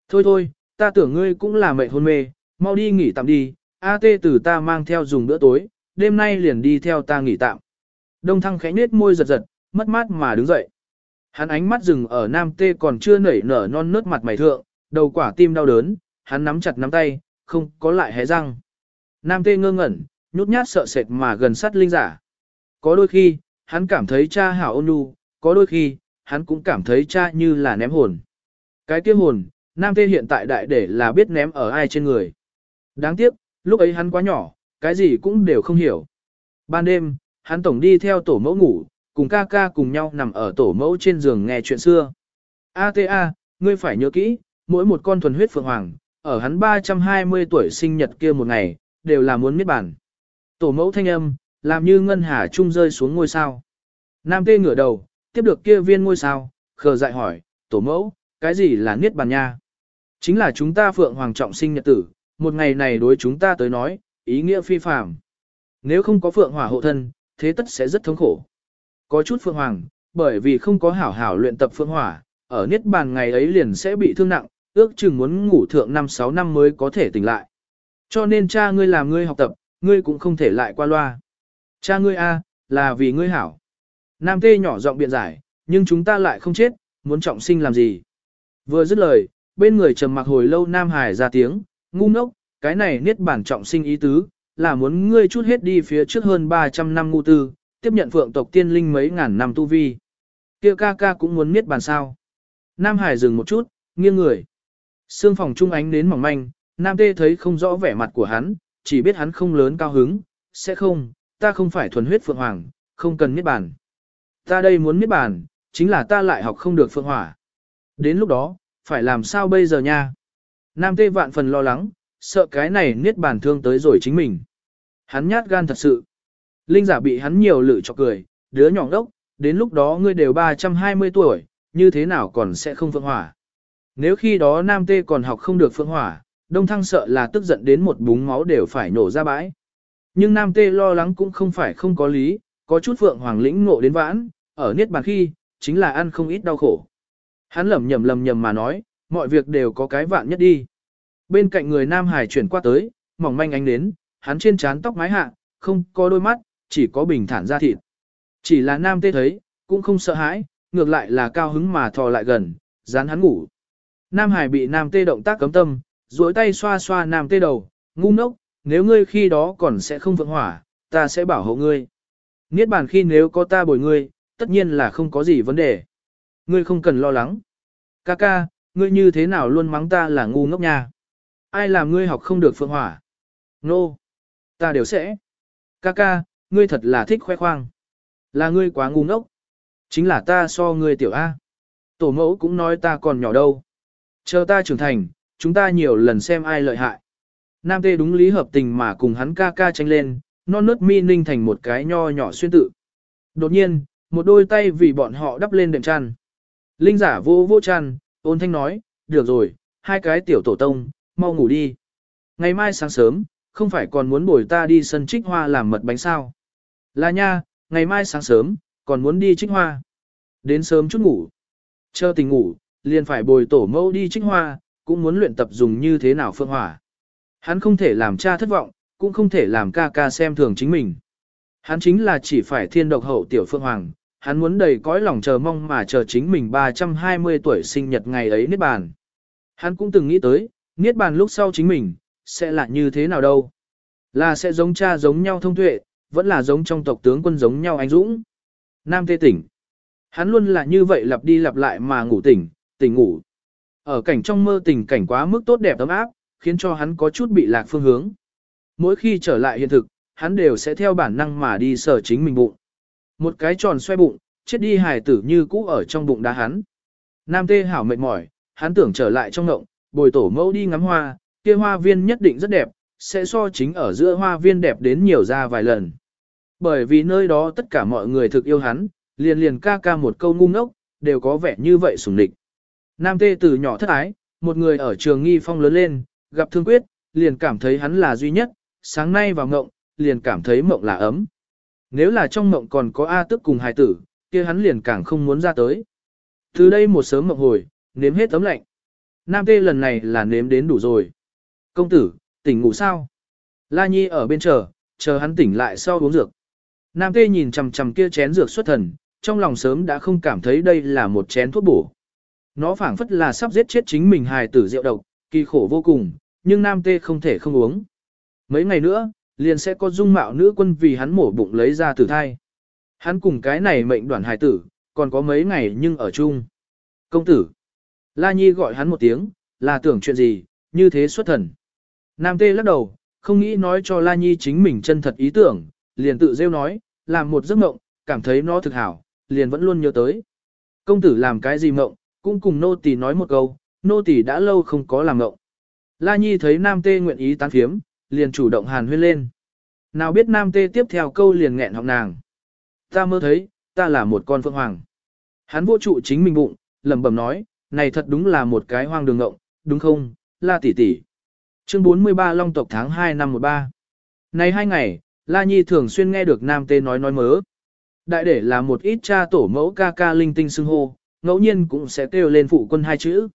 Thôi thôi, ta tưởng ngươi cũng là mệnh hôn mê, mau đi nghỉ tạm đi, A tê từ ta mang theo dùng bữa tối, đêm nay liền đi theo ta nghỉ tạm. Đông thăng khẽ nết môi giật giật, mất mát mà đứng dậy. Hắn ánh mắt dừng ở nam tê còn chưa nảy nở non nớt mặt mày thượng, đầu quả tim đau đớn, hắn nắm chặt nắm tay, không có lại hé răng. Nam tê ngơ ngẩn, nhút nhát sợ sệt mà gần sát linh giả. Có đôi khi, hắn cảm thấy cha hảo ôn nhu, có đôi khi, hắn cũng cảm thấy cha như là ném hồn. Cái kia hồn, nam tê hiện tại đại để là biết ném ở ai trên người. Đáng tiếc, lúc ấy hắn quá nhỏ, cái gì cũng đều không hiểu. Ban đêm, hắn tổng đi theo tổ mẫu ngủ, cùng ca ca cùng nhau nằm ở tổ mẫu trên giường nghe chuyện xưa. A T A, ngươi phải nhớ kỹ, mỗi một con thuần huyết phượng hoàng, ở hắn 320 tuổi sinh nhật kia một ngày, đều là muốn miết bản. Tổ mẫu thanh âm, làm như ngân hà trung rơi xuống ngôi sao. Nam tê ngửa đầu, tiếp được kia viên ngôi sao, khờ dại hỏi, tổ mẫu, cái gì là niết bàn nha? Chính là chúng ta phượng hoàng trọng sinh nhật tử, một ngày này đối chúng ta tới nói, ý nghĩa phi phàm. Nếu không có phượng hỏa hộ thân, thế tất sẽ rất thống khổ. Có chút phượng hoàng, bởi vì không có hảo hảo luyện tập phượng hỏa, ở niết bàn ngày ấy liền sẽ bị thương nặng, ước chừng muốn ngủ thượng 5-6 năm mới có thể tỉnh lại. Cho nên cha ngươi làm ngươi học tập, ngươi cũng không thể lại qua loa. Cha ngươi a, là vì ngươi hảo. Nam tê nhỏ giọng biện giải, nhưng chúng ta lại không chết, muốn trọng sinh làm gì. Vừa dứt lời, bên người trầm mặc hồi lâu Nam Hải ra tiếng, ngu ngốc, cái này niết bản trọng sinh ý tứ, là muốn ngươi chút hết đi phía trước hơn 300 năm ngu tư, tiếp nhận phượng tộc tiên linh mấy ngàn năm tu vi. Kia ca ca cũng muốn niết bàn sao. Nam Hải dừng một chút, nghiêng người. Sương phòng trung ánh đến mỏng manh, Nam Tê thấy không rõ vẻ mặt của hắn, chỉ biết hắn không lớn cao hứng, sẽ không, ta không phải thuần huyết phượng hoàng, không cần niết bàn. Ta đây muốn niết bàn, chính là ta lại học không được phượng hỏa. Đến lúc đó, phải làm sao bây giờ nha? Nam Tê vạn phần lo lắng, sợ cái này niết bàn thương tới rồi chính mình. Hắn nhát gan thật sự. Linh giả bị hắn nhiều lự cho cười, đứa nhỏ đốc, đến lúc đó ngươi đều 320 tuổi, như thế nào còn sẽ không phượng hỏa. Nếu khi đó Nam Tê còn học không được phượng hỏa, Đông Thăng sợ là tức giận đến một búng máu đều phải nổ ra bãi. Nhưng Nam Tê lo lắng cũng không phải không có lý, có chút phượng hoàng lĩnh ngộ đến vãn, ở niết bàn khi, chính là ăn không ít đau khổ. Hắn lầm nhầm lầm nhầm mà nói, mọi việc đều có cái vạn nhất đi. Bên cạnh người Nam Hải chuyển qua tới, mỏng manh ánh đến, hắn trên trán tóc mái hạ, không có đôi mắt, chỉ có bình thản da thịt. Chỉ là Nam Tê thấy, cũng không sợ hãi, ngược lại là cao hứng mà thò lại gần, dán hắn ngủ. Nam Hải bị Nam Tê động tác cấm tâm, duỗi tay xoa xoa Nam Tê đầu, ngu ngốc, nếu ngươi khi đó còn sẽ không vượng hỏa, ta sẽ bảo hộ ngươi. Niết bàn khi nếu có ta bồi ngươi, tất nhiên là không có gì vấn đề. Ngươi không cần lo lắng. Ca ca, ngươi như thế nào luôn mắng ta là ngu ngốc nha. Ai làm ngươi học không được phượng hỏa? Nô. No. Ta đều sẽ. Ca ca, ngươi thật là thích khoe khoang. Là ngươi quá ngu ngốc. Chính là ta so ngươi tiểu A. Tổ mẫu cũng nói ta còn nhỏ đâu. Chờ ta trưởng thành, chúng ta nhiều lần xem ai lợi hại. Nam tê đúng lý hợp tình mà cùng hắn ca ca tranh lên, non nớt mi ninh thành một cái nho nhỏ xuyên tự. Đột nhiên, một đôi tay vì bọn họ đắp lên đệm chăn. Linh giả vô vô chăn, ôn thanh nói, được rồi, hai cái tiểu tổ tông, mau ngủ đi. Ngày mai sáng sớm, không phải còn muốn bồi ta đi sân trích hoa làm mật bánh sao. Là nha, ngày mai sáng sớm, còn muốn đi trích hoa. Đến sớm chút ngủ. Chờ tình ngủ, liền phải bồi tổ mẫu đi trích hoa, cũng muốn luyện tập dùng như thế nào phương hỏa. Hắn không thể làm cha thất vọng, cũng không thể làm ca ca xem thường chính mình. Hắn chính là chỉ phải thiên độc hậu tiểu phương hoàng, hắn muốn đầy cõi lòng chờ mong mà chờ chính mình 320 tuổi sinh nhật ngày ấy niết bàn. Hắn cũng từng nghĩ tới, niết bàn lúc sau chính mình, sẽ là như thế nào đâu. Là sẽ giống cha giống nhau thông tuệ, vẫn là giống trong tộc tướng quân giống nhau anh dũng. Nam tê tỉnh. Hắn luôn là như vậy lặp đi lặp lại mà ngủ tỉnh, tỉnh ngủ. Ở cảnh trong mơ tình cảnh quá mức tốt đẹp ấm áp, khiến cho hắn có chút bị lạc phương hướng. Mỗi khi trở lại hiện thực, hắn đều sẽ theo bản năng mà đi sở chính mình bụng. Một cái tròn xoay bụng, chết đi hài tử như cũ ở trong bụng đá hắn. Nam tê hảo mệt mỏi, hắn tưởng trở lại trong ngộng, bồi tổ mẫu đi ngắm hoa, kia hoa viên nhất định rất đẹp, sẽ so chính ở giữa hoa viên đẹp đến nhiều ra vài lần. Bởi vì nơi đó tất cả mọi người thực yêu hắn, liền liền ca ca một câu ngu ngốc, đều có vẻ như vậy sùng địch. Nam tê từ nhỏ thất ái, một người ở trường nghi phong lớn lên, gặp thương quyết, liền cảm thấy hắn là duy nhất, sáng nay vào ngộng, liền cảm thấy mộng là ấm. Nếu là trong mộng còn có A tức cùng hài tử, kia hắn liền càng không muốn ra tới. Từ đây một sớm mộng hồi, nếm hết tấm lạnh. Nam tê lần này là nếm đến đủ rồi. Công tử, tỉnh ngủ sao? La Nhi ở bên chờ, chờ hắn tỉnh lại sau uống dược. Nam Tê nhìn chằm chằm kia chén dược xuất thần, trong lòng sớm đã không cảm thấy đây là một chén thuốc bổ. Nó phảng phất là sắp giết chết chính mình hài tử rượu độc, kỳ khổ vô cùng, nhưng Nam Tê không thể không uống. Mấy ngày nữa, liền sẽ có dung mạo nữ quân vì hắn mổ bụng lấy ra tử thai. Hắn cùng cái này mệnh đoạn hài tử, còn có mấy ngày nhưng ở chung. Công tử. La Nhi gọi hắn một tiếng, là tưởng chuyện gì, như thế xuất thần. Nam Tê lắc đầu, không nghĩ nói cho La Nhi chính mình chân thật ý tưởng, liền tự rêu nói, làm một giấc mộng, cảm thấy nó thực hảo, liền vẫn luôn nhớ tới. Công tử làm cái gì mộng, cũng cùng nô tỳ nói một câu, nô tỳ đã lâu không có làm mộng. La Nhi thấy Nam Tê nguyện ý tán phiếm, liền chủ động hàn huyên lên. Nào biết Nam Tê tiếp theo câu liền nghẹn họng nàng. Ta mơ thấy, ta là một con phượng hoàng. Hắn vô trụ chính mình bụng, lẩm bẩm nói, này thật đúng là một cái hoang đường ngộng, đúng không, La tỷ tỷ. Chương 43 Long tộc tháng 2 năm 13. Này hai ngày, La Nhi thường xuyên nghe được Nam Tê nói nói mớ. Đại để là một ít cha tổ mẫu ca ca linh tinh xưng hô, ngẫu nhiên cũng sẽ kêu lên phụ quân hai chữ.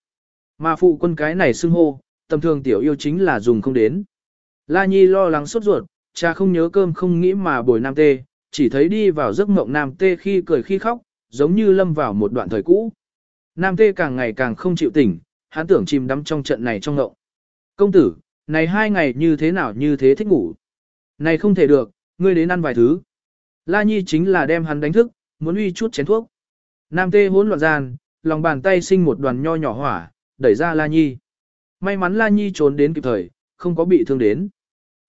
Mà phụ quân cái này xưng hô, tầm thường tiểu yêu chính là dùng không đến. La Nhi lo lắng sốt ruột, cha không nhớ cơm không nghĩ mà bồi Nam Tê, chỉ thấy đi vào giấc mộng Nam Tê khi cười khi khóc, giống như lâm vào một đoạn thời cũ. Nam Tê càng ngày càng không chịu tỉnh, hắn tưởng chìm đắm trong trận này trong ngộng. Công tử, này hai ngày như thế nào như thế thích ngủ. Này không thể được, ngươi đến ăn vài thứ. La Nhi chính là đem hắn đánh thức, muốn uy chút chén thuốc. Nam Tê hỗn loạn gian, lòng bàn tay sinh một đoàn nho nhỏ hỏa, đẩy ra La Nhi. May mắn La Nhi trốn đến kịp thời, không có bị thương đến.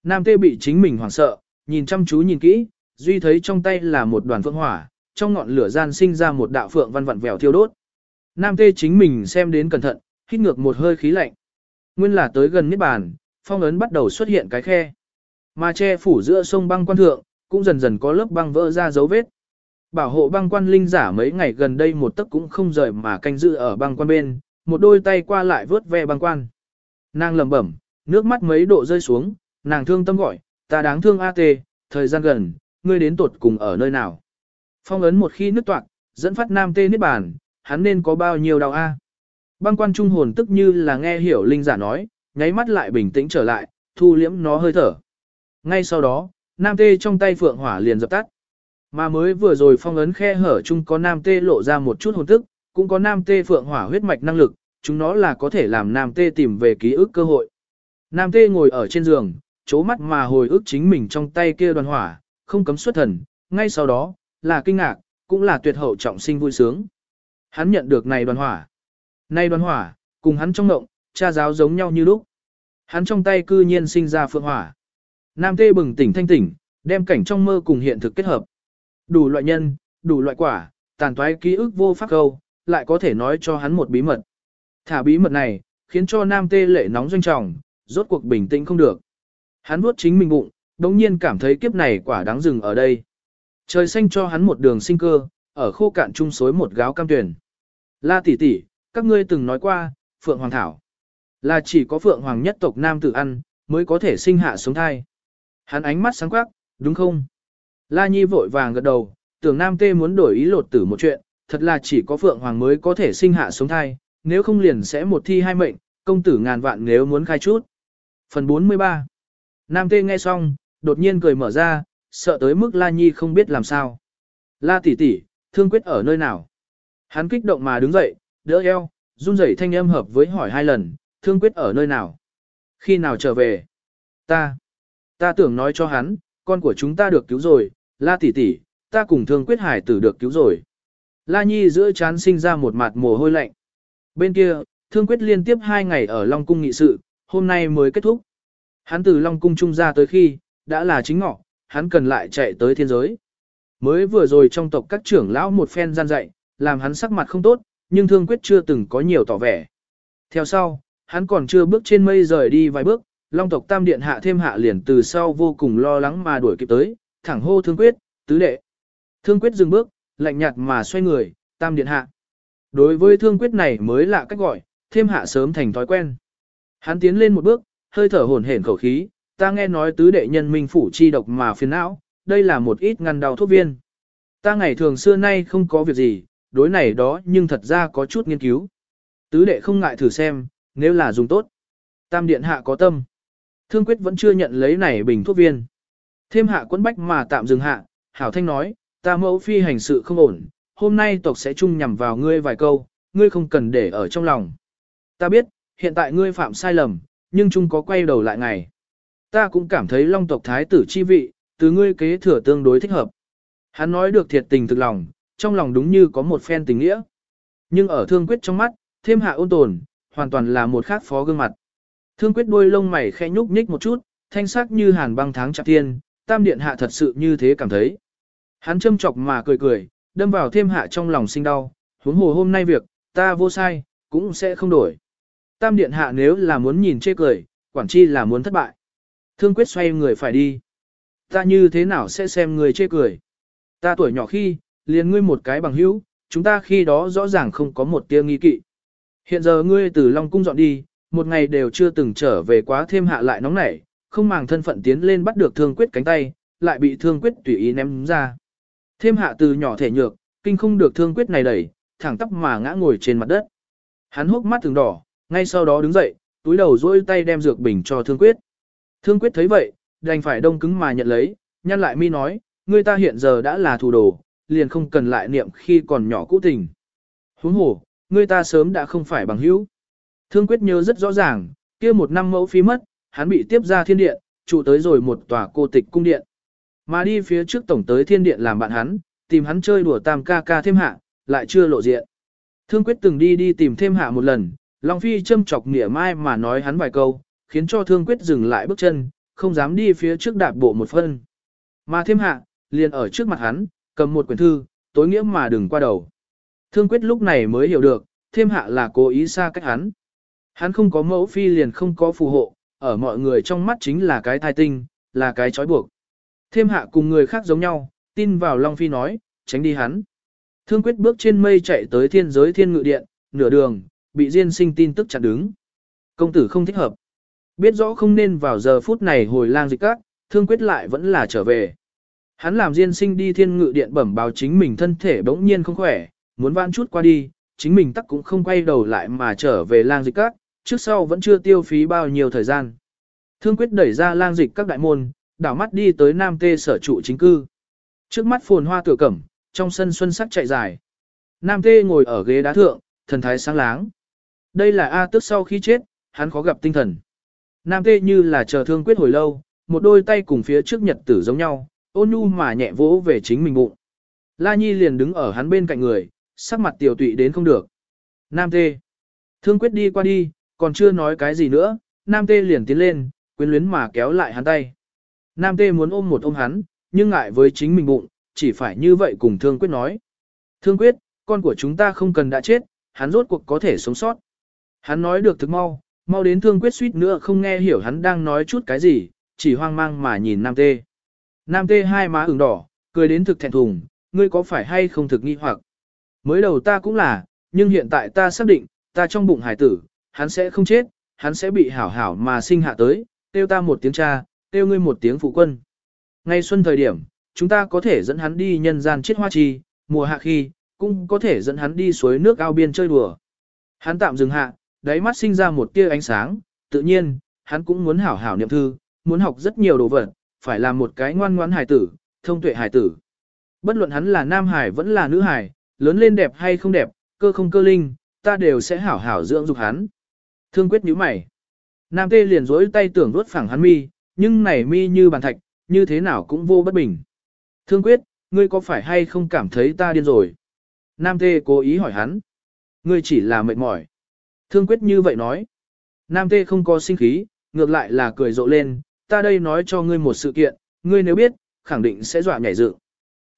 Nam Tê bị chính mình hoảng sợ, nhìn chăm chú nhìn kỹ, duy thấy trong tay là một đoàn phượng hỏa, trong ngọn lửa gian sinh ra một đạo phượng văn vặn vẹo thiêu đốt. Nam Tê chính mình xem đến cẩn thận, hít ngược một hơi khí lạnh. Nguyên là tới gần niết bàn, phong ấn bắt đầu xuất hiện cái khe. Mà che phủ giữa sông băng quan thượng, cũng dần dần có lớp băng vỡ ra dấu vết. Bảo hộ băng quan linh giả mấy ngày gần đây một tấc cũng không rời mà canh giữ ở băng quan bên, một đôi tay qua lại vớt ve băng quan. Nàng lẩm bẩm, nước mắt mấy độ rơi xuống, nàng thương tâm gọi, ta đáng thương A tê, thời gian gần, ngươi đến tuột cùng ở nơi nào. Phong ấn một khi nứt toạc, dẫn phát nam tê niết bàn, hắn nên có bao nhiêu đau A. Băng quan trung hồn tức như là nghe hiểu linh giả nói, nháy mắt lại bình tĩnh trở lại, thu liễm nó hơi thở. Ngay sau đó, nam tê trong tay phượng hỏa liền dập tắt. Mà mới vừa rồi phong ấn khe hở chung có nam tê lộ ra một chút hồn tức, cũng có nam tê phượng hỏa huyết mạch năng lực, chúng nó là có thể làm nam tê tìm về ký ức cơ hội. Nam tê ngồi ở trên giường, chố mắt mà hồi ức chính mình trong tay kia đoàn hỏa, không cấm xuất thần, ngay sau đó, là kinh ngạc, cũng là tuyệt hậu trọng sinh vui sướng. Hắn nhận được này đoàn hỏa. Này đoàn hỏa, cùng hắn trong ngộng, cha giáo giống nhau như lúc. Hắn trong tay cư nhiên sinh ra phượng hỏa. Nam tê bừng tỉnh thanh tỉnh, đem cảnh trong mơ cùng hiện thực kết hợp. Đủ loại nhân, đủ loại quả, tàn toái ký ức vô pháp câu, lại có thể nói cho hắn một bí mật. Thả bí mật này, khiến cho nam tê lệ nóng doanh trọng, rốt cuộc bình tĩnh không được. Hắn vuốt chính mình bụng, đồng nhiên cảm thấy kiếp này quả đáng dừng ở đây. Trời xanh cho hắn một đường sinh cơ, ở khô cạn trung suối một gáo cam tuyển. La tỷ tỷ, các ngươi từng nói qua, Phượng Hoàng Thảo. Là chỉ có Phượng Hoàng nhất tộc nam tử ăn, mới có thể sinh hạ sống thai. Hắn ánh mắt sáng quắc, đúng không? La Nhi vội vàng gật đầu, tưởng nam tê muốn đổi ý lột tử một chuyện, thật là chỉ có Phượng Hoàng mới có thể sinh hạ sống thai, nếu không liền sẽ một thi hai mệnh, công tử ngàn vạn nếu muốn khai chút. Phần 43 Nam tê nghe xong, đột nhiên cười mở ra, sợ tới mức La Nhi không biết làm sao. La tỷ tỷ, thương quyết ở nơi nào? Hắn kích động mà đứng dậy, đỡ eo, run rẩy thanh âm hợp với hỏi hai lần, thương quyết ở nơi nào? Khi nào trở về? Ta, ta tưởng nói cho hắn, con của chúng ta được cứu rồi, la tỷ tỷ, ta cùng thương quyết hải tử được cứu rồi. La Nhi giữa chán sinh ra một mặt mồ hôi lạnh. Bên kia, thương quyết liên tiếp hai ngày ở Long Cung nghị sự, hôm nay mới kết thúc. Hắn từ Long Cung trung ra tới khi, đã là chính ngọ, hắn cần lại chạy tới thiên giới. Mới vừa rồi trong tộc các trưởng lão một phen gian dạy, làm hắn sắc mặt không tốt, nhưng thương quyết chưa từng có nhiều tỏ vẻ. Theo sau, hắn còn chưa bước trên mây rời đi vài bước, long tộc tam điện hạ thêm hạ liền từ sau vô cùng lo lắng mà đuổi kịp tới, thẳng hô thương quyết, tứ đệ. Thương quyết dừng bước, lạnh nhạt mà xoay người, tam điện hạ. Đối với thương quyết này mới lạ cách gọi, thêm hạ sớm thành thói quen. Hắn tiến lên một bước, hơi thở hổn hển khẩu khí, ta nghe nói tứ đệ nhân minh phủ chi độc mà phiền não, đây là một ít ngăn đau thuốc viên. Ta ngày thường xưa nay không có việc gì, đối này đó nhưng thật ra có chút nghiên cứu. Tứ đệ không ngại thử xem, nếu là dùng tốt. Tam điện hạ có tâm. Thương quyết vẫn chưa nhận lấy này bình thuốc viên. Thêm hạ quấn bách mà tạm dừng hạ, hảo thanh nói, ta mẫu phi hành sự không ổn, hôm nay tộc sẽ chung nhằm vào ngươi vài câu, ngươi không cần để ở trong lòng. Ta biết, hiện tại ngươi phạm sai lầm, nhưng chung có quay đầu lại ngày. Ta cũng cảm thấy long tộc thái tử chi vị, từ ngươi kế thừa tương đối thích hợp. Hắn nói được thiệt tình thực lòng, trong lòng đúng như có một phen tình nghĩa. Nhưng ở thương quyết trong mắt, thêm hạ ôn tồn, hoàn toàn là một khác phó gương mặt. Thương quyết đôi lông mày khẽ nhúc nhích một chút, thanh sắc như hàn băng tháng chạp tiên, tam điện hạ thật sự như thế cảm thấy. Hắn châm chọc mà cười cười, đâm vào thêm hạ trong lòng sinh đau, huống hồ hôm nay việc, ta vô sai, cũng sẽ không đổi. Tam điện hạ nếu là muốn nhìn chê cười, quản chi là muốn thất bại. Thương quyết xoay người phải đi. Ta như thế nào sẽ xem người chê cười. Ta tuổi nhỏ khi, liền ngươi một cái bằng hữu, chúng ta khi đó rõ ràng không có một tia nghi kỵ. Hiện giờ ngươi từ Long Cung dọn đi, một ngày đều chưa từng trở về quá thêm hạ lại nóng nảy, không màng thân phận tiến lên bắt được thương quyết cánh tay, lại bị thương quyết tùy ý ném ra. Thêm hạ từ nhỏ thể nhược, kinh không được thương quyết này đẩy, thẳng tóc mà ngã ngồi trên mặt đất. Hắn hốc mắt từng đỏ, ngay sau đó đứng dậy, túi đầu dỗi tay đem dược bình cho thương quyết. Thương quyết thấy vậy, đành phải đông cứng mà nhận lấy, nhăn lại mi nói, người ta hiện giờ đã là thủ đồ, liền không cần lại niệm khi còn nhỏ cũ tình. Huống hồ, người ta sớm đã không phải bằng hữu. Thương quyết nhớ rất rõ ràng, kia một năm mẫu phí mất, hắn bị tiếp ra thiên điện, trụ tới rồi một tòa cô tịch cung điện. Mà đi phía trước tổng tới thiên điện làm bạn hắn, tìm hắn chơi đùa tam ca ca thêm hạ, lại chưa lộ diện. Thương quyết từng đi đi tìm thêm hạ một lần, Long Phi châm chọc nghĩa mai mà nói hắn vài câu, khiến cho thương quyết dừng lại bước chân, không dám đi phía trước đạp bộ một phân. Mà thêm hạ, liền ở trước mặt hắn, cầm một quyển thư, tối nghĩa mà đừng qua đầu. Thương quyết lúc này mới hiểu được, thêm hạ là cố ý xa cách hắn. Hắn không có mẫu phi liền không có phù hộ, ở mọi người trong mắt chính là cái thai tinh, là cái trói buộc. Thêm hạ cùng người khác giống nhau, tin vào Long Phi nói, tránh đi hắn. Thương quyết bước trên mây chạy tới thiên giới thiên ngự điện, nửa đường, bị Diên sinh tin tức chặn đứng. Công tử không thích hợp. Biết rõ không nên vào giờ phút này hồi lang dịch các, thương quyết lại vẫn là trở về. Hắn làm Diên sinh đi thiên ngự điện bẩm báo chính mình thân thể bỗng nhiên không khỏe, muốn van chút qua đi, chính mình tắc cũng không quay đầu lại mà trở về lang dịch các, trước sau vẫn chưa tiêu phí bao nhiêu thời gian. Thương quyết đẩy ra lang dịch các đại môn, đảo mắt đi tới Nam Tê sở trụ chính cư. Trước mắt phồn hoa tựa cẩm, trong sân xuân sắc chạy dài. Nam Tê ngồi ở ghế đá thượng, thần thái sáng láng. Đây là A tức sau khi chết, hắn khó gặp tinh thần. Nam Tê như là chờ thương quyết hồi lâu, một đôi tay cùng phía trước nhật tử giống nhau, ôn nhu mà nhẹ vỗ về chính mình bụng. La Nhi liền đứng ở hắn bên cạnh người, sắc mặt tiểu tụy đến không được. Nam Tê. Thương quyết đi qua đi, còn chưa nói cái gì nữa, Nam Tê liền tiến lên, quyến luyến mà kéo lại hắn tay. Nam Tê muốn ôm một ôm hắn, nhưng ngại với chính mình bụng, chỉ phải như vậy cùng Thương Quyết nói. Thương Quyết, con của chúng ta không cần đã chết, hắn rốt cuộc có thể sống sót. Hắn nói được thực mau, mau đến Thương Quyết suýt nữa không nghe hiểu hắn đang nói chút cái gì, chỉ hoang mang mà nhìn Nam Tê. Nam Tê hai má ửng đỏ, cười đến thực thẹn thùng, ngươi có phải hay không thực nghi hoặc. Mới đầu ta cũng là, nhưng hiện tại ta xác định, ta trong bụng hải tử, hắn sẽ không chết, hắn sẽ bị hảo hảo mà sinh hạ tới, tiêu ta một tiếng cha, tiêu ngươi một tiếng phụ quân. Ngay xuân thời điểm, chúng ta có thể dẫn hắn đi nhân gian chết hoa chi, mùa hạ khi, cũng có thể dẫn hắn đi suối nước ao biên chơi đùa. Hắn tạm dừng hạ, đáy mắt sinh ra một tia ánh sáng, tự nhiên, hắn cũng muốn hảo hảo niệm thư, muốn học rất nhiều đồ vật, phải làm một cái ngoan ngoãn hài tử, thông tuệ hài tử. Bất luận hắn là nam hải vẫn là nữ hải, lớn lên đẹp hay không đẹp, cơ không cơ linh, ta đều sẽ hảo hảo dưỡng dục hắn. Thương quyết nhíu mày. Nam tê liền rối tay tưởng đuốt phẳng hắn mi, nhưng này mi như bàn thạch, như thế nào cũng vô bất bình. Thương quyết, ngươi có phải hay không cảm thấy ta điên rồi? Nam tê cố ý hỏi hắn. Ngươi chỉ là mệt mỏi. Thương quyết như vậy nói. Nam tê không có sinh khí, ngược lại là cười rộ lên, ta đây nói cho ngươi một sự kiện, ngươi nếu biết, khẳng định sẽ dọa nhảy dựng.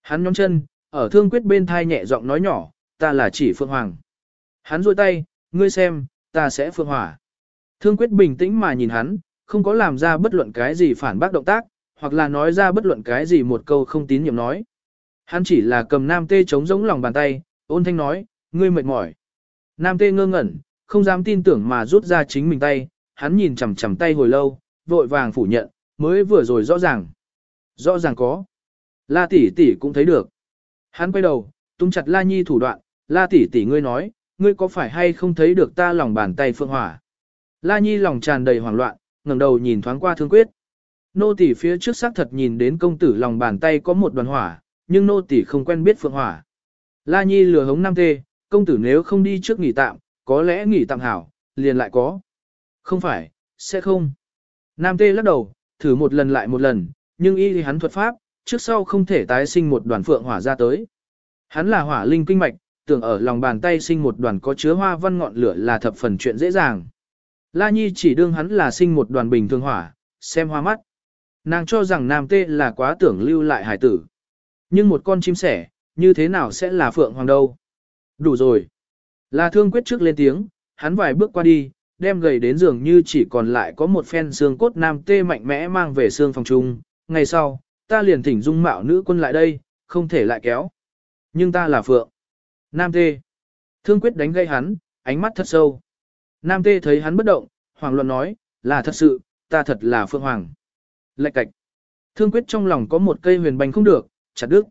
Hắn nhóm chân, ở thương quyết bên thai nhẹ giọng nói nhỏ, ta là chỉ Phượng Hoàng. Hắn rôi tay, ngươi xem, ta sẽ Phượng Hỏa. Thương quyết bình tĩnh mà nhìn hắn, không có làm ra bất luận cái gì phản bác động tác, hoặc là nói ra bất luận cái gì một câu không tín nhiệm nói. Hắn chỉ là cầm nam tê chống giống lòng bàn tay, ôn thanh nói, ngươi mệt mỏi. Nam tê ngơ ngẩn, không dám tin tưởng mà rút ra chính mình tay, hắn nhìn chằm chằm tay hồi lâu, vội vàng phủ nhận, mới vừa rồi rõ ràng. Rõ ràng có. La tỷ tỷ cũng thấy được. Hắn quay đầu, tung chặt La Nhi thủ đoạn, La tỷ tỷ ngươi nói, ngươi có phải hay không thấy được ta lòng bàn tay phượng hỏa. La Nhi lòng tràn đầy hoảng loạn, ngẩng đầu nhìn thoáng qua thương quyết. Nô tỷ phía trước xác thật nhìn đến công tử lòng bàn tay có một đoàn hỏa, nhưng nô tỷ không quen biết phượng hỏa. La Nhi lừa hống Nam Tê, công tử nếu không đi trước nghỉ tạm, có lẽ nghỉ tạm hảo, liền lại có. Không phải, sẽ không. Nam Tê lắc đầu, thử một lần lại một lần, nhưng y thì hắn thuật pháp, trước sau không thể tái sinh một đoàn phượng hỏa ra tới. Hắn là hỏa linh kinh mạch, tưởng ở lòng bàn tay sinh một đoàn có chứa hoa văn ngọn lửa là thập phần chuyện dễ dàng. La Nhi chỉ đương hắn là sinh một đoàn bình thường hỏa, xem hoa mắt. Nàng cho rằng nam tê là quá tưởng lưu lại hải tử. Nhưng một con chim sẻ, như thế nào sẽ là phượng hoàng đâu? Đủ rồi là thương quyết trước lên tiếng, hắn vài bước qua đi, đem gầy đến giường như chỉ còn lại có một phen xương cốt nam tê mạnh mẽ mang về xương phòng trung. Ngày sau, ta liền thỉnh dung mạo nữ quân lại đây, không thể lại kéo. Nhưng ta là phượng. Nam tê. Thương quyết đánh gây hắn, ánh mắt thật sâu. Nam tê thấy hắn bất động, hoàng luận nói, là thật sự, ta thật là phượng hoàng. Lạch cạch. Thương quyết trong lòng có một cây huyền bánh không được, chặt đứt.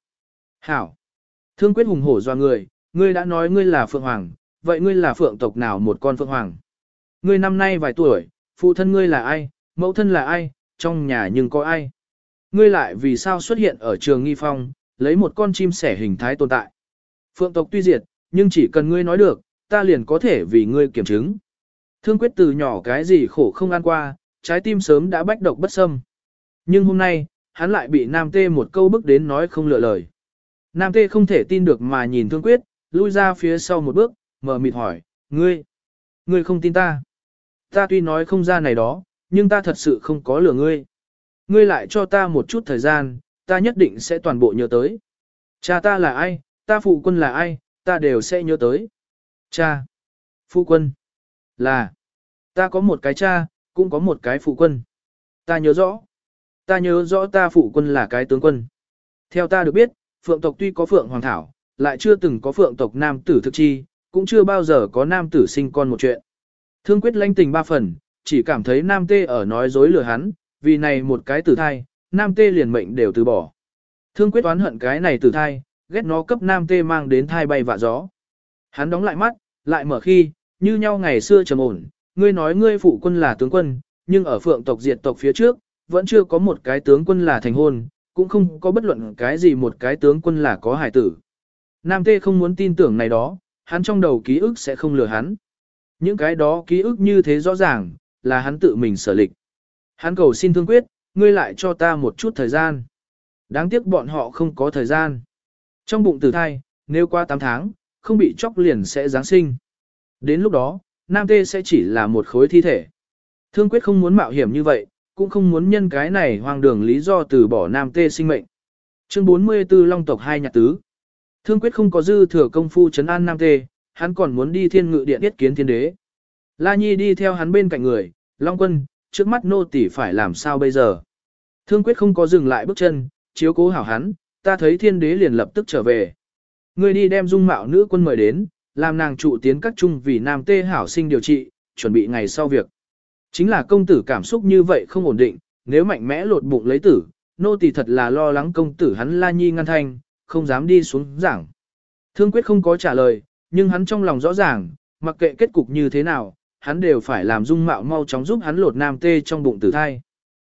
Hảo. Thương quyết hùng hổ doa người, ngươi đã nói ngươi là phượng hoàng, vậy ngươi là phượng tộc nào một con phượng hoàng? Ngươi năm nay vài tuổi, phụ thân ngươi là ai, mẫu thân là ai, trong nhà nhưng có ai? Ngươi lại vì sao xuất hiện ở trường nghi phong, lấy một con chim sẻ hình thái tồn tại? Phượng tộc tuy diệt, nhưng chỉ cần ngươi nói được, ta liền có thể vì ngươi kiểm chứng. Thương quyết từ nhỏ cái gì khổ không ăn qua, trái tim sớm đã bách độc bất xâm. Nhưng hôm nay, hắn lại bị Nam Tê một câu bức đến nói không lựa lời. Nam Tê không thể tin được mà nhìn Thương Quyết, lui ra phía sau một bước, mở mịt hỏi, ngươi, ngươi không tin ta. Ta tuy nói không ra này đó, nhưng ta thật sự không có lừa ngươi. Ngươi lại cho ta một chút thời gian, ta nhất định sẽ toàn bộ nhớ tới. Cha ta là ai, ta phụ quân là ai, ta đều sẽ nhớ tới. Cha, phụ quân, là, ta có một cái cha, cũng có một cái phụ quân. Ta nhớ rõ. Ta nhớ rõ ta phụ quân là cái tướng quân. Theo ta được biết, phượng tộc tuy có phượng hoàng thảo, lại chưa từng có phượng tộc nam tử thực chi, cũng chưa bao giờ có nam tử sinh con một chuyện. Thương quyết lãnh tình ba phần, chỉ cảm thấy nam tê ở nói dối lừa hắn, vì này một cái tử thai, nam tê liền mệnh đều từ bỏ. Thương quyết oán hận cái này tử thai, ghét nó cấp nam tê mang đến thai bay vạ gió. Hắn đóng lại mắt, lại mở khi, như nhau ngày xưa trầm ổn, ngươi nói ngươi phụ quân là tướng quân, nhưng ở phượng tộc diệt tộc phía trước, vẫn chưa có một cái tướng quân là thành hôn, cũng không có bất luận cái gì một cái tướng quân là có hải tử. Nam Tê không muốn tin tưởng này đó, hắn trong đầu ký ức sẽ không lừa hắn. Những cái đó ký ức như thế rõ ràng, là hắn tự mình sở lịch. Hắn cầu xin thương quyết, ngươi lại cho ta một chút thời gian. Đáng tiếc bọn họ không có thời gian. Trong bụng tử thai, nếu qua 8 tháng, không bị chóc liền sẽ Giáng sinh. Đến lúc đó, Nam Tê sẽ chỉ là một khối thi thể. Thương quyết không muốn mạo hiểm như vậy, cũng không muốn nhân cái này hoang đường lý do từ bỏ nam tê sinh mệnh. Chương 44 Long tộc hai nhạc tứ. Thương quyết không có dư thừa công phu chấn an nam tê, hắn còn muốn đi thiên ngự điện yết kiến thiên đế. La Nhi đi theo hắn bên cạnh người, Long quân, trước mắt nô tỷ phải làm sao bây giờ. Thương quyết không có dừng lại bước chân, chiếu cố hảo hắn, ta thấy thiên đế liền lập tức trở về. Người đi đem dung mạo nữ quân mời đến, làm nàng trụ tiến các trung vì nam tê hảo sinh điều trị, chuẩn bị ngày sau việc. Chính là công tử cảm xúc như vậy không ổn định, nếu mạnh mẽ lột bụng lấy tử, nô tỳ thật là lo lắng công tử hắn la nhi ngăn thanh, không dám đi xuống giảng. Thương quyết không có trả lời, nhưng hắn trong lòng rõ ràng, mặc kệ kết cục như thế nào, hắn đều phải làm dung mạo mau chóng giúp hắn lột nam tê trong bụng tử thai.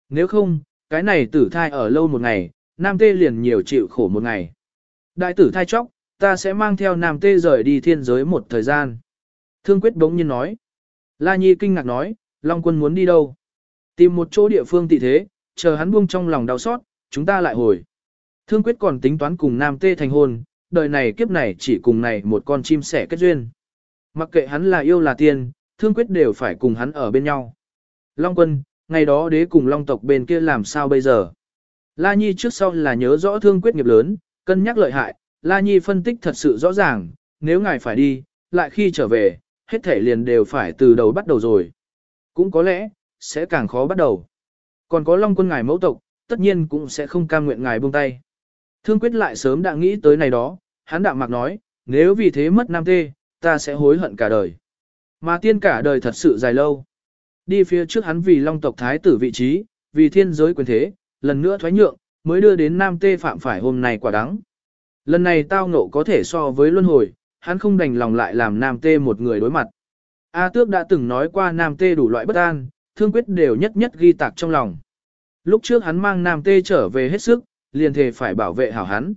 Nếu không, cái này tử thai ở lâu một ngày, nam tê liền nhiều chịu khổ một ngày. Đại tử thai chóc, ta sẽ mang theo nam tê rời đi thiên giới một thời gian. Thương quyết đống nhiên nói. La Nhi kinh ngạc nói, Long quân muốn đi đâu? Tìm một chỗ địa phương tị thế, chờ hắn buông trong lòng đau xót, chúng ta lại hồi. Thương quyết còn tính toán cùng Nam Tê thành hôn, đời này kiếp này chỉ cùng này một con chim sẻ kết duyên. Mặc kệ hắn là yêu là tiên, thương quyết đều phải cùng hắn ở bên nhau. Long quân, ngày đó đế cùng long tộc bên kia làm sao bây giờ? La Nhi trước sau là nhớ rõ thương quyết nghiệp lớn, cân nhắc lợi hại, La Nhi phân tích thật sự rõ ràng, nếu ngài phải đi, lại khi trở về, hết thể liền đều phải từ đầu bắt đầu rồi. Cũng có lẽ, sẽ càng khó bắt đầu. Còn có Long quân ngài mẫu tộc, tất nhiên cũng sẽ không cam nguyện ngài buông tay. Thương quyết lại sớm đã nghĩ tới này đó, hắn đạm mạc nói, nếu vì thế mất nam tê, ta sẽ hối hận cả đời. Mà tiên cả đời thật sự dài lâu. Đi phía trước hắn vì Long tộc thái tử vị trí, vì thiên giới quyền thế, lần nữa thoái nhượng, mới đưa đến nam tê phạm phải hôm nay quả đắng. Lần này tao ngộ có thể so với luân hồi, hắn không đành lòng lại làm nam tê một người đối mặt. A tước đã từng nói qua nam tê đủ loại bất an, thương quyết đều nhất nhất ghi tạc trong lòng. Lúc trước hắn mang nam tê trở về hết sức, liền thề phải bảo vệ hảo hắn.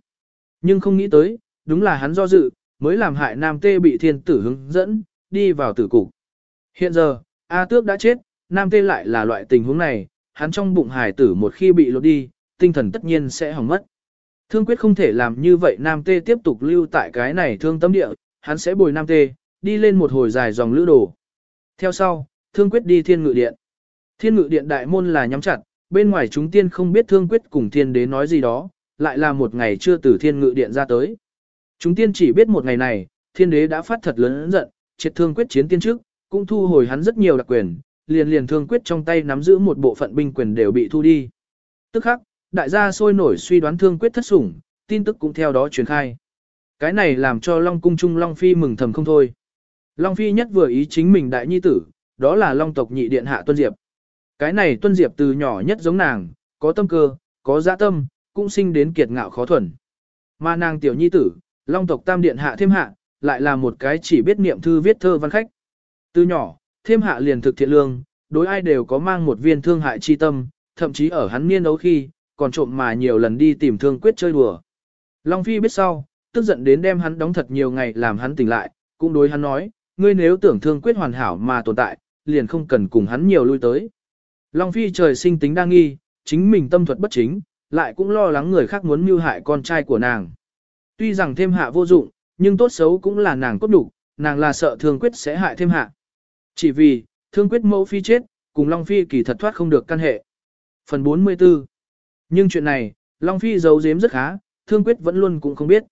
Nhưng không nghĩ tới, đúng là hắn do dự, mới làm hại nam tê bị thiên tử hướng dẫn, đi vào tử cục. Hiện giờ, A tước đã chết, nam tê lại là loại tình huống này, hắn trong bụng hài tử một khi bị lột đi, tinh thần tất nhiên sẽ hỏng mất. Thương quyết không thể làm như vậy nam tê tiếp tục lưu tại cái này thương tâm địa, hắn sẽ bồi nam tê, đi lên một hồi dài dòng lữ đồ. Theo sau, thương quyết đi thiên ngự điện. Thiên ngự điện đại môn là nhắm chặt, bên ngoài chúng tiên không biết thương quyết cùng thiên đế nói gì đó, lại là một ngày chưa từ thiên ngự điện ra tới. Chúng tiên chỉ biết một ngày này, thiên đế đã phát thật lớn giận, triệt thương quyết chiến tiên trước, cũng thu hồi hắn rất nhiều đặc quyền, liền liền thương quyết trong tay nắm giữ một bộ phận binh quyền đều bị thu đi. Tức khắc, đại gia sôi nổi suy đoán thương quyết thất sủng, tin tức cũng theo đó truyền khai. Cái này làm cho Long cung trung Long Phi mừng thầm không thôi. Long Phi nhất vừa ý chính mình đại nhi tử, đó là Long tộc nhị điện hạ Tuân Diệp. Cái này Tuân Diệp từ nhỏ nhất giống nàng, có tâm cơ, có dạ tâm, cũng sinh đến kiệt ngạo khó thuần. Mà nàng tiểu nhi tử, Long tộc tam điện hạ thêm hạ, lại là một cái chỉ biết niệm thư viết thơ văn khách. Từ nhỏ, thêm hạ liền thực thiện lương, đối ai đều có mang một viên thương hại chi tâm, thậm chí ở hắn niên đấu khi, còn trộm mà nhiều lần đi tìm thương quyết chơi đùa. Long Phi biết sau, tức giận đến đem hắn đóng thật nhiều ngày làm hắn tỉnh lại, cũng đối hắn nói, ngươi nếu tưởng thương quyết hoàn hảo mà tồn tại, liền không cần cùng hắn nhiều lui tới. Long Phi trời sinh tính đa nghi, chính mình tâm thuật bất chính, lại cũng lo lắng người khác muốn mưu hại con trai của nàng. Tuy rằng thêm hạ vô dụng, nhưng tốt xấu cũng là nàng cốt đủ, nàng là sợ thương quyết sẽ hại thêm hạ. Chỉ vì, thương quyết mẫu phi chết, cùng Long Phi kỳ thật thoát không được căn hệ. Phần 44 Nhưng chuyện này, Long Phi giấu giếm rất khá, thương quyết vẫn luôn cũng không biết.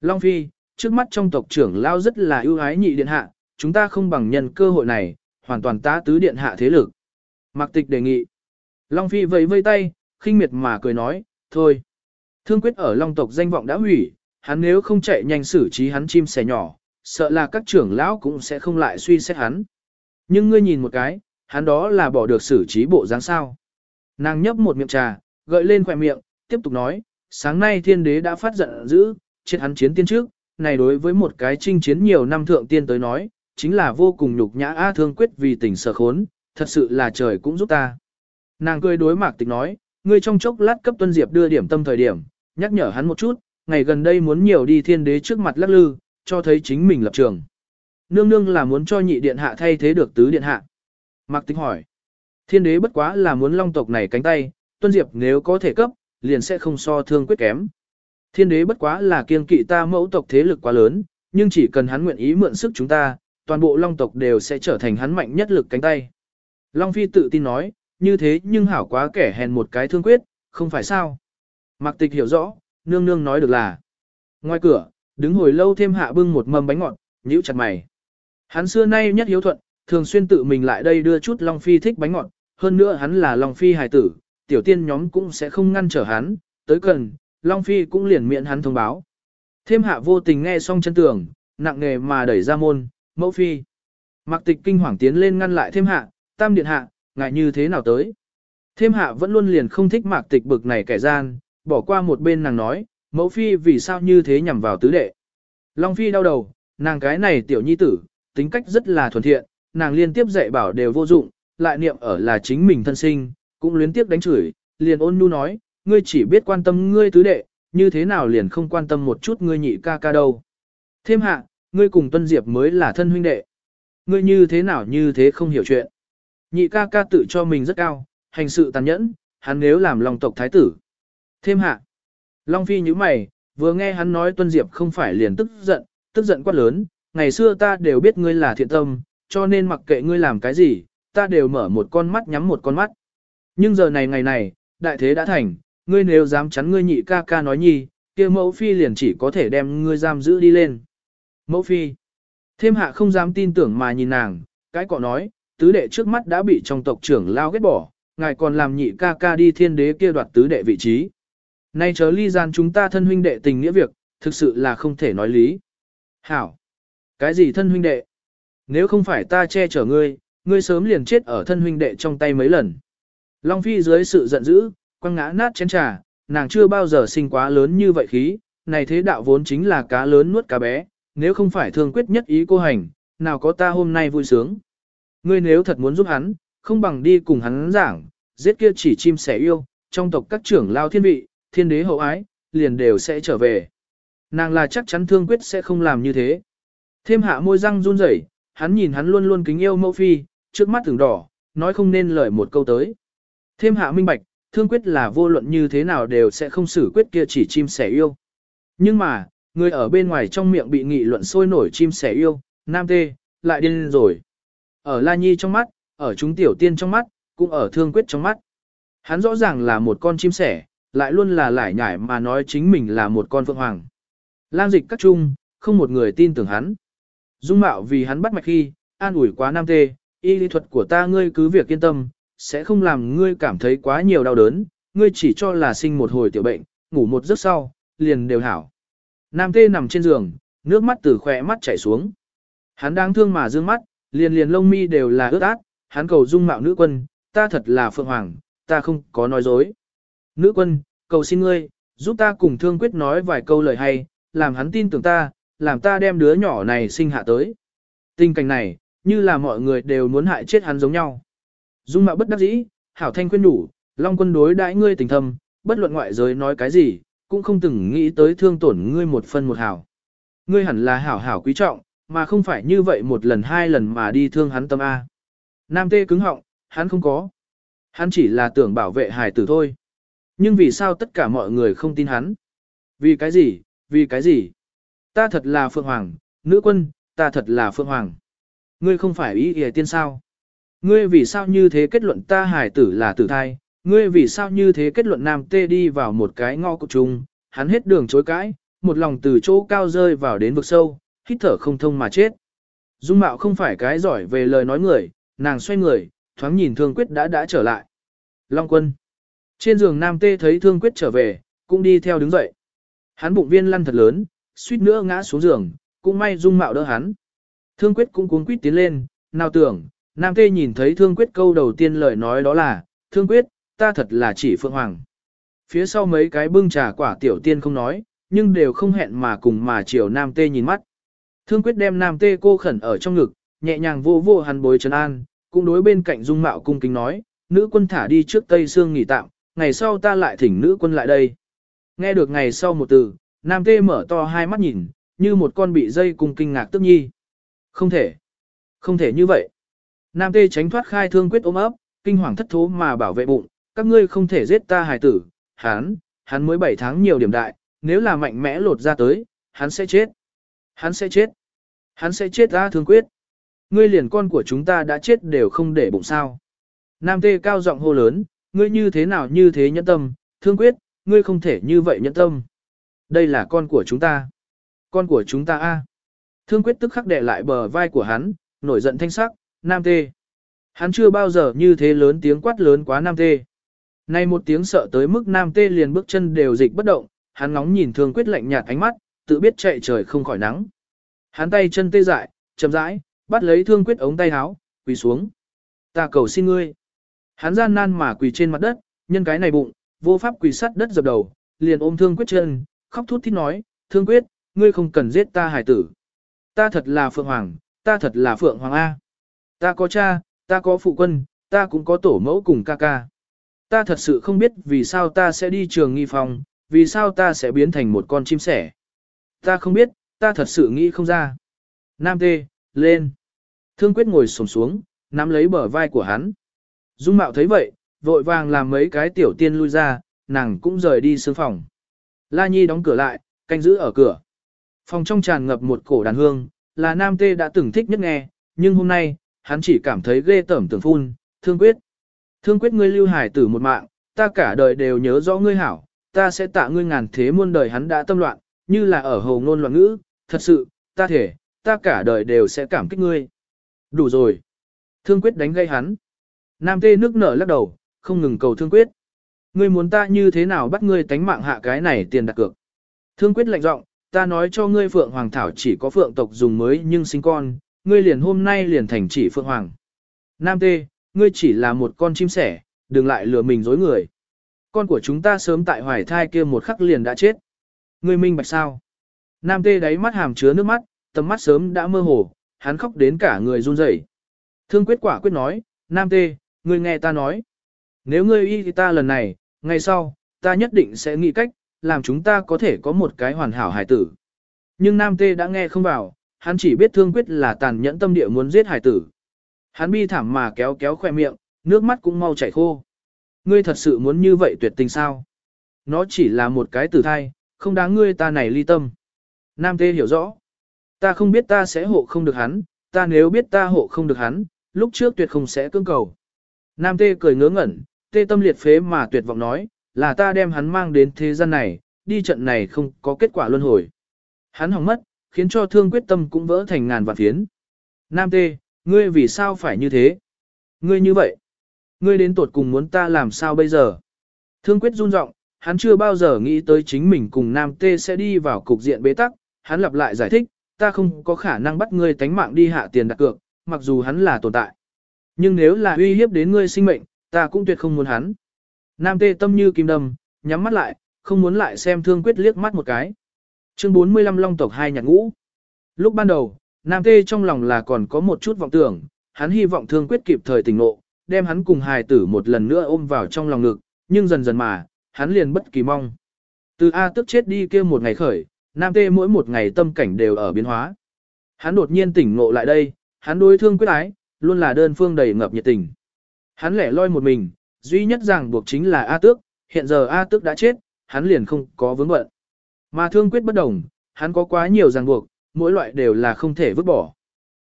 Long Phi, trước mắt trong tộc trưởng lao rất là ưu ái nhị điện hạ, chúng ta không bằng nhân cơ hội này, hoàn toàn tá tứ điện hạ thế lực. Mạc tịch đề nghị. Long Phi vẫy vây tay, khinh miệt mà cười nói, thôi. Thương quyết ở Long tộc danh vọng đã hủy, hắn nếu không chạy nhanh xử trí hắn chim sẻ nhỏ, sợ là các trưởng lão cũng sẽ không lại suy xét hắn. Nhưng ngươi nhìn một cái, hắn đó là bỏ được xử trí bộ dáng sao. Nàng nhấp một miệng trà, gợi lên khỏe miệng, tiếp tục nói, sáng nay thiên đế đã phát giận dữ, chết hắn chiến tiên trước, này đối với một cái chinh chiến nhiều năm thượng tiên tới nói, chính là vô cùng nhục nhã A thương quyết vì tình sở khốn, thật sự là trời cũng giúp ta. Nàng cười đối mạc tịch nói, ngươi trong chốc lát cấp tuân diệp đưa điểm tâm thời điểm, nhắc nhở hắn một chút, ngày gần đây muốn nhiều đi thiên đế trước mặt lắc lư, cho thấy chính mình lập trường. Nương nương là muốn cho nhị điện hạ thay thế được tứ điện hạ. Mạc tịch hỏi, thiên đế bất quá là muốn long tộc này cánh tay, tuân diệp nếu có thể cấp, liền sẽ không so thương quyết kém. Thiên đế bất quá là kiên kỵ ta mẫu tộc thế lực quá lớn, nhưng chỉ cần hắn nguyện ý mượn sức chúng ta, toàn bộ long tộc đều sẽ trở thành hắn mạnh nhất lực cánh tay. Long Phi tự tin nói, như thế nhưng hảo quá kẻ hèn một cái thương quyết, không phải sao. Mạc tịch hiểu rõ, nương nương nói được là. Ngoài cửa, đứng hồi lâu thêm hạ bưng một mâm bánh ngọt, nhíu chặt mày. Hắn xưa nay nhất hiếu thuận, thường xuyên tự mình lại đây đưa chút Long Phi thích bánh ngọt, hơn nữa hắn là Long Phi hài tử, tiểu tiên nhóm cũng sẽ không ngăn trở hắn, tới cần, Long Phi cũng liền miệng hắn thông báo. Thêm hạ vô tình nghe xong chân tường, nặng nề mà đẩy ra môn, mẫu phi. Mạc tịch kinh hoàng tiến lên ngăn lại thêm hạ, tam điện hạ, ngại như thế nào tới. Thêm hạ vẫn luôn liền không thích mạc tịch bực này kẻ gian, bỏ qua một bên nàng nói, mẫu phi vì sao như thế nhằm vào tứ đệ. Long phi đau đầu, nàng cái này tiểu nhi tử, tính cách rất là thuần thiện, nàng liên tiếp dạy bảo đều vô dụng, lại niệm ở là chính mình thân sinh, cũng luyến tiếp đánh chửi, liền ôn nhu nói, ngươi chỉ biết quan tâm ngươi tứ đệ, như thế nào liền không quan tâm một chút ngươi nhị ca ca đâu. Thêm hạ, ngươi cùng Tuân Diệp mới là thân huynh đệ. Ngươi như thế nào như thế không hiểu chuyện. Nhị ca ca tự cho mình rất cao, hành sự tàn nhẫn, hắn nếu làm lòng tộc thái tử. Thêm hạ, Long Phi như mày, vừa nghe hắn nói Tuân Diệp không phải liền tức giận, tức giận quá lớn, ngày xưa ta đều biết ngươi là thiện tâm, cho nên mặc kệ ngươi làm cái gì, ta đều mở một con mắt nhắm một con mắt. Nhưng giờ này ngày này, đại thế đã thành, ngươi nếu dám chắn ngươi nhị ca ca nói nhi, kia mẫu phi liền chỉ có thể đem ngươi giam giữ đi lên. Mẫu phi. Thêm hạ không dám tin tưởng mà nhìn nàng, cái cọ nói, tứ đệ trước mắt đã bị trong tộc trưởng lao ghét bỏ, ngài còn làm nhị ca ca đi thiên đế kia đoạt tứ đệ vị trí. Nay chớ ly gian chúng ta thân huynh đệ tình nghĩa việc, thực sự là không thể nói lý. Hảo. Cái gì thân huynh đệ? Nếu không phải ta che chở ngươi, ngươi sớm liền chết ở thân huynh đệ trong tay mấy lần. Long Phi dưới sự giận dữ, quăng ngã nát chén trà, nàng chưa bao giờ sinh quá lớn như vậy khí, này thế đạo vốn chính là cá lớn nuốt cá bé, nếu không phải thương quyết nhất ý cô hành, nào có ta hôm nay vui sướng. Ngươi nếu thật muốn giúp hắn, không bằng đi cùng hắn giảng, giết kia chỉ chim sẻ yêu, trong tộc các trưởng lao thiên vị, thiên đế hậu ái, liền đều sẽ trở về. Nàng là chắc chắn thương quyết sẽ không làm như thế. Thêm hạ môi răng run rẩy, hắn nhìn hắn luôn luôn kính yêu mẫu phi, trước mắt tưởng đỏ, nói không nên lời một câu tới. Thêm hạ minh bạch, thương quyết là vô luận như thế nào đều sẽ không xử quyết kia chỉ chim sẻ yêu. Nhưng mà, người ở bên ngoài trong miệng bị nghị luận sôi nổi chim sẻ yêu, nam tê, lại điên rồi. Ở La Nhi trong mắt, ở chúng tiểu tiên trong mắt, cũng ở thương quyết trong mắt. Hắn rõ ràng là một con chim sẻ, lại luôn là lải nhải mà nói chính mình là một con phượng hoàng. Lang dịch các trung, không một người tin tưởng hắn. Dung mạo vì hắn bắt mạch khi, an ủi quá nam tê, y lý thuật của ta ngươi cứ việc yên tâm, sẽ không làm ngươi cảm thấy quá nhiều đau đớn, ngươi chỉ cho là sinh một hồi tiểu bệnh, ngủ một giấc sau, liền đều hảo. Nam tê nằm trên giường, nước mắt từ khỏe mắt chảy xuống. Hắn đang thương mà dương mắt, liền liền lông mi đều là ướt át, hắn cầu dung mạo nữ quân, ta thật là phượng hoàng, ta không có nói dối. Nữ quân, cầu xin ngươi, giúp ta cùng thương quyết nói vài câu lời hay, làm hắn tin tưởng ta, làm ta đem đứa nhỏ này sinh hạ tới. Tình cảnh này, như là mọi người đều muốn hại chết hắn giống nhau. Dung mạo bất đắc dĩ, hảo thanh khuyên đủ, Long quân đối đãi ngươi tình thâm, bất luận ngoại giới nói cái gì, cũng không từng nghĩ tới thương tổn ngươi một phân một hảo. Ngươi hẳn là hảo hảo quý trọng, mà không phải như vậy một lần hai lần mà đi thương hắn tâm A. Nam tê cứng họng, hắn không có. Hắn chỉ là tưởng bảo vệ hài tử thôi. Nhưng vì sao tất cả mọi người không tin hắn? Vì cái gì, vì cái gì? Ta thật là Phượng Hoàng, nữ quân, ta thật là Phượng Hoàng. Ngươi không phải ý hề tiên sao? Ngươi vì sao như thế kết luận ta hài tử là tử thai? Ngươi vì sao như thế kết luận nam tê đi vào một cái ngõ cục trùng, hắn hết đường chối cãi, một lòng từ chỗ cao rơi vào đến vực sâu, hít thở không thông mà chết. Dung mạo không phải cái giỏi về lời nói người, nàng xoay người, thoáng nhìn thương quyết đã đã trở lại. Long quân. Trên giường nam tê thấy thương quyết trở về, cũng đi theo đứng dậy. Hắn bụng viên lăn thật lớn, suýt nữa ngã xuống giường, cũng may dung mạo đỡ hắn. Thương quyết cũng cuốn quýt tiến lên, nào tưởng, nam tê nhìn thấy thương quyết câu đầu tiên lời nói đó là, thương quyết, ta thật là chỉ phượng hoàng. Phía sau mấy cái bưng trà quả tiểu tiên không nói, nhưng đều không hẹn mà cùng mà chiều nam tê nhìn mắt. Thương quyết đem nam tê cô khẩn ở trong ngực, nhẹ nhàng vô vô hắn bối trấn an, cũng đối bên cạnh dung mạo cung kính nói, nữ quân thả đi trước Tây Sương nghỉ tạm, ngày sau ta lại thỉnh nữ quân lại đây. Nghe được ngày sau một từ, nam tê mở to hai mắt nhìn, như một con bị dây cung kinh ngạc tức nhi. Không thể, không thể như vậy. Nam tê tránh thoát khai thương quyết ôm ấp, kinh hoàng thất thố mà bảo vệ bụng, các ngươi không thể giết ta hài tử, hắn, hắn mới 7 tháng nhiều điểm đại, nếu là mạnh mẽ lột ra tới, hắn sẽ chết. Hắn sẽ chết. Hắn sẽ chết ra thương quyết. Ngươi liền con của chúng ta đã chết đều không để bụng sao. Nam tê cao giọng hô lớn, ngươi như thế nào như thế nhẫn tâm, thương quyết, ngươi không thể như vậy nhẫn tâm. Đây là con của chúng ta. Con của chúng ta a. Thương quyết tức khắc đè lại bờ vai của hắn, nổi giận thanh sắc, nam tê. Hắn chưa bao giờ như thế lớn tiếng quát lớn quá nam tê. Nay một tiếng sợ tới mức nam tê liền bước chân đều dịch bất động, hắn ngóng nhìn thương quyết lạnh nhạt ánh mắt, tự biết chạy trời không khỏi nắng. Hắn tay chân tê dại, chậm rãi, bắt lấy thương quyết ống tay áo, quỳ xuống. Ta cầu xin ngươi. Hắn gian nan mà quỳ trên mặt đất, nhân cái này bụng, vô pháp quỳ sắt đất dập đầu, liền ôm thương quyết chân, khóc thút thít nói, thương quyết, ngươi không cần giết ta hải tử. Ta thật là phượng hoàng, ta thật là phượng hoàng A. Ta có cha, ta có phụ quân, ta cũng có tổ mẫu cùng ca ca. Ta thật sự không biết vì sao ta sẽ đi trường nghi phòng, vì sao ta sẽ biến thành một con chim sẻ. Ta không biết, ta thật sự nghĩ không ra. Nam tê, lên. Thương quyết ngồi sổm xuống, nắm lấy bờ vai của hắn. Dung mạo thấy vậy, vội vàng làm mấy cái tiểu tiên lui ra, nàng cũng rời đi sương phòng. La Nhi đóng cửa lại, canh giữ ở cửa. Phòng trong tràn ngập một cổ đàn hương, là nam tê đã từng thích nhất nghe, nhưng hôm nay, hắn chỉ cảm thấy ghê tởm tưởng phun, thương quyết. Thương quyết ngươi lưu hải tử một mạng, ta cả đời đều nhớ rõ ngươi hảo, ta sẽ tạ ngươi ngàn thế muôn đời hắn đã tâm loạn, như là ở hồ ngôn loạn ngữ, thật sự, ta thể, ta cả đời đều sẽ cảm kích ngươi. Đủ rồi. Thương quyết đánh gây hắn. Nam tê nước nở lắc đầu, không ngừng cầu thương quyết. Ngươi muốn ta như thế nào bắt ngươi tánh mạng hạ cái này tiền đặt cược. Thương quyết lạnh giọng, ta nói cho ngươi phượng hoàng thảo chỉ có phượng tộc dùng mới nhưng sinh con, ngươi liền hôm nay liền thành chỉ phượng hoàng. Nam tê, ngươi chỉ là một con chim sẻ, đừng lại lừa mình dối người. Con của chúng ta sớm tại hoài thai kia một khắc liền đã chết. Ngươi minh bạch sao? Nam tê đáy mắt hàm chứa nước mắt, tầm mắt sớm đã mơ hồ, hắn khóc đến cả người run rẩy. Thương quyết quả quyết nói, Nam tê, ngươi nghe ta nói. Nếu ngươi y thì ta lần này, ngày sau, ta nhất định sẽ nghĩ cách, làm chúng ta có thể có một cái hoàn hảo hải tử. Nhưng Nam Tê đã nghe không vào, hắn chỉ biết thương quyết là tàn nhẫn tâm địa muốn giết hải tử. Hắn bi thảm mà kéo kéo khoe miệng, nước mắt cũng mau chảy khô. Ngươi thật sự muốn như vậy tuyệt tình sao? Nó chỉ là một cái tử thai, không đáng ngươi ta này ly tâm. Nam Tê hiểu rõ. Ta không biết ta sẽ hộ không được hắn, ta nếu biết ta hộ không được hắn, lúc trước tuyệt không sẽ cưỡng cầu. Nam Tê cười ngớ ngẩn, tê tâm liệt phế mà tuyệt vọng nói, là ta đem hắn mang đến thế gian này, đi trận này không có kết quả luân hồi. Hắn hỏng mất, khiến cho thương quyết tâm cũng vỡ thành ngàn vạn phiến. Nam Tê, ngươi vì sao phải như thế? Ngươi như vậy, ngươi đến tuột cùng muốn ta làm sao bây giờ? Thương quyết run rộng, hắn chưa bao giờ nghĩ tới chính mình cùng Nam Tê sẽ đi vào cục diện bế tắc, hắn lặp lại giải thích, ta không có khả năng bắt ngươi tánh mạng đi hạ tiền đặt cược, mặc dù hắn là tồn tại. Nhưng nếu là uy hiếp đến ngươi sinh mệnh, ta cũng tuyệt không muốn hắn. Nam tê tâm như kim đâm, nhắm mắt lại, không muốn lại xem thương quyết liếc mắt một cái. Chương 45 Long tộc hai nhạc ngũ. Lúc ban đầu, Nam tê trong lòng là còn có một chút vọng tưởng, hắn hy vọng thương quyết kịp thời tỉnh ngộ, đem hắn cùng hài tử một lần nữa ôm vào trong lòng ngực, nhưng dần dần mà, hắn liền bất kỳ mong. Từ A tức chết đi kia một ngày khởi, Nam tê mỗi một ngày tâm cảnh đều ở biến hóa. Hắn đột nhiên tỉnh ngộ lại đây, hắn đối thương quyết ái, luôn là đơn phương đầy ngập nhiệt tình. Hắn lẻ loi một mình, duy nhất ràng buộc chính là A tước, hiện giờ A tước đã chết, hắn liền không có vướng bận. Mà thương quyết bất đồng, hắn có quá nhiều ràng buộc, mỗi loại đều là không thể vứt bỏ.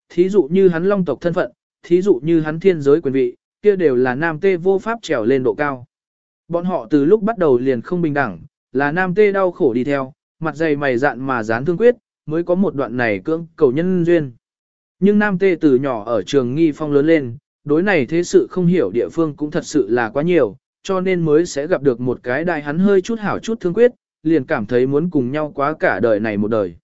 Thí dụ như hắn long tộc thân phận, thí dụ như hắn thiên giới quyền vị, kia đều là nam tê vô pháp trèo lên độ cao. Bọn họ từ lúc bắt đầu liền không bình đẳng, là nam tê đau khổ đi theo, mặt dày mày dạn mà dán thương quyết, mới có một đoạn này cưỡng cầu nhân duyên. Nhưng nam tê từ nhỏ ở trường nghi phong lớn lên, đối này thế sự không hiểu địa phương cũng thật sự là quá nhiều, cho nên mới sẽ gặp được một cái đại hắn hơi chút hảo chút thương quyết, liền cảm thấy muốn cùng nhau quá cả đời này một đời.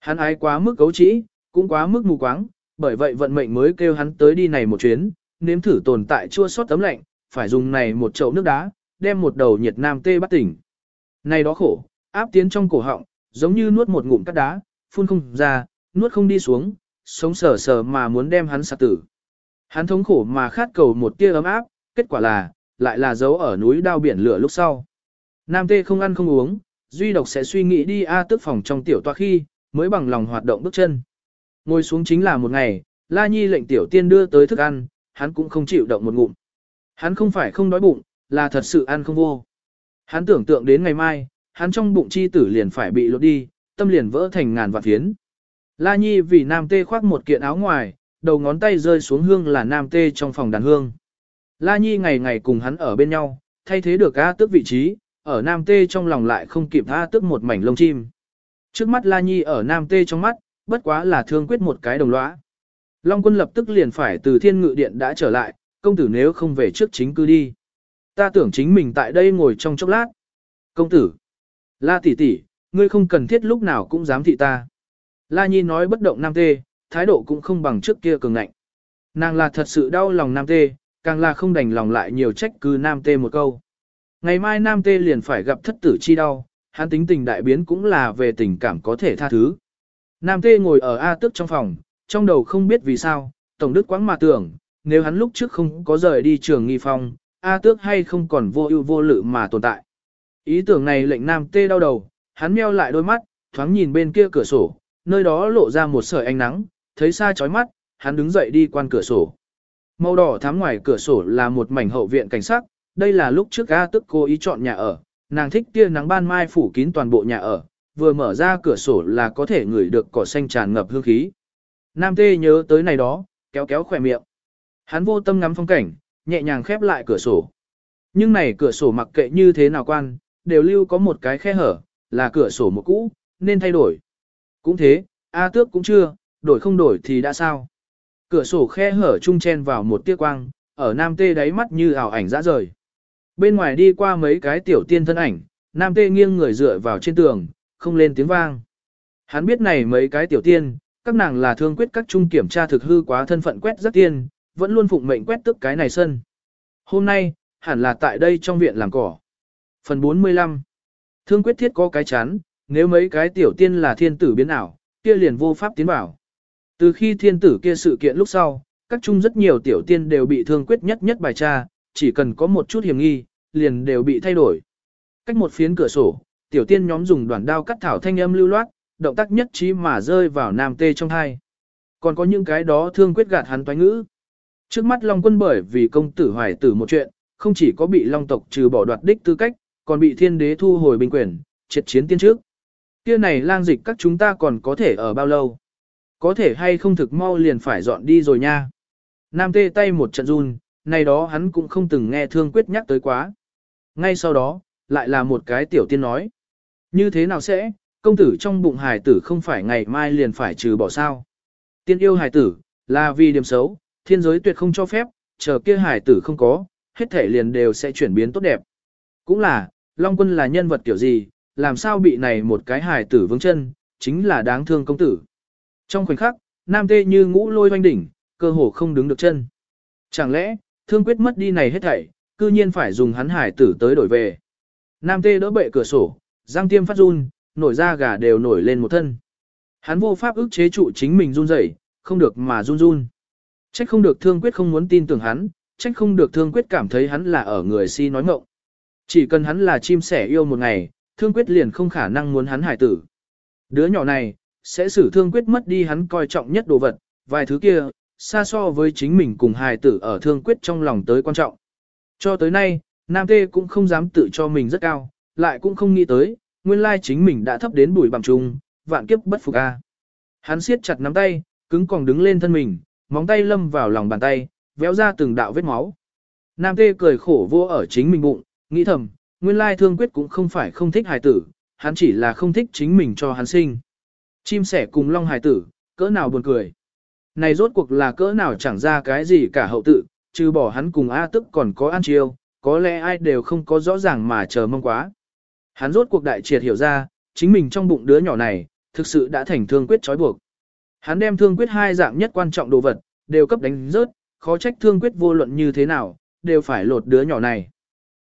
Hắn ái quá mức cấu trĩ, cũng quá mức mù quáng, bởi vậy vận mệnh mới kêu hắn tới đi này một chuyến, nếm thử tồn tại chua suốt tấm lạnh, phải dùng này một chậu nước đá, đem một đầu nhiệt nam tê bắt tỉnh. Này đó khổ, áp tiến trong cổ họng, giống như nuốt một ngụm cát đá, phun không ra, nuốt không đi xuống, sống sờ sờ mà muốn đem hắn sạc tử. Hắn thống khổ mà khát cầu một tia ấm áp, kết quả là, lại là dấu ở núi đao biển lửa lúc sau. Nam tê không ăn không uống, duy độc sẽ suy nghĩ đi A tức phòng trong tiểu toa khi, mới bằng lòng hoạt động bước chân. Ngồi xuống chính là một ngày, La Nhi lệnh tiểu tiên đưa tới thức ăn, hắn cũng không chịu động một ngụm. Hắn không phải không đói bụng, là thật sự ăn không vô. Hắn tưởng tượng đến ngày mai, hắn trong bụng chi tử liền phải bị lột đi, tâm liền vỡ thành ngàn vạn phiến. La Nhi vì nam tê khoác một kiện áo ngoài, đầu ngón tay rơi xuống hương là nam tê trong phòng đàn hương. La Nhi ngày ngày cùng hắn ở bên nhau, thay thế được A tước vị trí, ở nam tê trong lòng lại không kịp A tước một mảnh lông chim. Trước mắt La Nhi ở nam tê trong mắt, bất quá là thương quyết một cái đồng lõa. Long quân lập tức liền phải từ thiên ngự điện đã trở lại, công tử nếu không về trước chính cư đi. Ta tưởng chính mình tại đây ngồi trong chốc lát. Công tử. La tỷ tỷ, ngươi không cần thiết lúc nào cũng dám thị ta. La Nhi nói bất động nam tê, thái độ cũng không bằng trước kia cường ngạnh. Nàng là thật sự đau lòng nam tê, càng là không đành lòng lại nhiều trách cứ nam tê một câu. Ngày mai nam tê liền phải gặp thất tử chi đau, hắn tính tình đại biến cũng là về tình cảm có thể tha thứ. Nam tê ngồi ở A tức trong phòng, trong đầu không biết vì sao, tổng đức quãng mà tưởng, nếu hắn lúc trước không có rời đi trường nghi phong, A tước hay không còn vô ưu vô lự mà tồn tại. Ý tưởng này lệnh nam tê đau đầu, hắn meo lại đôi mắt, thoáng nhìn bên kia cửa sổ, nơi đó lộ ra một sợi ánh nắng, thấy xa chói mắt, hắn đứng dậy đi quan cửa sổ. Màu đỏ thắm ngoài cửa sổ là một mảnh hậu viện cảnh sắc, đây là lúc trước A tức cô ý chọn nhà ở, nàng thích tia nắng ban mai phủ kín toàn bộ nhà ở, vừa mở ra cửa sổ là có thể ngửi được cỏ xanh tràn ngập hương khí. Nam tê nhớ tới này đó, kéo kéo khỏe miệng. Hắn vô tâm ngắm phong cảnh, nhẹ nhàng khép lại cửa sổ. Nhưng này cửa sổ mặc kệ như thế nào quan, đều lưu có một cái khe hở, là cửa sổ một cũ, nên thay đổi. Cũng thế, A tước cũng chưa, đổi không đổi thì đã sao. Cửa sổ khe hở chung chen vào một tia quang, ở nam tê đáy mắt như ảo ảnh dã rời. Bên ngoài đi qua mấy cái tiểu tiên thân ảnh, nam tê nghiêng người dựa vào trên tường, không lên tiếng vang. Hắn biết này mấy cái tiểu tiên, các nàng là thương quyết các trung kiểm tra thực hư quá thân phận quét rất tiên, vẫn luôn phụng mệnh quét tức cái này sân. Hôm nay, hẳn là tại đây trong viện làm cỏ. Phần 45 Thương quyết thiết có cái chán, nếu mấy cái tiểu tiên là thiên tử biến ảo, kia liền vô pháp tiến bảo. Từ khi thiên tử kia sự kiện lúc sau, các chung rất nhiều tiểu tiên đều bị thương quyết nhất nhất bài tra, chỉ cần có một chút hiểm nghi, liền đều bị thay đổi. Cách một phiến cửa sổ, tiểu tiên nhóm dùng đoạn đao cắt thảo thanh âm lưu loát, động tác nhất trí mà rơi vào nam tê trong hai. Còn có những cái đó thương quyết gạt hắn toái ngữ. Trước mắt Long quân bởi vì công tử hoài tử một chuyện, không chỉ có bị Long tộc trừ bỏ đoạt đích tư cách, còn bị thiên đế thu hồi binh quyền, triệt chiến tiên trước. Kia này lang dịch các chúng ta còn có thể ở bao lâu? Có thể hay không thực mau liền phải dọn đi rồi nha. Nam tê tay một trận run, này đó hắn cũng không từng nghe thương quyết nhắc tới quá. Ngay sau đó, lại là một cái tiểu tiên nói. Như thế nào sẽ, công tử trong bụng hài tử không phải ngày mai liền phải trừ bỏ sao. Tiên yêu hài tử, là vì điểm xấu, thiên giới tuyệt không cho phép, chờ kia hải tử không có, hết thể liền đều sẽ chuyển biến tốt đẹp. Cũng là, Long quân là nhân vật kiểu gì, làm sao bị này một cái hải tử vướng chân, chính là đáng thương công tử. Trong khoảnh khắc, nam tê như ngũ lôi hoanh đỉnh, cơ hồ không đứng được chân. Chẳng lẽ, thương quyết mất đi này hết thảy, cư nhiên phải dùng hắn hải tử tới đổi về. Nam tê đỡ bệ cửa sổ, giang tiêm phát run, nổi da gà đều nổi lên một thân. Hắn vô pháp ức chế trụ chính mình run rẩy, không được mà run run. Trách không được thương quyết không muốn tin tưởng hắn, trách không được thương quyết cảm thấy hắn là ở người si nói ngọng. Chỉ cần hắn là chim sẻ yêu một ngày, thương quyết liền không khả năng muốn hắn hải tử. Đứa nhỏ này, sẽ xử thương quyết mất đi hắn coi trọng nhất đồ vật, vài thứ kia, xa so với chính mình cùng hài tử ở thương quyết trong lòng tới quan trọng. Cho tới nay, Nam Tê cũng không dám tự cho mình rất cao, lại cũng không nghĩ tới, nguyên lai chính mình đã thấp đến bụi bằng trùng, vạn kiếp bất phục a. Hắn siết chặt nắm tay, cứng còn đứng lên thân mình, móng tay lâm vào lòng bàn tay, véo ra từng đạo vết máu. Nam Tê cười khổ vô ở chính mình bụng, nghĩ thầm, nguyên lai thương quyết cũng không phải không thích hài tử, hắn chỉ là không thích chính mình cho hắn sinh. Chim sẻ cùng long hài tử, cỡ nào buồn cười. Này rốt cuộc là cỡ nào chẳng ra cái gì cả hậu tự, trừ bỏ hắn cùng A tức còn có An Chiêu, có lẽ ai đều không có rõ ràng mà chờ mong quá. Hắn rốt cuộc đại triệt hiểu ra, chính mình trong bụng đứa nhỏ này, thực sự đã thành thương quyết trói buộc. Hắn đem thương quyết hai dạng nhất quan trọng đồ vật, đều cấp đánh rớt, khó trách thương quyết vô luận như thế nào, đều phải lột đứa nhỏ này.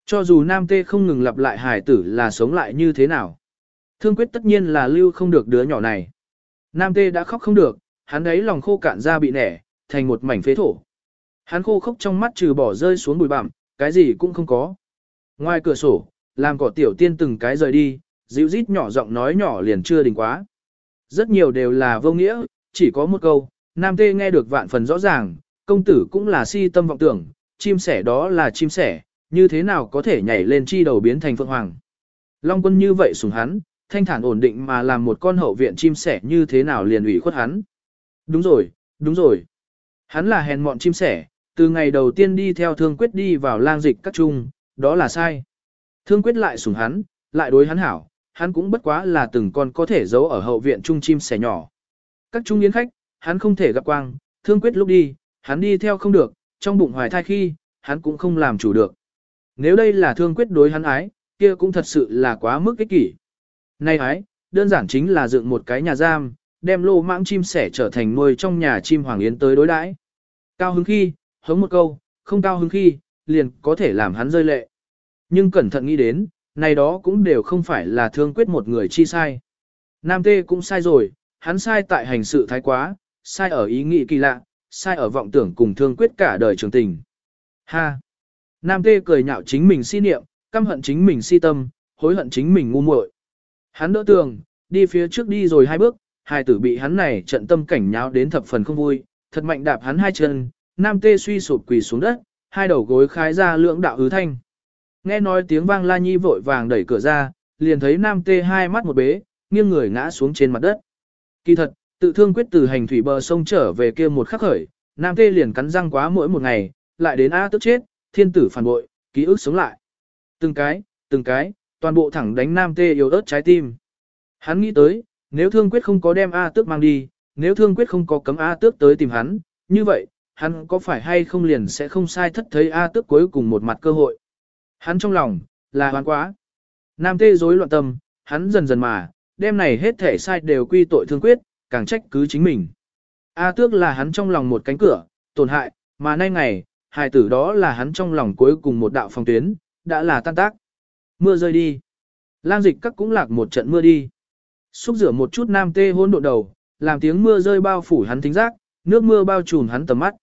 Cho dù nam tê không ngừng lặp lại hài tử là sống lại như thế nào. Thương quyết tất nhiên là lưu không được đứa nhỏ này. Nam tê đã khóc không được, hắn ấy lòng khô cạn ra bị nẻ, thành một mảnh phế thổ. Hắn khô khốc trong mắt trừ bỏ rơi xuống bụi bặm, cái gì cũng không có. Ngoài cửa sổ, làm cỏ tiểu tiên từng cái rời đi, dịu rít nhỏ giọng nói nhỏ liền chưa đình quá. Rất nhiều đều là vô nghĩa, chỉ có một câu, nam tê nghe được vạn phần rõ ràng, công tử cũng là si tâm vọng tưởng, chim sẻ đó là chim sẻ, như thế nào có thể nhảy lên chi đầu biến thành phượng hoàng. Long quân như vậy sùng hắn, thanh thản ổn định mà làm một con hậu viện chim sẻ như thế nào liền ủy khuất hắn. Đúng rồi, đúng rồi. Hắn là hèn mọn chim sẻ, từ ngày đầu tiên đi theo thương quyết đi vào lang dịch các trung, đó là sai. Thương quyết lại sủng hắn, lại đối hắn hảo, hắn cũng bất quá là từng con có thể giấu ở hậu viện trung chim sẻ nhỏ. Các trung yến khách, hắn không thể gặp quang, thương quyết lúc đi, hắn đi theo không được, trong bụng hoài thai khi, hắn cũng không làm chủ được. Nếu đây là thương quyết đối hắn ái, kia cũng thật sự là quá mức ích kỷ. Nay ái, đơn giản chính là dựng một cái nhà giam, đem lô mãng chim sẻ trở thành nuôi trong nhà chim hoàng yến tới đối đãi. Cao hứng khi, hống một câu, không cao hứng khi, liền có thể làm hắn rơi lệ. Nhưng cẩn thận nghĩ đến, này đó cũng đều không phải là thương quyết một người chi sai. Nam Tê cũng sai rồi, hắn sai tại hành sự thái quá, sai ở ý nghĩ kỳ lạ, sai ở vọng tưởng cùng thương quyết cả đời trường tình. Ha! Nam Tê cười nhạo chính mình si niệm, căm hận chính mình si tâm, hối hận chính mình ngu muội. Hắn đỡ tường, đi phía trước đi rồi hai bước, hai tử bị hắn này trận tâm cảnh nháo đến thập phần không vui, thật mạnh đạp hắn hai chân, nam tê suy sụp quỳ xuống đất, hai đầu gối khái ra lưỡng đạo hứ thanh. Nghe nói tiếng vang la nhi vội vàng đẩy cửa ra, liền thấy nam tê hai mắt một bế, nghiêng người ngã xuống trên mặt đất. Kỳ thật, tự thương quyết từ hành thủy bờ sông trở về kia một khắc khởi, nam tê liền cắn răng quá mỗi một ngày, lại đến A tức chết, thiên tử phản bội, ký ức sống lại. Từng cái, từng cái, toàn bộ thẳng đánh nam tê yếu ớt trái tim. Hắn nghĩ tới, nếu thương quyết không có đem A tước mang đi, nếu thương quyết không có cấm A tước tới tìm hắn, như vậy, hắn có phải hay không liền sẽ không sai thất thấy A tước cuối cùng một mặt cơ hội. Hắn trong lòng, là hoan quá. Nam tê rối loạn tâm, hắn dần dần mà, đem này hết thể sai đều quy tội thương quyết, càng trách cứ chính mình. A tước là hắn trong lòng một cánh cửa, tổn hại, mà nay ngày, hài tử đó là hắn trong lòng cuối cùng một đạo phòng tuyến, đã là tan tác. Mưa rơi đi. Lang dịch các cũng lạc một trận mưa đi. Xúc rửa một chút nam tê hôn độn đầu, làm tiếng mưa rơi bao phủ hắn thính giác, nước mưa bao trùm hắn tầm mắt.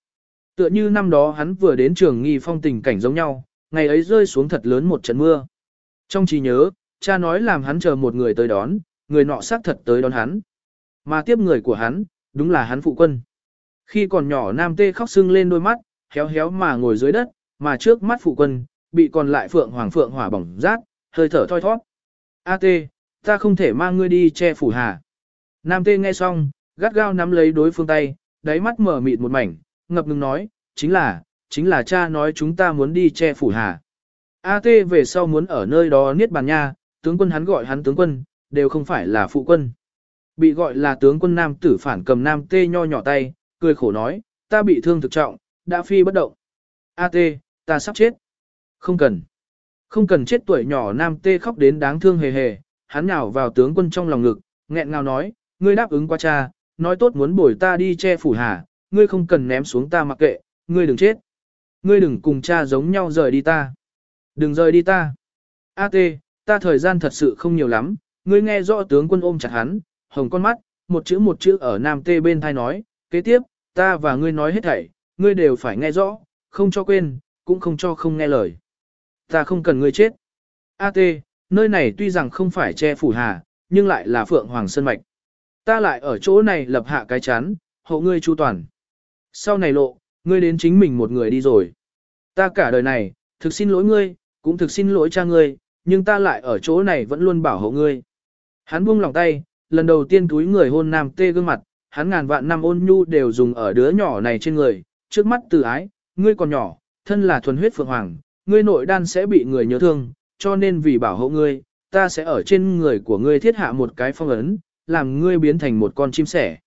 Tựa như năm đó hắn vừa đến trường nghi phong tình cảnh giống nhau, ngày ấy rơi xuống thật lớn một trận mưa. Trong trí nhớ, cha nói làm hắn chờ một người tới đón, người nọ xác thật tới đón hắn. Mà tiếp người của hắn, đúng là hắn phụ quân. Khi còn nhỏ nam tê khóc sưng lên đôi mắt, héo héo mà ngồi dưới đất, mà trước mắt phụ quân, bị còn lại phượng hoàng phượng hỏa bỏng rát, hơi thở thoi thoát. A tê, ta không thể mang ngươi đi che phủ hà. Nam tê nghe xong, gắt gao nắm lấy đối phương tay, đáy mắt mở mịt một mảnh, ngập ngừng nói, chính là, chính là cha nói chúng ta muốn đi che phủ hà. A tê về sau muốn ở nơi đó niết bàn nha, tướng quân hắn gọi hắn tướng quân, đều không phải là phụ quân. Bị gọi là tướng quân nam tử phản cầm nam tê nho nhỏ tay, cười khổ nói, ta bị thương thực trọng, đã phi bất động. A tê, ta sắp chết. Không cần. Không cần chết tuổi nhỏ nam tê khóc đến đáng thương hề hề, hắn nhào vào tướng quân trong lòng ngực, nghẹn ngào nói, ngươi đáp ứng qua cha, nói tốt muốn bồi ta đi che phủ hà, ngươi không cần ném xuống ta mặc kệ, ngươi đừng chết. Ngươi đừng cùng cha giống nhau rời đi ta. Đừng rời đi ta. A tê, ta thời gian thật sự không nhiều lắm, ngươi nghe rõ tướng quân ôm chặt hắn, hồng con mắt, một chữ một chữ ở nam tê bên thai nói, kế tiếp, ta và ngươi nói hết thảy, ngươi đều phải nghe rõ, không cho quên, cũng không cho không nghe lời. Ta không cần ngươi chết. A tê, nơi này tuy rằng không phải che phủ hà, nhưng lại là phượng hoàng sơn mạch. Ta lại ở chỗ này lập hạ cái chán, hộ ngươi chu toàn. Sau này lộ, ngươi đến chính mình một người đi rồi. Ta cả đời này, thực xin lỗi ngươi, cũng thực xin lỗi cha ngươi, nhưng ta lại ở chỗ này vẫn luôn bảo hộ ngươi. Hắn buông lòng tay, lần đầu tiên túi người hôn nam tê gương mặt, hắn ngàn vạn năm ôn nhu đều dùng ở đứa nhỏ này trên người, trước mắt từ ái, ngươi còn nhỏ, thân là thuần huyết phượng hoàng, ngươi nội đan sẽ bị người nhớ thương, cho nên vì bảo hộ ngươi, ta sẽ ở trên người của ngươi thiết hạ một cái phong ấn, làm ngươi biến thành một con chim sẻ.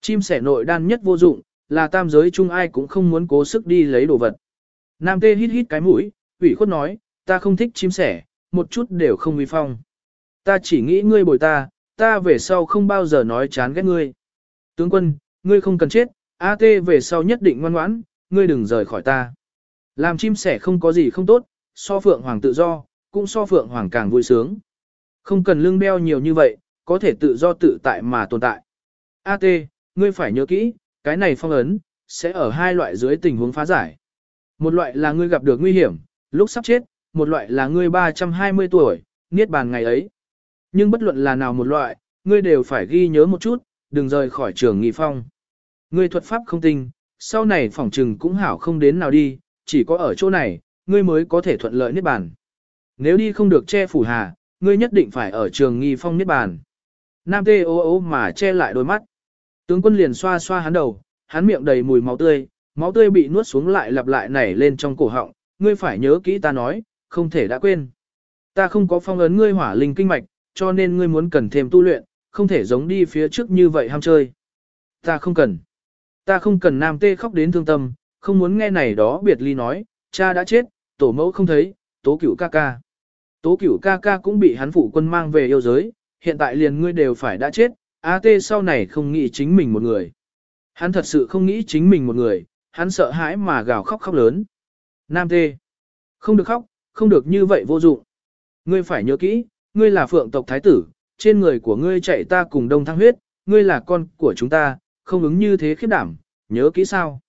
Chim sẻ nội đan nhất vô dụng, là tam giới chung ai cũng không muốn cố sức đi lấy đồ vật. Nam tê hít hít cái mũi, ủy khuất nói, ta không thích chim sẻ, một chút đều không uy phong. Ta chỉ nghĩ ngươi bồi ta, ta về sau không bao giờ nói chán ghét ngươi. Tướng quân, ngươi không cần chết, A tê về sau nhất định ngoan ngoãn, ngươi đừng rời khỏi ta. Làm chim sẻ không có gì không tốt, so phượng hoàng tự do, cũng so phượng hoàng càng vui sướng. Không cần lương beo nhiều như vậy, có thể tự do tự tại mà tồn tại. A tê, ngươi phải nhớ kỹ, cái này phong ấn, sẽ ở hai loại dưới tình huống phá giải. Một loại là ngươi gặp được nguy hiểm, lúc sắp chết, một loại là ngươi 320 tuổi, niết bàn ngày ấy. Nhưng bất luận là nào một loại, ngươi đều phải ghi nhớ một chút, đừng rời khỏi trường nghị phong. Ngươi thuật pháp không tinh, sau này phỏng trừng cũng hảo không đến nào đi, chỉ có ở chỗ này, ngươi mới có thể thuận lợi niết bàn. Nếu đi không được che phủ hà, ngươi nhất định phải ở trường nghi phong niết bàn. Nam tê ô ô mà che lại đôi mắt. Tướng quân liền xoa xoa hắn đầu, hắn miệng đầy mùi máu tươi, máu tươi bị nuốt xuống lại lặp lại nảy lên trong cổ họng, ngươi phải nhớ kỹ ta nói, không thể đã quên. Ta không có phong ấn ngươi hỏa linh kinh mạch, cho nên ngươi muốn cần thêm tu luyện, không thể giống đi phía trước như vậy ham chơi. Ta không cần. Ta không cần nam tê khóc đến thương tâm, không muốn nghe này đó biệt ly nói, cha đã chết, tổ mẫu không thấy, tố cửu ca ca. Tố cửu ca ca cũng bị hắn phụ quân mang về yêu giới, hiện tại liền ngươi đều phải đã chết, A tê sau này không nghĩ chính mình một người. Hắn thật sự không nghĩ chính mình một người, hắn sợ hãi mà gào khóc khóc lớn. Nam tê, không được khóc, không được như vậy vô dụng. Ngươi phải nhớ kỹ, ngươi là phượng tộc thái tử, trên người của ngươi chạy ta cùng đông thăng huyết, ngươi là con của chúng ta, không ứng như thế khiếp đảm, nhớ kỹ sao.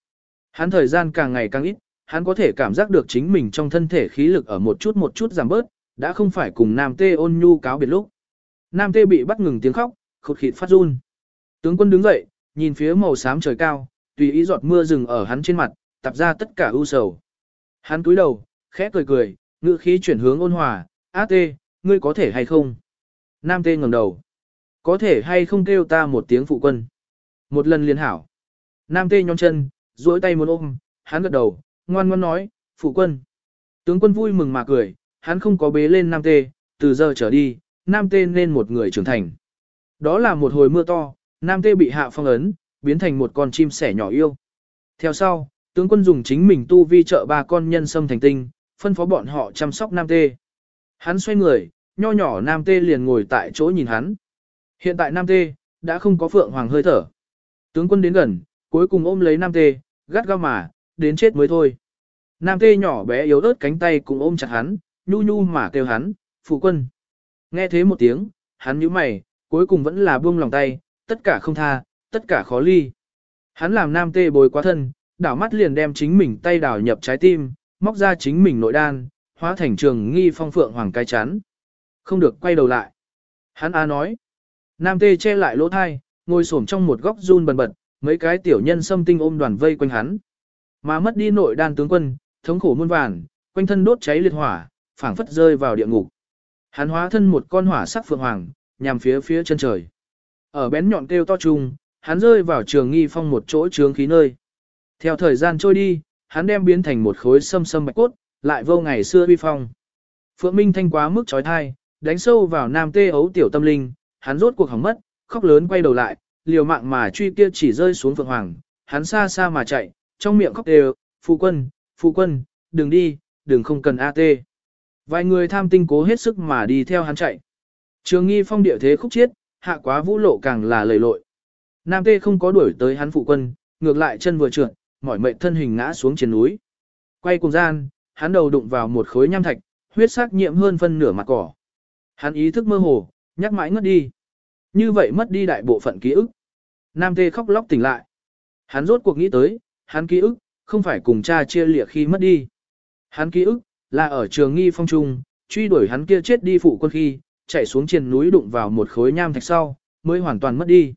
Hắn thời gian càng ngày càng ít, hắn có thể cảm giác được chính mình trong thân thể khí lực ở một chút một chút giảm bớt, đã không phải cùng Nam Tê ôn nhu cáo biệt lúc. Nam Tê bị bắt ngừng tiếng khóc, khụt khịt phát run. Tướng quân đứng dậy, nhìn phía màu xám trời cao, tùy ý giọt mưa rừng ở hắn trên mặt, tập ra tất cả ưu sầu. Hắn cúi đầu, khẽ cười cười, ngữ khí chuyển hướng ôn hòa, "A Tê, ngươi có thể hay không?" Nam Tê ngẩng đầu. "Có thể hay không kêu ta một tiếng phụ quân?" Một lần liền hảo. Nam Tê nhón chân, duỗi tay muốn ôm, hắn gật đầu, ngoan ngoãn nói, phụ quân. Tướng quân vui mừng mà cười, hắn không có bế lên Nam Tê, từ giờ trở đi, Nam Tê nên một người trưởng thành. Đó là một hồi mưa to, Nam Tê bị hạ phong ấn, biến thành một con chim sẻ nhỏ yêu. Theo sau, tướng quân dùng chính mình tu vi trợ ba con nhân sâm thành tinh, phân phó bọn họ chăm sóc Nam Tê. Hắn xoay người, nho nhỏ Nam Tê liền ngồi tại chỗ nhìn hắn. Hiện tại Nam Tê, đã không có phượng hoàng hơi thở. Tướng quân đến gần, cuối cùng ôm lấy Nam Tê, gắt gao mà, đến chết mới thôi. Nam Tê nhỏ bé yếu ớt cánh tay cùng ôm chặt hắn, nhu nhu mà kêu hắn, phụ quân. Nghe thế một tiếng, hắn nhíu mày, cuối cùng vẫn là buông lòng tay, tất cả không tha, tất cả khó ly. Hắn làm Nam Tê bồi quá thân, đảo mắt liền đem chính mình tay đảo nhập trái tim, móc ra chính mình nội đan, hóa thành trường nghi phong phượng hoàng cái chán. Không được quay đầu lại. Hắn A nói. Nam tê che lại lỗ thai, ngồi xổm trong một góc run bần bật, mấy cái tiểu nhân xâm tinh ôm đoàn vây quanh hắn. Mà mất đi nội đan tướng quân, thống khổ muôn vàn, quanh thân đốt cháy liệt hỏa, phảng phất rơi vào địa ngục. Hắn hóa thân một con hỏa sắc phượng hoàng, nhằm phía phía chân trời. Ở bén nhọn kêu to chung, hắn rơi vào trường nghi phong một chỗ trướng khí nơi. Theo thời gian trôi đi, hắn đem biến thành một khối sâm sâm bạch cốt, lại vô ngày xưa uy phong. Phượng Minh thanh quá mức trói thai, đánh sâu vào nam tê ấu tiểu tâm linh, hắn rốt cuộc hỏng mất, khóc lớn quay đầu lại, liều mạng mà truy kia chỉ rơi xuống Phượng Hoàng, hắn xa xa mà chạy, trong miệng khóc đều, phụ quân, phụ quân, đừng đi, đừng không cần AT. Vài người tham tinh cố hết sức mà đi theo hắn chạy. Trường nghi phong địa thế khúc chiết, hạ quá vũ lộ càng là lầy lội. Nam tê không có đuổi tới hắn phụ quân, ngược lại chân vừa trượt, mỏi mệnh thân hình ngã xuống trên núi. Quay cùng gian, hắn đầu đụng vào một khối nham thạch, huyết sắc nhiễm hơn phân nửa mặt cỏ. Hắn ý thức mơ hồ, nhắc mãi ngất đi. Như vậy mất đi đại bộ phận ký ức. Nam tê khóc lóc tỉnh lại. Hắn rốt cuộc nghĩ tới, hắn ký ức, không phải cùng cha chia lịa khi mất đi. Hắn ký ức, là ở trường nghi phong trung, truy đuổi hắn kia chết đi phụ quân khi, chạy xuống trên núi đụng vào một khối nham thạch sau, mới hoàn toàn mất đi.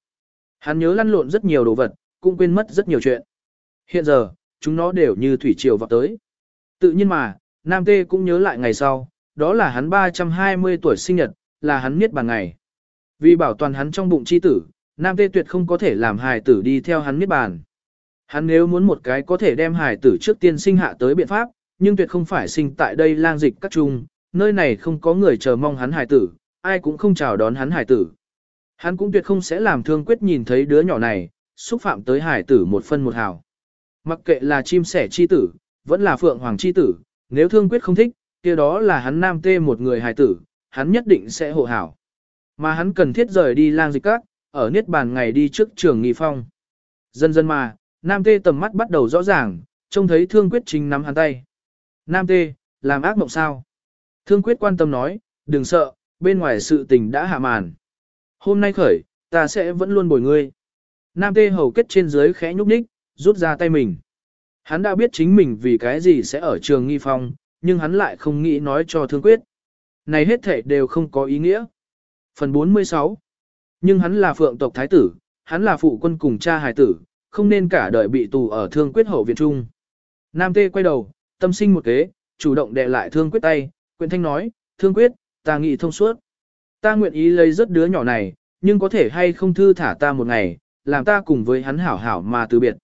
Hắn nhớ lăn lộn rất nhiều đồ vật, cũng quên mất rất nhiều chuyện. Hiện giờ, chúng nó đều như thủy triều vào tới. Tự nhiên mà, Nam Tê cũng nhớ lại ngày sau, đó là hắn 320 tuổi sinh nhật, là hắn miết bàn ngày. Vì bảo toàn hắn trong bụng chi tử, Nam Tê tuyệt không có thể làm hài tử đi theo hắn miết bàn. Hắn nếu muốn một cái có thể đem hài tử trước tiên sinh hạ tới biện pháp, nhưng tuyệt không phải sinh tại đây lang dịch các trung, nơi này không có người chờ mong hắn hài tử, ai cũng không chào đón hắn hài tử. Hắn cũng tuyệt không sẽ làm thương quyết nhìn thấy đứa nhỏ này, xúc phạm tới hài tử một phân một hào. Mặc kệ là chim sẻ chi tử, vẫn là phượng hoàng chi tử, nếu thương quyết không thích, kia đó là hắn nam tê một người hài tử, hắn nhất định sẽ hộ hảo. Mà hắn cần thiết rời đi lang dịch các, ở niết bàn ngày đi trước trường nghi phong. Dần dần mà, nam tê tầm mắt bắt đầu rõ ràng, trông thấy thương quyết chính nắm hắn tay. Nam tê, làm ác mộng sao? Thương quyết quan tâm nói, đừng sợ, bên ngoài sự tình đã hạ màn. Hôm nay khởi, ta sẽ vẫn luôn bồi ngươi. Nam tê hầu kết trên dưới khẽ nhúc nhích, rút ra tay mình. Hắn đã biết chính mình vì cái gì sẽ ở trường nghi phong, nhưng hắn lại không nghĩ nói cho thương quyết. Này hết thể đều không có ý nghĩa. Phần 46 Nhưng hắn là phượng tộc thái tử, hắn là phụ quân cùng cha hài tử, không nên cả đời bị tù ở thương quyết hậu viện trung. Nam tê quay đầu, tâm sinh một kế, chủ động đè lại thương quyết tay, quyện thanh nói, thương quyết, ta nghĩ thông suốt. Ta nguyện ý lấy rất đứa nhỏ này, nhưng có thể hay không thư thả ta một ngày, làm ta cùng với hắn hảo hảo mà từ biệt.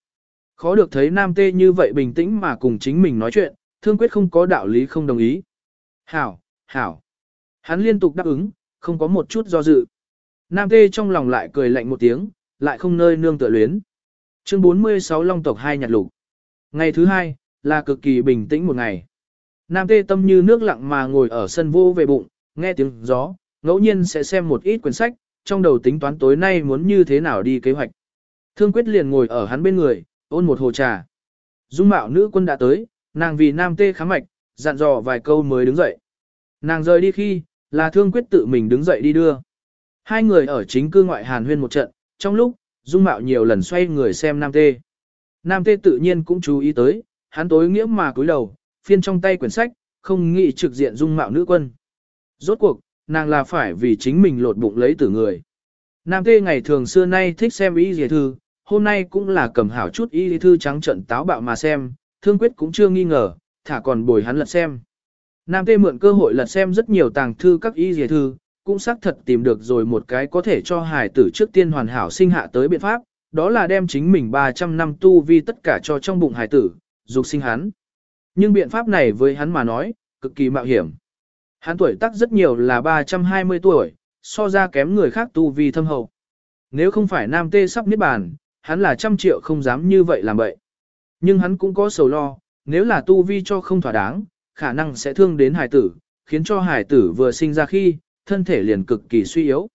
Khó được thấy nam tê như vậy bình tĩnh mà cùng chính mình nói chuyện, thương quyết không có đạo lý không đồng ý. Hảo, hảo. Hắn liên tục đáp ứng, không có một chút do dự. Nam tê trong lòng lại cười lạnh một tiếng, lại không nơi nương tựa luyến. Chương 46 Long tộc hai nhật lục. Ngày thứ hai, là cực kỳ bình tĩnh một ngày. Nam tê tâm như nước lặng mà ngồi ở sân vô về bụng, nghe tiếng gió, ngẫu nhiên sẽ xem một ít quyển sách, trong đầu tính toán tối nay muốn như thế nào đi kế hoạch. Thương quyết liền ngồi ở hắn bên người, ôn một hồ trà. Dung mạo nữ quân đã tới, nàng vì nam tê khám mạch, dặn dò vài câu mới đứng dậy. Nàng rời đi khi, là thương quyết tự mình đứng dậy đi đưa. Hai người ở chính cư ngoại hàn huyên một trận, trong lúc, dung mạo nhiều lần xoay người xem nam tê. Nam tê tự nhiên cũng chú ý tới, hắn tối nghĩa mà cúi đầu, phiên trong tay quyển sách, không nghĩ trực diện dung mạo nữ quân. Rốt cuộc, nàng là phải vì chính mình lột bụng lấy tử người. Nam tê ngày thường xưa nay thích xem ý dề thư, hôm nay cũng là cầm hảo chút y thư trắng trận táo bạo mà xem, thương quyết cũng chưa nghi ngờ, thả còn bồi hắn lật xem. Nam Tê mượn cơ hội lật xem rất nhiều tàng thư các y dề thư, cũng xác thật tìm được rồi một cái có thể cho hài tử trước tiên hoàn hảo sinh hạ tới biện pháp, đó là đem chính mình 300 năm tu vi tất cả cho trong bụng hài tử, dục sinh hắn. Nhưng biện pháp này với hắn mà nói, cực kỳ mạo hiểm. Hắn tuổi tác rất nhiều là 320 tuổi, so ra kém người khác tu vi thâm hậu. Nếu không phải Nam Tê sắp niết bàn, hắn là trăm triệu không dám như vậy làm vậy. Nhưng hắn cũng có sầu lo, nếu là tu vi cho không thỏa đáng, khả năng sẽ thương đến hải tử, khiến cho hải tử vừa sinh ra khi, thân thể liền cực kỳ suy yếu.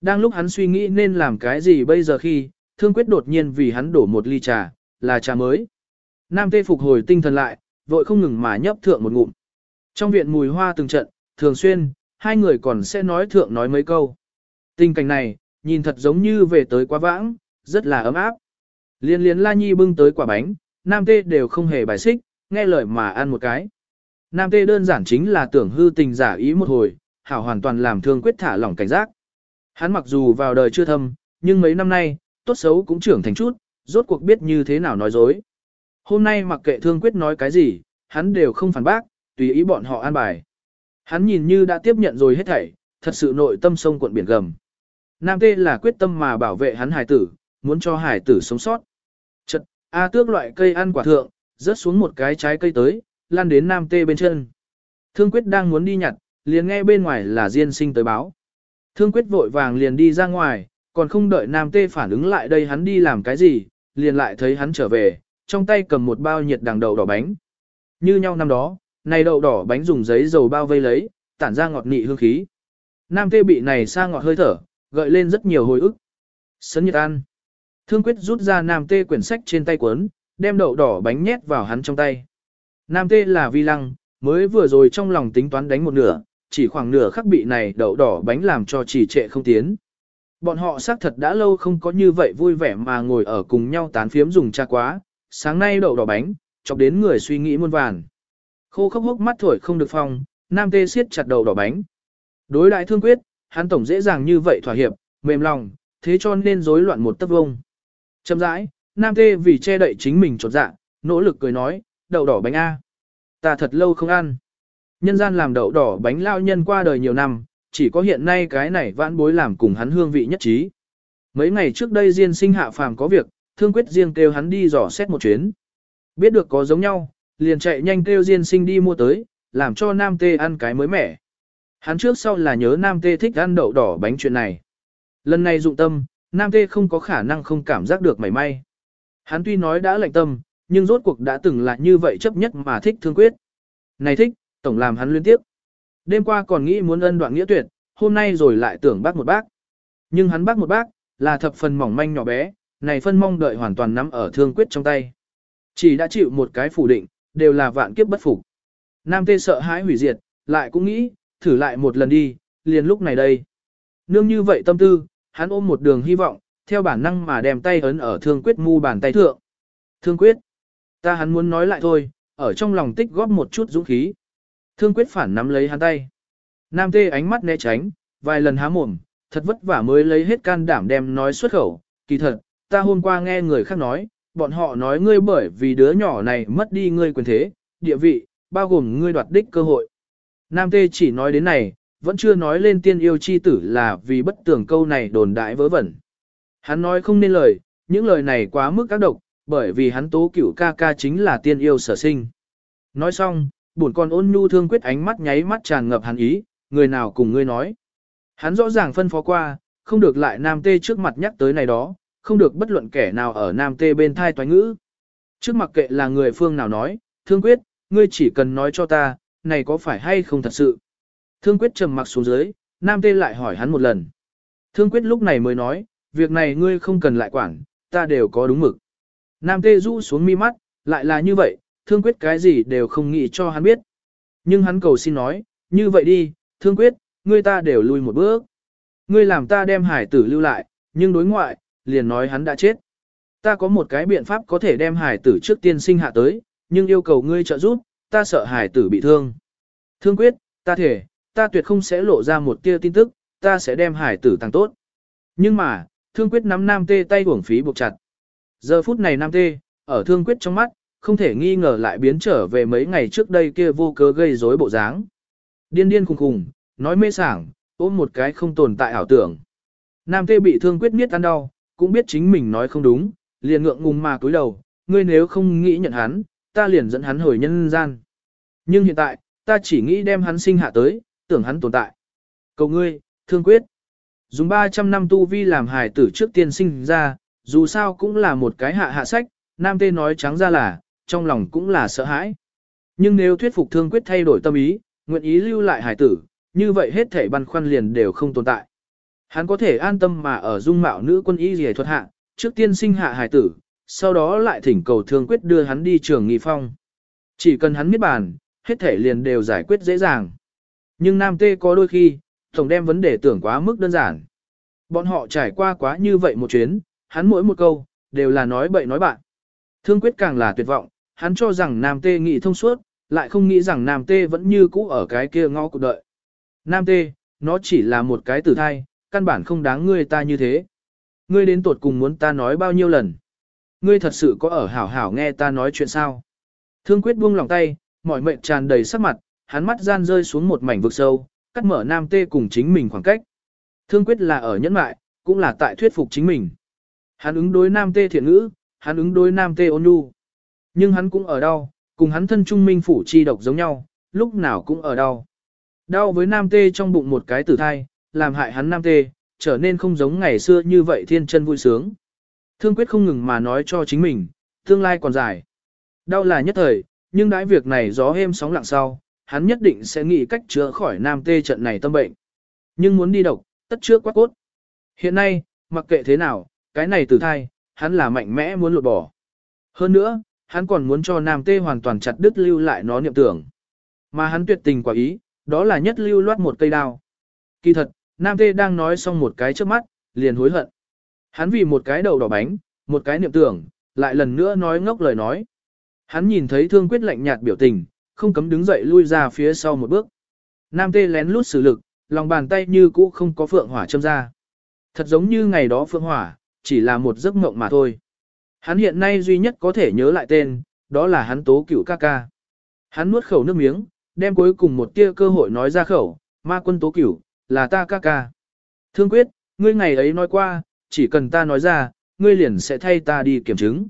Đang lúc hắn suy nghĩ nên làm cái gì bây giờ khi, thương quyết đột nhiên vì hắn đổ một ly trà, là trà mới. Nam tê phục hồi tinh thần lại, vội không ngừng mà nhấp thượng một ngụm. Trong viện mùi hoa từng trận, thường xuyên, hai người còn sẽ nói thượng nói mấy câu. Tình cảnh này, nhìn thật giống như về tới quá vãng, rất là ấm áp. Liên liên La Nhi bưng tới quả bánh, nam tê đều không hề bài xích, nghe lời mà ăn một cái. Nam tê đơn giản chính là tưởng hư tình giả ý một hồi, hảo hoàn toàn làm thương quyết thả lỏng cảnh giác. Hắn mặc dù vào đời chưa thâm, nhưng mấy năm nay, tốt xấu cũng trưởng thành chút, rốt cuộc biết như thế nào nói dối. Hôm nay mặc kệ thương quyết nói cái gì, hắn đều không phản bác, tùy ý bọn họ an bài. Hắn nhìn như đã tiếp nhận rồi hết thảy, thật sự nội tâm sông cuộn biển gầm. Nam tê là quyết tâm mà bảo vệ hắn hải tử, muốn cho hải tử sống sót. A tước loại cây ăn quả thượng, rớt xuống một cái trái cây tới, lan đến nam tê bên chân. Thương quyết đang muốn đi nhặt, liền nghe bên ngoài là Diên sinh tới báo. Thương quyết vội vàng liền đi ra ngoài, còn không đợi nam tê phản ứng lại đây hắn đi làm cái gì, liền lại thấy hắn trở về, trong tay cầm một bao nhiệt đằng đậu đỏ bánh. Như nhau năm đó, này đậu đỏ bánh dùng giấy dầu bao vây lấy, tản ra ngọt nị hương khí. Nam tê bị này sa ngọt hơi thở, gợi lên rất nhiều hồi ức. Sấn nhiệt ăn. Thương quyết rút ra nam tê quyển sách trên tay cuốn, đem đậu đỏ bánh nhét vào hắn trong tay. Nam tê là vi lăng, mới vừa rồi trong lòng tính toán đánh một nửa, chỉ khoảng nửa khắc bị này đậu đỏ bánh làm cho chỉ trệ không tiến. Bọn họ xác thật đã lâu không có như vậy vui vẻ mà ngồi ở cùng nhau tán phiếm dùng cha quá, sáng nay đậu đỏ bánh, chọc đến người suy nghĩ muôn vàn. Khô khốc hốc mắt thổi không được phong, nam tê siết chặt đậu đỏ bánh. Đối đại thương quyết, hắn tổng dễ dàng như vậy thỏa hiệp, mềm lòng, thế cho nên rối loạn một tấc vông. Chậm rãi, nam tê vì che đậy chính mình trột dạ, nỗ lực cười nói, đậu đỏ bánh A. Ta thật lâu không ăn. Nhân gian làm đậu đỏ bánh lao nhân qua đời nhiều năm, chỉ có hiện nay cái này vãn bối làm cùng hắn hương vị nhất trí. Mấy ngày trước đây Diên sinh hạ phàm có việc, thương quyết riêng kêu hắn đi dò xét một chuyến. Biết được có giống nhau, liền chạy nhanh kêu Diên sinh đi mua tới, làm cho Nam Tê ăn cái mới mẻ. Hắn trước sau là nhớ Nam Tê thích ăn đậu đỏ bánh chuyện này. Lần này dụng tâm, Nam Tê không có khả năng không cảm giác được mảy may. Hắn tuy nói đã lạnh tâm, nhưng rốt cuộc đã từng là như vậy chấp nhất mà thích thương quyết. Này thích, tổng làm hắn liên tiếp. Đêm qua còn nghĩ muốn ân đoạn nghĩa tuyệt, hôm nay rồi lại tưởng bác một bác. Nhưng hắn bác một bác, là thập phần mỏng manh nhỏ bé, này phân mong đợi hoàn toàn nắm ở thương quyết trong tay. Chỉ đã chịu một cái phủ định, đều là vạn kiếp bất phục. Nam tê sợ hãi hủy diệt, lại cũng nghĩ, thử lại một lần đi, liền lúc này đây. Nương như vậy tâm tư, hắn ôm một đường hy vọng, theo bản năng mà đem tay ấn ở thương quyết mu bàn tay thượng. Thương quyết, ta hắn muốn nói lại thôi, ở trong lòng tích góp một chút dũng khí. Thương quyết phản nắm lấy hắn tay. Nam tê ánh mắt né tránh, vài lần há mồm, thật vất vả mới lấy hết can đảm đem nói xuất khẩu. Kỳ thật, ta hôm qua nghe người khác nói, bọn họ nói ngươi bởi vì đứa nhỏ này mất đi ngươi quyền thế, địa vị, bao gồm ngươi đoạt đích cơ hội. Nam tê chỉ nói đến này, vẫn chưa nói lên tiên yêu chi tử là vì bất tưởng câu này đồn đại vớ vẩn. Hắn nói không nên lời, những lời này quá mức các độc, bởi vì hắn tố cửu ca ca chính là tiên yêu sở sinh. Nói xong, buồn con ôn nhu thương quyết ánh mắt nháy mắt tràn ngập hắn ý, người nào cùng ngươi nói. Hắn rõ ràng phân phó qua, không được lại nam tê trước mặt nhắc tới này đó, không được bất luận kẻ nào ở nam tê bên thai toán ngữ. Trước mặc kệ là người phương nào nói, thương quyết, ngươi chỉ cần nói cho ta, này có phải hay không thật sự. Thương quyết trầm mặc xuống dưới, nam tê lại hỏi hắn một lần. Thương quyết lúc này mới nói, việc này ngươi không cần lại quản, ta đều có đúng mực. Nam tê rũ xuống mi mắt, lại là như vậy, thương quyết cái gì đều không nghĩ cho hắn biết. Nhưng hắn cầu xin nói, như vậy đi, thương quyết, ngươi ta đều lui một bước. Ngươi làm ta đem hải tử lưu lại, nhưng đối ngoại, liền nói hắn đã chết. Ta có một cái biện pháp có thể đem hải tử trước tiên sinh hạ tới, nhưng yêu cầu ngươi trợ giúp, ta sợ hải tử bị thương. Thương quyết, ta thể, ta tuyệt không sẽ lộ ra một tia tin tức, ta sẽ đem hải tử tăng tốt. Nhưng mà, thương quyết nắm nam tê tay uổng phí buộc chặt. Giờ phút này nam tê, ở thương quyết trong mắt, không thể nghi ngờ lại biến trở về mấy ngày trước đây kia vô cớ gây rối bộ dáng. Điên điên khùng khùng, nói mê sảng, ôm một cái không tồn tại ảo tưởng. Nam tê bị thương quyết miết ăn đau, cũng biết chính mình nói không đúng, liền ngượng ngùng mà cúi đầu, ngươi nếu không nghĩ nhận hắn, ta liền dẫn hắn hồi nhân gian. Nhưng hiện tại, ta chỉ nghĩ đem hắn sinh hạ tới, tưởng hắn tồn tại. Cầu ngươi, thương quyết. Dùng 300 năm tu vi làm hài tử trước tiên sinh ra, dù sao cũng là một cái hạ hạ sách, nam tê nói trắng ra là, trong lòng cũng là sợ hãi. Nhưng nếu thuyết phục thương quyết thay đổi tâm ý, nguyện ý lưu lại hải tử, như vậy hết thể băn khoăn liền đều không tồn tại. Hắn có thể an tâm mà ở dung mạo nữ quân y rìa thuật hạ, trước tiên sinh hạ hải tử, sau đó lại thỉnh cầu thương quyết đưa hắn đi trường nghị phong. Chỉ cần hắn miết bàn, hết thể liền đều giải quyết dễ dàng. Nhưng nam tê có đôi khi, tổng đem vấn đề tưởng quá mức đơn giản. Bọn họ trải qua quá như vậy một chuyến, hắn mỗi một câu, đều là nói bậy nói bạn. Thương quyết càng là tuyệt vọng, hắn cho rằng Nam Tê nghĩ thông suốt, lại không nghĩ rằng Nam Tê vẫn như cũ ở cái kia ngõ cuộc đợi. Nam Tê, nó chỉ là một cái tử thai, căn bản không đáng ngươi ta như thế. Ngươi đến tột cùng muốn ta nói bao nhiêu lần. Ngươi thật sự có ở hảo hảo nghe ta nói chuyện sao. Thương quyết buông lòng tay, mỏi mệnh tràn đầy sắc mặt, hắn mắt gian rơi xuống một mảnh vực sâu, cắt mở Nam Tê cùng chính mình khoảng cách. Thương quyết là ở nhẫn mại, cũng là tại thuyết phục chính mình. Hắn ứng đối Nam Tê thiện ngữ, hắn ứng đối Nam Tê ôn nhu. Nhưng hắn cũng ở đau, cùng hắn thân trung minh phủ chi độc giống nhau, lúc nào cũng ở đau. Đau với Nam Tê trong bụng một cái tử thai, làm hại hắn Nam Tê, trở nên không giống ngày xưa như vậy thiên chân vui sướng. Thương quyết không ngừng mà nói cho chính mình, tương lai còn dài. Đau là nhất thời, nhưng đãi việc này gió êm sóng lặng sau, hắn nhất định sẽ nghĩ cách chữa khỏi Nam Tê trận này tâm bệnh. Nhưng muốn đi độc, tất trước quá cốt. Hiện nay, mặc kệ thế nào, cái này tử thai, hắn là mạnh mẽ muốn lột bỏ. Hơn nữa, hắn còn muốn cho Nam Tê hoàn toàn chặt đứt lưu lại nó niệm tưởng. Mà hắn tuyệt tình quả ý, đó là nhất lưu loát một cây đao. Kỳ thật, Nam Tê đang nói xong một cái trước mắt, liền hối hận. Hắn vì một cái đầu đỏ bánh, một cái niệm tưởng, lại lần nữa nói ngốc lời nói. Hắn nhìn thấy thương quyết lạnh nhạt biểu tình, không cấm đứng dậy lui ra phía sau một bước. Nam Tê lén lút sử lực, lòng bàn tay như cũ không có phượng hỏa châm ra. Thật giống như ngày đó phượng hỏa, chỉ là một giấc mộng mà thôi. Hắn hiện nay duy nhất có thể nhớ lại tên, đó là hắn tố cửu ca ca. Hắn nuốt khẩu nước miếng, đem cuối cùng một tia cơ hội nói ra khẩu, ma quân tố cửu, là ta ca ca. Thương quyết, ngươi ngày ấy nói qua, chỉ cần ta nói ra, ngươi liền sẽ thay ta đi kiểm chứng.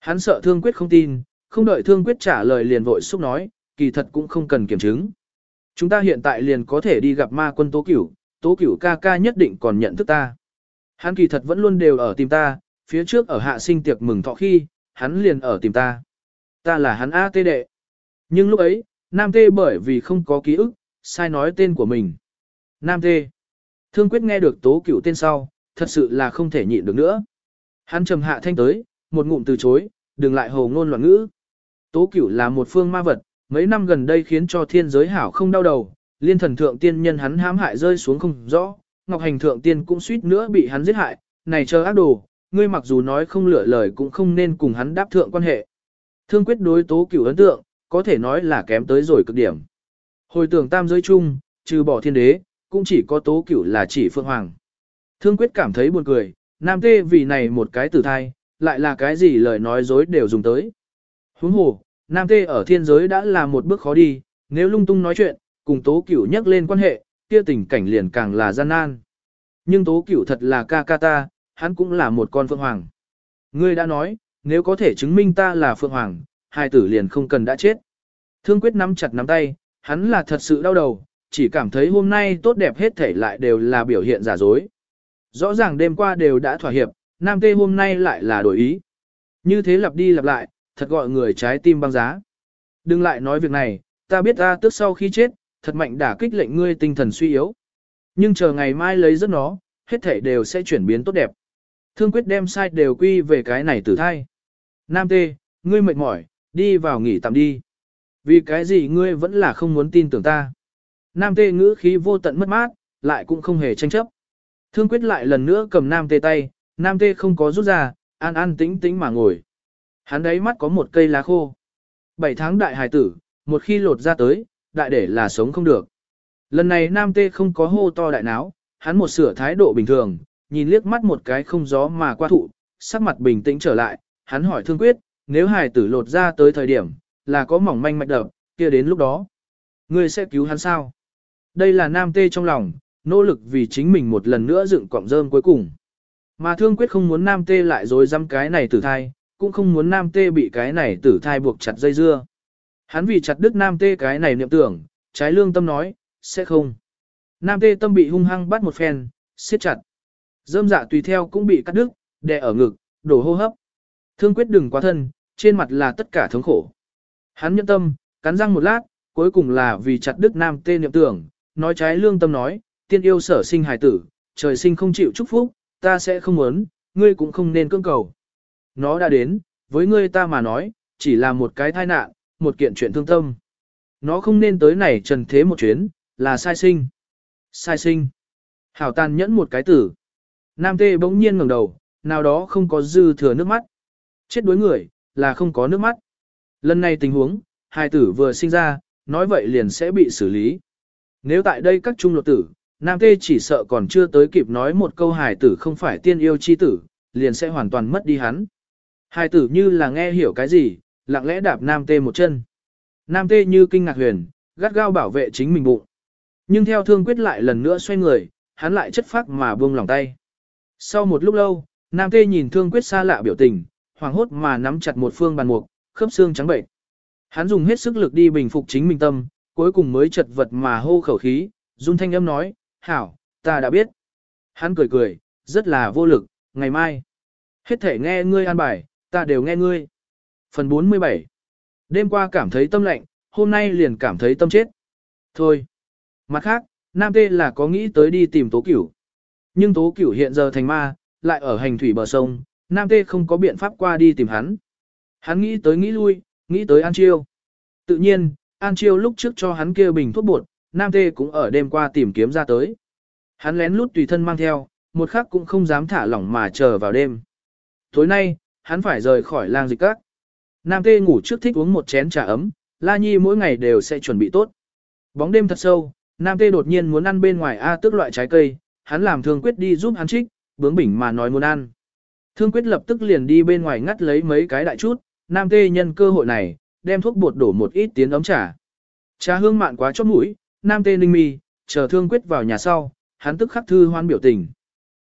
Hắn sợ thương quyết không tin, không đợi thương quyết trả lời liền vội xúc nói, kỳ thật cũng không cần kiểm chứng. Chúng ta hiện tại liền có thể đi gặp ma quân tố cửu, tố cửu ca ca nhất định còn nhận thức ta. Hắn kỳ thật vẫn luôn đều ở tìm ta, phía trước ở hạ sinh tiệc mừng thọ khi, hắn liền ở tìm ta. Ta là hắn A tê đệ. Nhưng lúc ấy, Nam tê bởi vì không có ký ức, sai nói tên của mình. Nam tê. Thương quyết nghe được tố cửu tên sau, thật sự là không thể nhịn được nữa. Hắn trầm hạ thanh tới, một ngụm từ chối, đừng lại hồ ngôn loạn ngữ. Tố cửu là một phương ma vật, mấy năm gần đây khiến cho thiên giới hảo không đau đầu, liên thần thượng tiên nhân hắn hãm hại rơi xuống không rõ, ngọc hành thượng tiên cũng suýt nữa bị hắn giết hại, này chờ ác đồ, ngươi mặc dù nói không lựa lời cũng không nên cùng hắn đáp thượng quan hệ. Thương quyết đối tố cửu ấn tượng, có thể nói là kém tới rồi cực điểm. Hồi tưởng tam giới chung, trừ bỏ thiên đế, cũng chỉ có tố cửu là chỉ phượng hoàng. Thương quyết cảm thấy buồn cười, nam tê vì này một cái tử thai, lại là cái gì lời nói dối đều dùng tới. Huống hồ, nam tê ở thiên giới đã là một bước khó đi, nếu lung tung nói chuyện, cùng tố cửu nhắc lên quan hệ, kia tình cảnh liền càng là gian nan. Nhưng tố cửu thật là ca ca ta, hắn cũng là một con phượng hoàng. Ngươi đã nói, nếu có thể chứng minh ta là phượng hoàng, hai tử liền không cần đã chết. Thương quyết nắm chặt nắm tay, hắn là thật sự đau đầu, chỉ cảm thấy hôm nay tốt đẹp hết thể lại đều là biểu hiện giả dối. Rõ ràng đêm qua đều đã thỏa hiệp, nam tê hôm nay lại là đổi ý. Như thế lặp đi lặp lại, thật gọi người trái tim băng giá. Đừng lại nói việc này, ta biết ta tức sau khi chết, thật mạnh đả kích lệnh ngươi tinh thần suy yếu. Nhưng chờ ngày mai lấy rất nó, hết thể đều sẽ chuyển biến tốt đẹp. Thương quyết đem sai đều quy về cái này tử thai. Nam tê, ngươi mệt mỏi, đi vào nghỉ tạm đi. Vì cái gì ngươi vẫn là không muốn tin tưởng ta. Nam tê ngữ khí vô tận mất mát, lại cũng không hề tranh chấp. Thương quyết lại lần nữa cầm nam tê tay, nam tê không có rút ra, an an tĩnh tĩnh mà ngồi. Hắn đấy mắt có một cây lá khô. Bảy tháng đại hài tử, một khi lột ra tới, đại để là sống không được. Lần này nam tê không có hô to đại náo, hắn một sửa thái độ bình thường, nhìn liếc mắt một cái không gió mà qua thụ, sắc mặt bình tĩnh trở lại, hắn hỏi thương quyết, nếu hài tử lột ra tới thời điểm, là có mỏng manh mạch đập, kia đến lúc đó, ngươi sẽ cứu hắn sao? Đây là nam tê trong lòng, nỗ lực vì chính mình một lần nữa dựng cọng rơm cuối cùng. Mà thương quyết không muốn nam tê lại dối dăm cái này tử thai, cũng không muốn nam tê bị cái này tử thai buộc chặt dây dưa. Hắn vì chặt đứt nam tê cái này niệm tưởng, trái lương tâm nói, sẽ không. Nam tê tâm bị hung hăng bắt một phen, siết chặt. Dơm dạ tùy theo cũng bị cắt đứt, đè ở ngực, đổ hô hấp. Thương quyết đừng quá thân, trên mặt là tất cả thống khổ. Hắn nhẫn tâm, cắn răng một lát, cuối cùng là vì chặt đứt nam tê niệm tưởng, nói trái lương tâm nói, tiên yêu sở sinh hài tử, trời sinh không chịu chúc phúc, ta sẽ không muốn, ngươi cũng không nên cưỡng cầu. Nó đã đến, với ngươi ta mà nói, chỉ là một cái tai nạn, một kiện chuyện thương tâm. Nó không nên tới này trần thế một chuyến, là sai sinh. Sai sinh. Hảo tàn nhẫn một cái tử. Nam tê bỗng nhiên ngẩng đầu, nào đó không có dư thừa nước mắt. Chết đuối người, là không có nước mắt. Lần này tình huống, hài tử vừa sinh ra, nói vậy liền sẽ bị xử lý. Nếu tại đây các trung luật tử, nam tê chỉ sợ còn chưa tới kịp nói một câu hài tử không phải tiên yêu chi tử, liền sẽ hoàn toàn mất đi hắn hai tử như là nghe hiểu cái gì, lặng lẽ đạp nam tê một chân. Nam tê như kinh ngạc huyền, gắt gao bảo vệ chính mình bụng. Nhưng theo thương quyết lại lần nữa xoay người, hắn lại chất phác mà buông lòng tay. Sau một lúc lâu, nam tê nhìn thương quyết xa lạ biểu tình, hoàng hốt mà nắm chặt một phương bàn mục, khớp xương trắng bệnh. Hắn dùng hết sức lực đi bình phục chính mình tâm, cuối cùng mới chật vật mà hô khẩu khí, run thanh âm nói, hảo, ta đã biết. Hắn cười cười, rất là vô lực, ngày mai. Hết thể nghe ngươi an bài, ta đều nghe ngươi. Phần 47 Đêm qua cảm thấy tâm lạnh, hôm nay liền cảm thấy tâm chết. Thôi. Mặt khác, Nam Tê là có nghĩ tới đi tìm Tố Cửu. Nhưng Tố Cửu hiện giờ thành ma, lại ở hành thủy bờ sông, Nam Tê không có biện pháp qua đi tìm hắn. Hắn nghĩ tới nghĩ lui, nghĩ tới An Chiêu. Tự nhiên, An Chiêu lúc trước cho hắn kia bình thuốc bột, Nam Tê cũng ở đêm qua tìm kiếm ra tới. Hắn lén lút tùy thân mang theo, một khắc cũng không dám thả lỏng mà chờ vào đêm. Tối nay, hắn phải rời khỏi lang dịch các. Nam Tê ngủ trước thích uống một chén trà ấm, La Nhi mỗi ngày đều sẽ chuẩn bị tốt. Bóng đêm thật sâu, Nam Tê đột nhiên muốn ăn bên ngoài A tước loại trái cây, hắn làm thương quyết đi giúp hắn trích, bướng bỉnh mà nói muốn ăn. Thương quyết lập tức liền đi bên ngoài ngắt lấy mấy cái đại chút, Nam Tê nhân cơ hội này, đem thuốc bột đổ một ít tiến ấm trà. Trà hương mạn quá chót mũi, Nam Tê ninh mi, chờ thương quyết vào nhà sau, hắn tức khắc thư hoan biểu tình.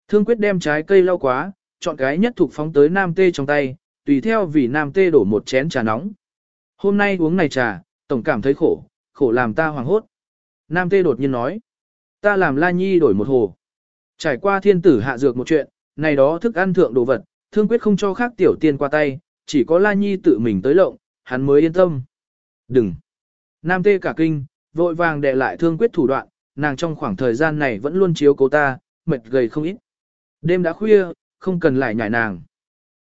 Thương quyết đem trái cây lau quá, chọn cái nhất thuộc phóng tới Nam Tê trong tay, tùy theo vì Nam Tê đổ một chén trà nóng. Hôm nay uống này trà, tổng cảm thấy khổ, khổ làm ta hoàng hốt. Nam Tê đột nhiên nói, ta làm La Nhi đổi một hồ. Trải qua thiên tử hạ dược một chuyện, này đó thức ăn thượng đồ vật, thương quyết không cho khác tiểu tiên qua tay, chỉ có La Nhi tự mình tới lộng, hắn mới yên tâm. Đừng! Nam Tê cả kinh, vội vàng đệ lại thương quyết thủ đoạn, nàng trong khoảng thời gian này vẫn luôn chiếu cố ta, mệt gầy không ít. Đêm đã khuya, không cần lại nhảy nàng.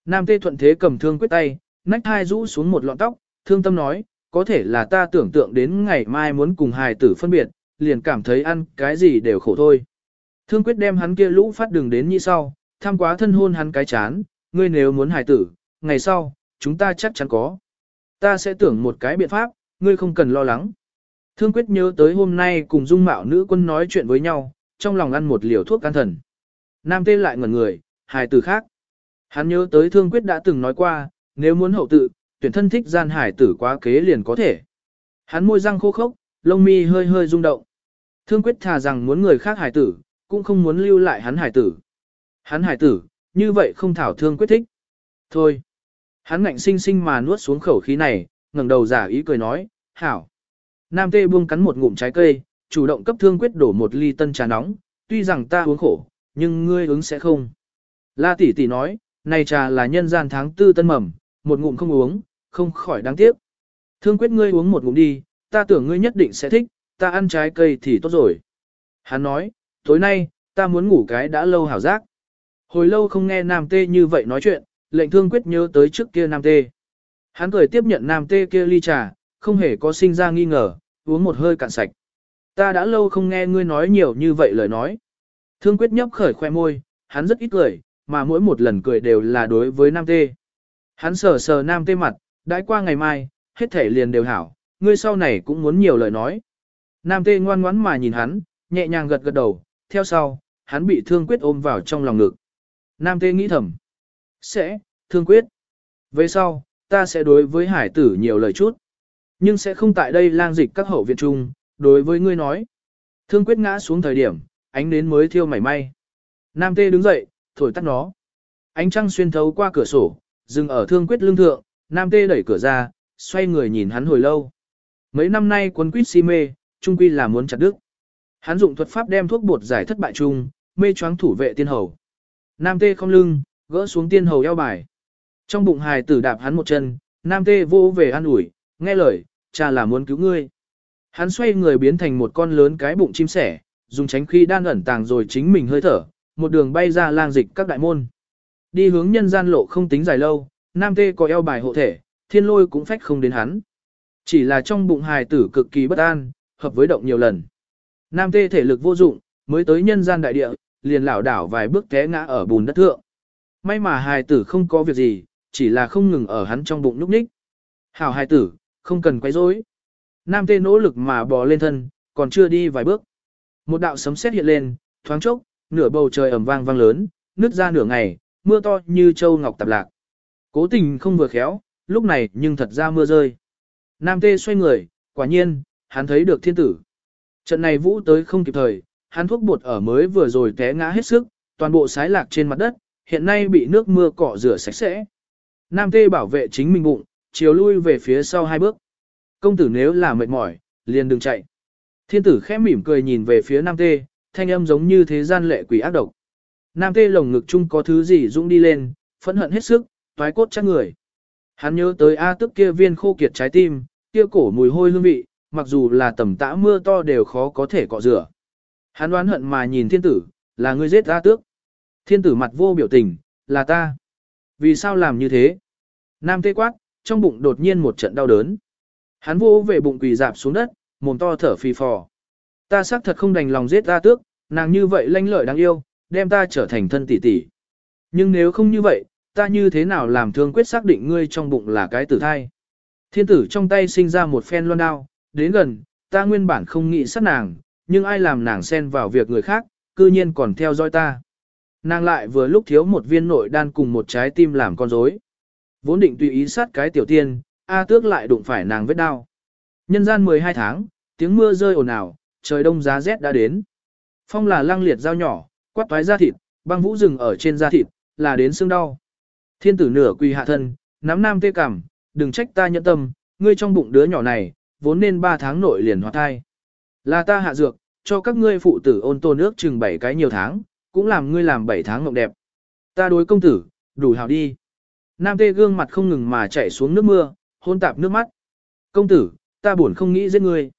Nam Tê thuận thế cầm thương quyết tay, nách hai rũ xuống một lọn tóc, thương tâm nói, có thể là ta tưởng tượng đến ngày mai muốn cùng hài tử phân biệt, liền cảm thấy ăn cái gì đều khổ thôi. Thương quyết đem hắn kia lũ phát đường đến như sau, tham quá thân hôn hắn cái chán, ngươi nếu muốn hài tử, ngày sau, chúng ta chắc chắn có. Ta sẽ tưởng một cái biện pháp, ngươi không cần lo lắng. Thương quyết nhớ tới hôm nay cùng dung mạo nữ quân nói chuyện với nhau, trong lòng ăn một liều thuốc can thần. Nam tê lại ngẩn người, hài tử khác. Hắn nhớ tới thương quyết đã từng nói qua, nếu muốn hậu tự, tuyển thân thích gian hải tử quá kế liền có thể. Hắn môi răng khô khốc, lông mi hơi hơi rung động. Thương quyết thà rằng muốn người khác hải tử, cũng không muốn lưu lại hắn hải tử. Hắn hải tử, như vậy không thảo thương quyết thích. Thôi. Hắn ngạnh sinh sinh mà nuốt xuống khẩu khí này, ngẩng đầu giả ý cười nói, hảo. Nam tê buông cắn một ngụm trái cây, chủ động cấp thương quyết đổ một ly tân trà nóng, tuy rằng ta uống khổ, nhưng ngươi ứng sẽ không. La tỷ tỷ nói, này trà là nhân gian tháng tư tân mầm, một ngụm không uống, không khỏi đáng tiếc. Thương quyết ngươi uống một ngụm đi, ta tưởng ngươi nhất định sẽ thích, ta ăn trái cây thì tốt rồi. Hắn nói, tối nay, ta muốn ngủ cái đã lâu hảo giác. Hồi lâu không nghe nam tê như vậy nói chuyện, lệnh thương quyết nhớ tới trước kia nam tê. Hắn cười tiếp nhận nam tê kia ly trà, không hề có sinh ra nghi ngờ, uống một hơi cạn sạch. Ta đã lâu không nghe ngươi nói nhiều như vậy lời nói. Thương quyết nhấp khởi khoe môi, hắn rất ít cười, mà mỗi một lần cười đều là đối với nam tê. Hắn sờ sờ nam tê mặt, đãi qua ngày mai, hết thể liền đều hảo, ngươi sau này cũng muốn nhiều lời nói. Nam tê ngoan ngoãn mà nhìn hắn, nhẹ nhàng gật gật đầu, theo sau, hắn bị thương quyết ôm vào trong lòng ngực. Nam tê nghĩ thầm. Sẽ, thương quyết. Về sau, ta sẽ đối với hải tử nhiều lời chút. Nhưng sẽ không tại đây lang dịch các hậu viện trung, đối với ngươi nói. Thương quyết ngã xuống thời điểm, ánh đến mới thiêu mảy may. Nam tê đứng dậy, thổi tắt nó. Ánh trăng xuyên thấu qua cửa sổ, dừng ở thương quyết lương thượng, nam tê đẩy cửa ra, xoay người nhìn hắn hồi lâu. Mấy năm nay quân quýt si mê, trung quy là muốn chặt đứt. Hắn dụng thuật pháp đem thuốc bột giải thất bại chung, mê choáng thủ vệ tiên hầu. Nam tê không lưng, gỡ xuống tiên hầu eo bài. Trong bụng hài tử đạp hắn một chân, nam tê vô về an ủi, nghe lời, cha là muốn cứu ngươi. Hắn xoay người biến thành một con lớn cái bụng chim sẻ, dùng tránh khi đang ẩn tàng rồi chính mình hơi thở, một đường bay ra lang dịch các đại môn. Đi hướng nhân gian lộ không tính dài lâu, nam tê có eo bài hộ thể, thiên lôi cũng phách không đến hắn. Chỉ là trong bụng hài tử cực kỳ bất an, hợp với động nhiều lần. Nam tê thể lực vô dụng, mới tới nhân gian đại địa, liền lảo đảo vài bước té ngã ở bùn đất thượng. May mà hài tử không có việc gì, chỉ là không ngừng ở hắn trong bụng núp ních. Hảo hài tử, không cần quấy rối. Nam tê nỗ lực mà bò lên thân, còn chưa đi vài bước. Một đạo sấm sét hiện lên, thoáng chốc, nửa bầu trời ầm vang vang lớn, nứt ra nửa ngày, mưa to như châu ngọc tạp lạc. Cố tình không vừa khéo, lúc này nhưng thật ra mưa rơi. Nam tê xoay người, quả nhiên, hắn thấy được thiên tử. Trận này vũ tới không kịp thời, hắn thuốc bột ở mới vừa rồi té ngã hết sức, toàn bộ sái lạc trên mặt đất, hiện nay bị nước mưa cọ rửa sạch sẽ. Nam tê bảo vệ chính mình bụng, chiều lui về phía sau hai bước. Công tử nếu là mệt mỏi, liền đừng chạy. Thiên tử khẽ mỉm cười nhìn về phía Nam tê, thanh âm giống như thế gian lệ quỷ ác độc. Nam tê lồng ngực chung có thứ gì dũng đi lên, phẫn hận hết sức, toái cốt chắc người. Hắn nhớ tới A tức kia viên khô kiệt trái tim, kia cổ mùi hôi hương vị, mặc dù là tầm tã mưa to đều khó có thể cọ rửa. Hắn đoán hận mà nhìn thiên tử, là ngươi giết A tước. Thiên tử mặt vô biểu tình, là ta. Vì sao làm như thế? Nam tê quát, trong bụng đột nhiên một trận đau đớn. Hắn vô về bụng quỳ dạp xuống đất, mồm to thở phì phò. Ta xác thật không đành lòng giết ta tước, nàng như vậy lanh lợi đáng yêu, đem ta trở thành thân tỷ tỷ. Nhưng nếu không như vậy, ta như thế nào làm thương quyết xác định ngươi trong bụng là cái tử thai. Thiên tử trong tay sinh ra một phen loan đao, đến gần, ta nguyên bản không nghĩ sát nàng, nhưng ai làm nàng xen vào việc người khác, cư nhiên còn theo dõi ta. Nàng lại vừa lúc thiếu một viên nội đan cùng một trái tim làm con rối. Vốn định tùy ý sát cái tiểu tiên, A tước lại đụng phải nàng vết đau. Nhân gian 12 tháng, tiếng mưa rơi ồn ào, trời đông giá rét đã đến. Phong là lăng liệt dao nhỏ, quát toái da thịt, băng vũ rừng ở trên da thịt, là đến xương đau. Thiên tử nửa quỳ hạ thân, nắm nam tê cảm, đừng trách ta nhẫn tâm, ngươi trong bụng đứa nhỏ này, vốn nên 3 tháng nội liền hóa thai. Là ta hạ dược, cho các ngươi phụ tử ôn tô nước chừng 7 cái nhiều tháng, cũng làm ngươi làm 7 tháng mộng đẹp. Ta đối công tử, đủ hào đi. Nam tê gương mặt không ngừng mà chảy xuống nước mưa, hôn tạp nước mắt. Công tử, ta buồn không nghĩ giết ngươi.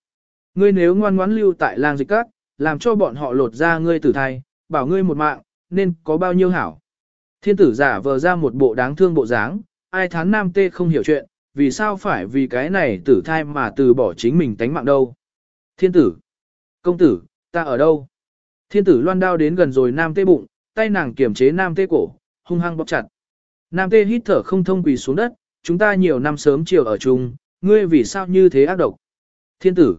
Ngươi nếu ngoan ngoãn lưu tại lang dịch cát, làm cho bọn họ lột ra ngươi tử thai, bảo ngươi một mạng, nên có bao nhiêu hảo. Thiên tử giả vờ ra một bộ đáng thương bộ dáng, ai thán nam tê không hiểu chuyện, vì sao phải vì cái này tử thai mà từ bỏ chính mình tánh mạng đâu. Thiên tử, công tử, ta ở đâu? Thiên tử loan đao đến gần rồi nam tê bụng, tay nàng kiềm chế nam tê cổ, hung hăng bóp chặt. Nam tê hít thở không thông quỳ xuống đất, chúng ta nhiều năm sớm chiều ở chung, ngươi vì sao như thế ác độc? Thiên tử,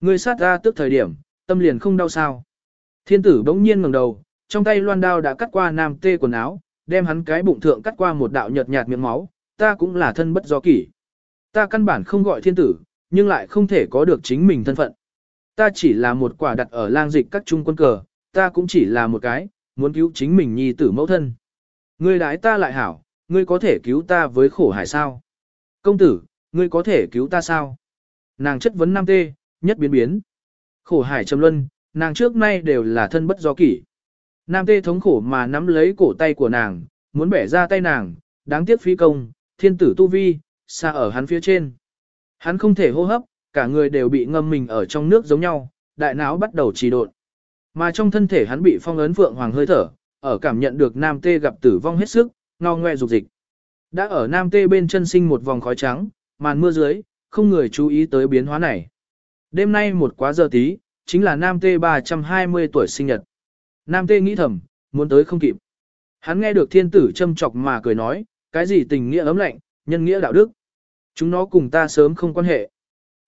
ngươi sát ra tức thời điểm, tâm liền không đau sao? Thiên tử bỗng nhiên ngẩng đầu, trong tay loan đao đã cắt qua nam tê quần áo, đem hắn cái bụng thượng cắt qua một đạo nhợt nhạt miệng máu, ta cũng là thân bất do kỷ. Ta căn bản không gọi thiên tử, nhưng lại không thể có được chính mình thân phận. Ta chỉ là một quả đặt ở lang dịch các trung quân cờ, ta cũng chỉ là một cái, muốn cứu chính mình nhi tử mẫu thân. Ngươi đái ta lại hảo, ngươi có thể cứu ta với khổ hải sao? Công tử, ngươi có thể cứu ta sao? Nàng chất vấn nam tê, nhất biến biến. Khổ hải trầm luân, nàng trước nay đều là thân bất do kỷ. Nam tê thống khổ mà nắm lấy cổ tay của nàng, muốn bẻ ra tay nàng, đáng tiếc phi công, thiên tử tu vi, xa ở hắn phía trên. Hắn không thể hô hấp, cả người đều bị ngâm mình ở trong nước giống nhau, đại não bắt đầu trì độn. Mà trong thân thể hắn bị phong ấn vượng hoàng hơi thở, ở cảm nhận được nam tê gặp tử vong hết sức, ngao ngoe dục dịch. Đã ở nam tê bên chân sinh một vòng khói trắng, màn mưa dưới, không người chú ý tới biến hóa này. Đêm nay một quá giờ tí, chính là nam tê 320 tuổi sinh nhật. Nam tê nghĩ thầm, muốn tới không kịp. Hắn nghe được thiên tử châm chọc mà cười nói, cái gì tình nghĩa ấm lạnh, nhân nghĩa đạo đức. Chúng nó cùng ta sớm không quan hệ.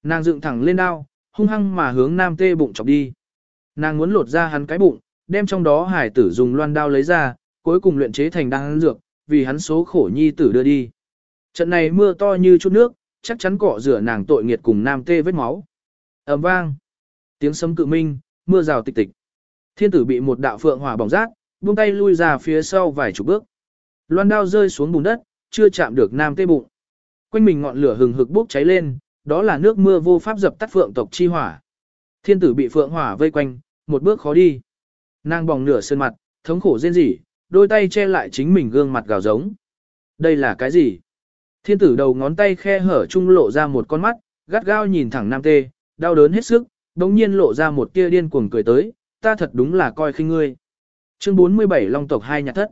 Nàng dựng thẳng lên đao, hung hăng mà hướng nam tê bụng chọc đi. Nàng muốn lột ra hắn cái bụng, đem trong đó hải tử dùng loan đao lấy ra, cuối cùng luyện chế thành đan dược, vì hắn số khổ nhi tử đưa đi. Trận này mưa to như chút nước, chắc chắn cọ rửa nàng tội nghiệt cùng nam tê vết máu ầm vang. Tiếng sấm cự minh, mưa rào tịch tịch. Thiên tử bị một đạo phượng hỏa bỏng rát, buông tay lui ra phía sau vài chục bước. Loan đao rơi xuống bùn đất, chưa chạm được nam tê bụng. Quanh mình ngọn lửa hừng hực bốc cháy lên, đó là nước mưa vô pháp dập tắt phượng tộc chi hỏa. Thiên tử bị phượng hỏa vây quanh, một bước khó đi. Nàng bỏng nửa sơn mặt, thống khổ rên rỉ, đôi tay che lại chính mình gương mặt gào giống. Đây là cái gì? Thiên tử đầu ngón tay khe hở trung lộ ra một con mắt, gắt gao nhìn thẳng nam tê, đau đớn hết sức, đống nhiên lộ ra một tia điên cuồng cười tới, ta thật đúng là coi khinh ngươi. Chương 47 Long tộc hai nhà thất.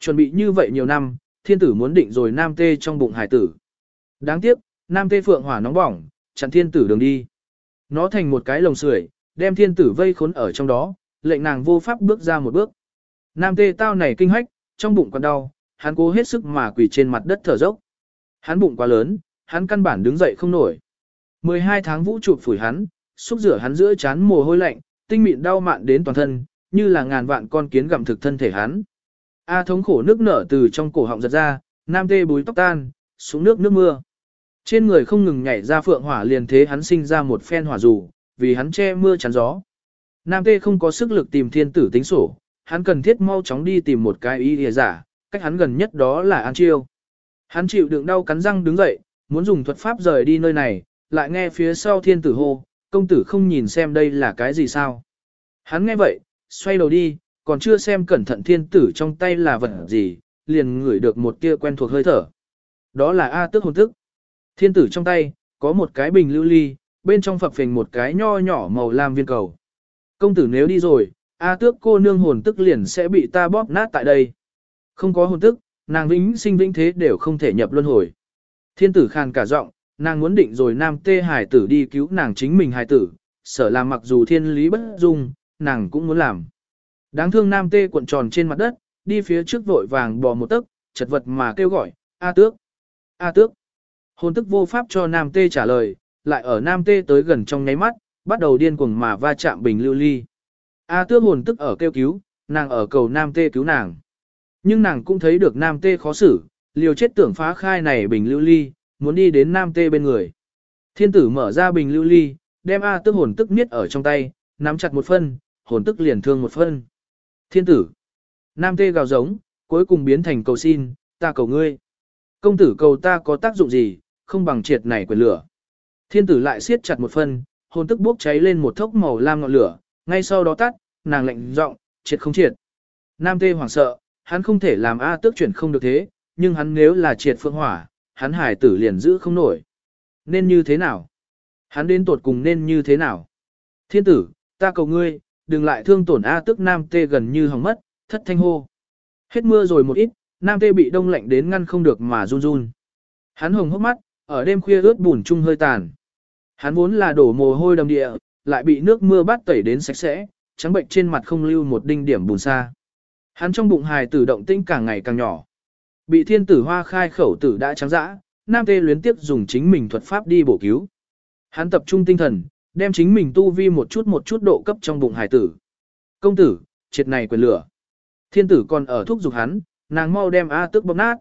Chuẩn bị như vậy nhiều năm, thiên tử muốn định rồi nam tê trong bụng hải tử. Đáng tiếc, nam tê phượng hỏa nóng bỏng, chặn thiên tử đường đi. Nó thành một cái lồng sưởi, đem thiên tử vây khốn ở trong đó, lệnh nàng vô pháp bước ra một bước. Nam tê tao này kinh hách, trong bụng còn đau, hắn cố hết sức mà quỳ trên mặt đất thở dốc. Hắn bụng quá lớn, hắn căn bản đứng dậy không nổi. 12 tháng vũ trụ phủi hắn, xúc rửa hắn giữa chán mồ hôi lạnh, tinh mịn đau mạn đến toàn thân, như là ngàn vạn con kiến gặm thực thân thể hắn. A thống khổ nước nở từ trong cổ họng giật ra, nam tê búi tóc tan, xuống nước nước mưa. Trên người không ngừng nhảy ra phượng hỏa liền thế hắn sinh ra một phen hỏa dù, vì hắn che mưa chắn gió. Nam tê không có sức lực tìm thiên tử tính sổ, hắn cần thiết mau chóng đi tìm một cái ý địa giả, cách hắn gần nhất đó là An Chiêu. Hắn chịu đựng đau cắn răng đứng dậy, muốn dùng thuật pháp rời đi nơi này, lại nghe phía sau thiên tử hô, công tử không nhìn xem đây là cái gì sao. Hắn nghe vậy, xoay đầu đi, còn chưa xem cẩn thận thiên tử trong tay là vật gì, liền ngửi được một tia quen thuộc hơi thở. Đó là A tước hồn tức. Thiên tử trong tay, có một cái bình lưu ly, bên trong phập phình một cái nho nhỏ màu lam viên cầu. Công tử nếu đi rồi, A tước cô nương hồn tức liền sẽ bị ta bóp nát tại đây. Không có hồn tức, nàng vĩnh sinh vĩnh thế đều không thể nhập luân hồi. Thiên tử khàn cả giọng, nàng muốn định rồi nam tê hải tử đi cứu nàng chính mình hải tử, sợ làm mặc dù thiên lý bất dung, nàng cũng muốn làm. Đáng thương nam tê cuộn tròn trên mặt đất, đi phía trước vội vàng bò một tấc, chật vật mà kêu gọi, A tước, A tước. Hồn tức vô pháp cho nam tê trả lời, lại ở nam tê tới gần trong nháy mắt, bắt đầu điên cuồng mà va chạm bình lưu ly. A tước hồn tức ở kêu cứu, nàng ở cầu nam tê cứu nàng. Nhưng nàng cũng thấy được nam tê khó xử, liều chết tưởng phá khai này bình lưu ly, muốn đi đến nam tê bên người. Thiên tử mở ra bình lưu ly, đem A tước hồn tức niết ở trong tay, nắm chặt một phân, hồn tức liền thương một phân. Thiên tử. Nam tê gào giống, cuối cùng biến thành cầu xin, ta cầu ngươi. Công tử cầu ta có tác dụng gì, không bằng triệt này quyền lửa. Thiên tử lại siết chặt một phân, hồn tức bốc cháy lên một thốc màu lam ngọn lửa, ngay sau đó tắt, nàng lệnh giọng, triệt không triệt. Nam tê hoảng sợ, hắn không thể làm A tước chuyển không được thế, nhưng hắn nếu là triệt phượng hỏa, hắn hải tử liền giữ không nổi. Nên như thế nào? Hắn đến tột cùng nên như thế nào? Thiên tử, ta cầu ngươi, đừng lại thương tổn A Tức nam tê gần như hỏng mất, thất thanh hô. Hết mưa rồi một ít, nam tê bị đông lạnh đến ngăn không được mà run run. Hắn hồng hốc mắt, ở đêm khuya ướt bùn chung hơi tàn. Hắn vốn là đổ mồ hôi đầm địa, lại bị nước mưa bắt tẩy đến sạch sẽ, trắng bệnh trên mặt không lưu một đinh điểm bùn xa. Hắn trong bụng hài tử động tinh càng ngày càng nhỏ. Bị thiên tử hoa khai khẩu tử đã trắng dã, nam tê luyến tiếp dùng chính mình thuật pháp đi bổ cứu. Hắn tập trung tinh thần, đem chính mình tu vi một chút một chút độ cấp trong bụng Hải tử. Công tử, triệt này quyền lửa. Thiên tử còn ở thúc giục hắn, nàng mau đem A tước bóp nát.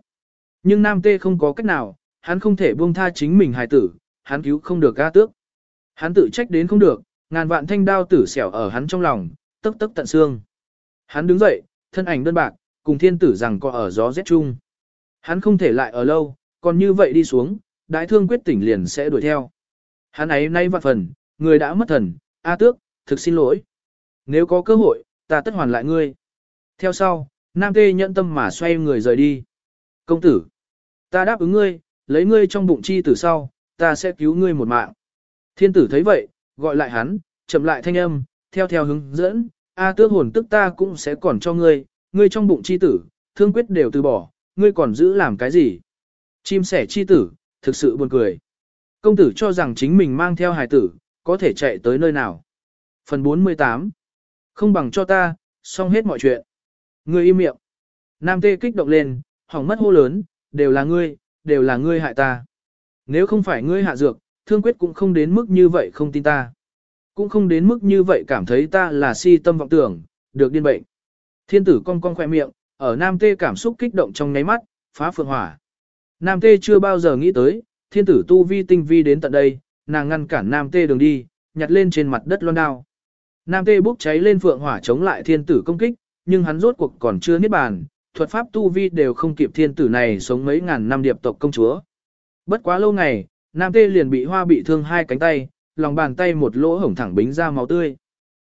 Nhưng nam tê không có cách nào, hắn không thể buông tha chính mình hài tử, hắn cứu không được A tước. Hắn tự trách đến không được, ngàn vạn thanh đao tử xẻo ở hắn trong lòng, tức tức tận xương. Hắn đứng dậy, thân ảnh đơn bạc, cùng thiên tử rằng có ở gió rét chung. Hắn không thể lại ở lâu, còn như vậy đi xuống, đại thương quyết tỉnh liền sẽ đuổi theo. Hắn ấy nay vạn phần, người đã mất thần, A tước, thực xin lỗi. Nếu có cơ hội, ta tất hoàn lại ngươi. Theo sau, Nam Tê nhận tâm mà xoay người rời đi. Công tử, ta đáp ứng ngươi, lấy ngươi trong bụng chi tử sau, ta sẽ cứu ngươi một mạng. Thiên tử thấy vậy, gọi lại hắn, chậm lại thanh âm, theo theo hướng dẫn, A tước hồn tức ta cũng sẽ còn cho ngươi, ngươi trong bụng chi tử, thương quyết đều từ bỏ, ngươi còn giữ làm cái gì? Chim sẻ chi tử, thực sự buồn cười. Công tử cho rằng chính mình mang theo hài tử, có thể chạy tới nơi nào. Phần 48 Không bằng cho ta, xong hết mọi chuyện. Ngươi im miệng. Nam tê kích động lên, hỏng mất hô lớn, đều là ngươi, đều là ngươi hại ta. Nếu không phải ngươi hạ dược, thương quyết cũng không đến mức như vậy không tin ta. Cũng không đến mức như vậy cảm thấy ta là si tâm vọng tưởng, được điên bệnh. Thiên tử cong cong khoe miệng, ở Nam Tê cảm xúc kích động trong ngáy mắt, phá phượng hỏa. Nam Tê chưa bao giờ nghĩ tới, thiên tử tu vi tinh vi đến tận đây, nàng ngăn cản Nam Tê đường đi, nhặt lên trên mặt đất loan đao. Nam Tê bốc cháy lên phượng hỏa chống lại thiên tử công kích, nhưng hắn rốt cuộc còn chưa niết bàn, thuật pháp tu vi đều không kịp thiên tử này sống mấy ngàn năm điệp tộc công chúa. Bất quá lâu ngày, Nam Tê liền bị hoa bị thương hai cánh tay, lòng bàn tay một lỗ hổng thẳng bính ra máu tươi.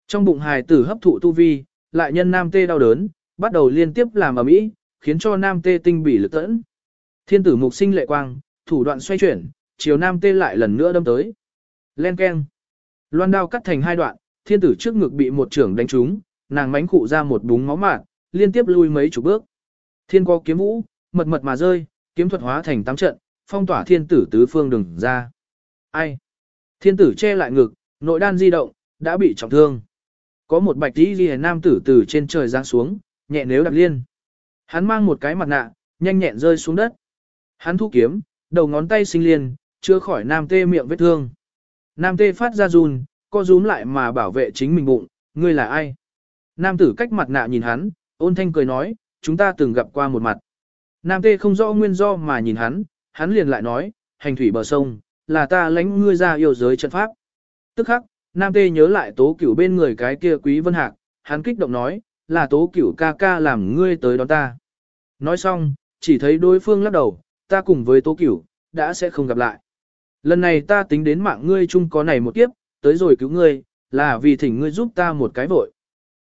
Trong bụng hài tử hấp thụ tu vi, lại nhân Nam Tê đau đớn, bắt đầu liên tiếp làm ở mỹ, khiến cho Nam Tê tinh bỉ lực tẫn. Thiên tử mục sinh lệ quang, thủ đoạn xoay chuyển, chiều Nam Tê lại lần nữa đâm tới. Len keng. Loan đao cắt thành hai đoạn, thiên tử trước ngực bị một trưởng đánh trúng, nàng mánh cụ ra một búng máu mạt, liên tiếp lui mấy chục bước. Thiên có kiếm vũ, mật mật mà rơi, kiếm thuật hóa thành tám trận, phong tỏa thiên tử tứ phương đừng ra. Ai? Thiên tử che lại ngực, nội đan di động, đã bị trọng thương. Có một bạch tí ghi nam tử từ trên trời giáng xuống, nhẹ nếu đạp liên. Hắn mang một cái mặt nạ, nhanh nhẹn rơi xuống đất. Hắn thu kiếm, đầu ngón tay sinh liền, chưa khỏi nam tê miệng vết thương. Nam tê phát ra run, co rúm lại mà bảo vệ chính mình bụng, ngươi là ai? Nam tử cách mặt nạ nhìn hắn, ôn thanh cười nói, chúng ta từng gặp qua một mặt. Nam tê không rõ nguyên do mà nhìn hắn, hắn liền lại nói, hành thủy bờ sông, là ta lãnh ngươi ra yêu giới trận pháp. Tức khắc, Nam tê nhớ lại tố cửu bên người cái kia quý vân hạc, hắn kích động nói, là tố cửu ca ca làm ngươi tới đón ta. Nói xong, chỉ thấy đối phương lắc đầu, ta cùng với tố cửu, đã sẽ không gặp lại. Lần này ta tính đến mạng ngươi chung có này một kiếp, tới rồi cứu ngươi, là vì thỉnh ngươi giúp ta một cái vội.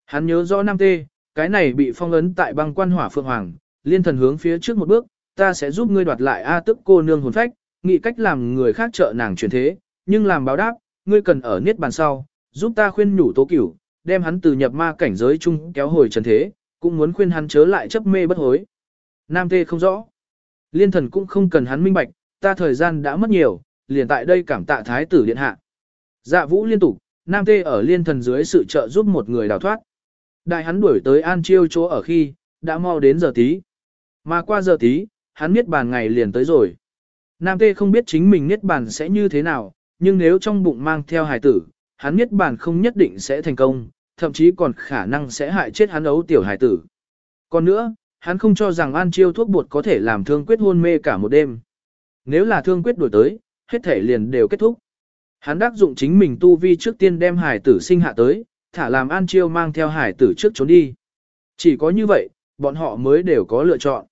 Hắn nhớ rõ Nam Tê, cái này bị phong ấn tại băng quan hỏa phượng hoàng, liên thần hướng phía trước một bước, ta sẽ giúp ngươi đoạt lại A tức cô nương hồn phách, nghĩ cách làm người khác trợ nàng chuyển thế, nhưng làm báo đáp, ngươi cần ở niết bàn sau, giúp ta khuyên nhủ tố cửu, đem hắn từ nhập ma cảnh giới chung kéo hồi trần thế, cũng muốn khuyên hắn chớ lại chấp mê bất hối. Nam Tê không rõ. Liên thần cũng không cần hắn minh bạch, ta thời gian đã mất nhiều, liền tại đây cảm tạ thái tử điện hạ. Dạ vũ liên tục, Nam Tê ở liên thần dưới sự trợ giúp một người đào thoát. Đại hắn đuổi tới An Chiêu chỗ ở khi, đã mau đến giờ tí. Mà qua giờ tí, hắn biết bàn ngày liền tới rồi. Nam Tê không biết chính mình niết bàn sẽ như thế nào, nhưng nếu trong bụng mang theo hài tử, hắn niết bàn không nhất định sẽ thành công, thậm chí còn khả năng sẽ hại chết hắn ấu tiểu hải tử. Còn nữa, hắn không cho rằng An Chiêu thuốc bột có thể làm thương quyết hôn mê cả một đêm. Nếu là thương quyết đổi tới, hết thể liền đều kết thúc. Hắn đắc dụng chính mình tu vi trước tiên đem hải tử sinh hạ tới, thả làm An Chiêu mang theo hải tử trước trốn đi. Chỉ có như vậy, bọn họ mới đều có lựa chọn.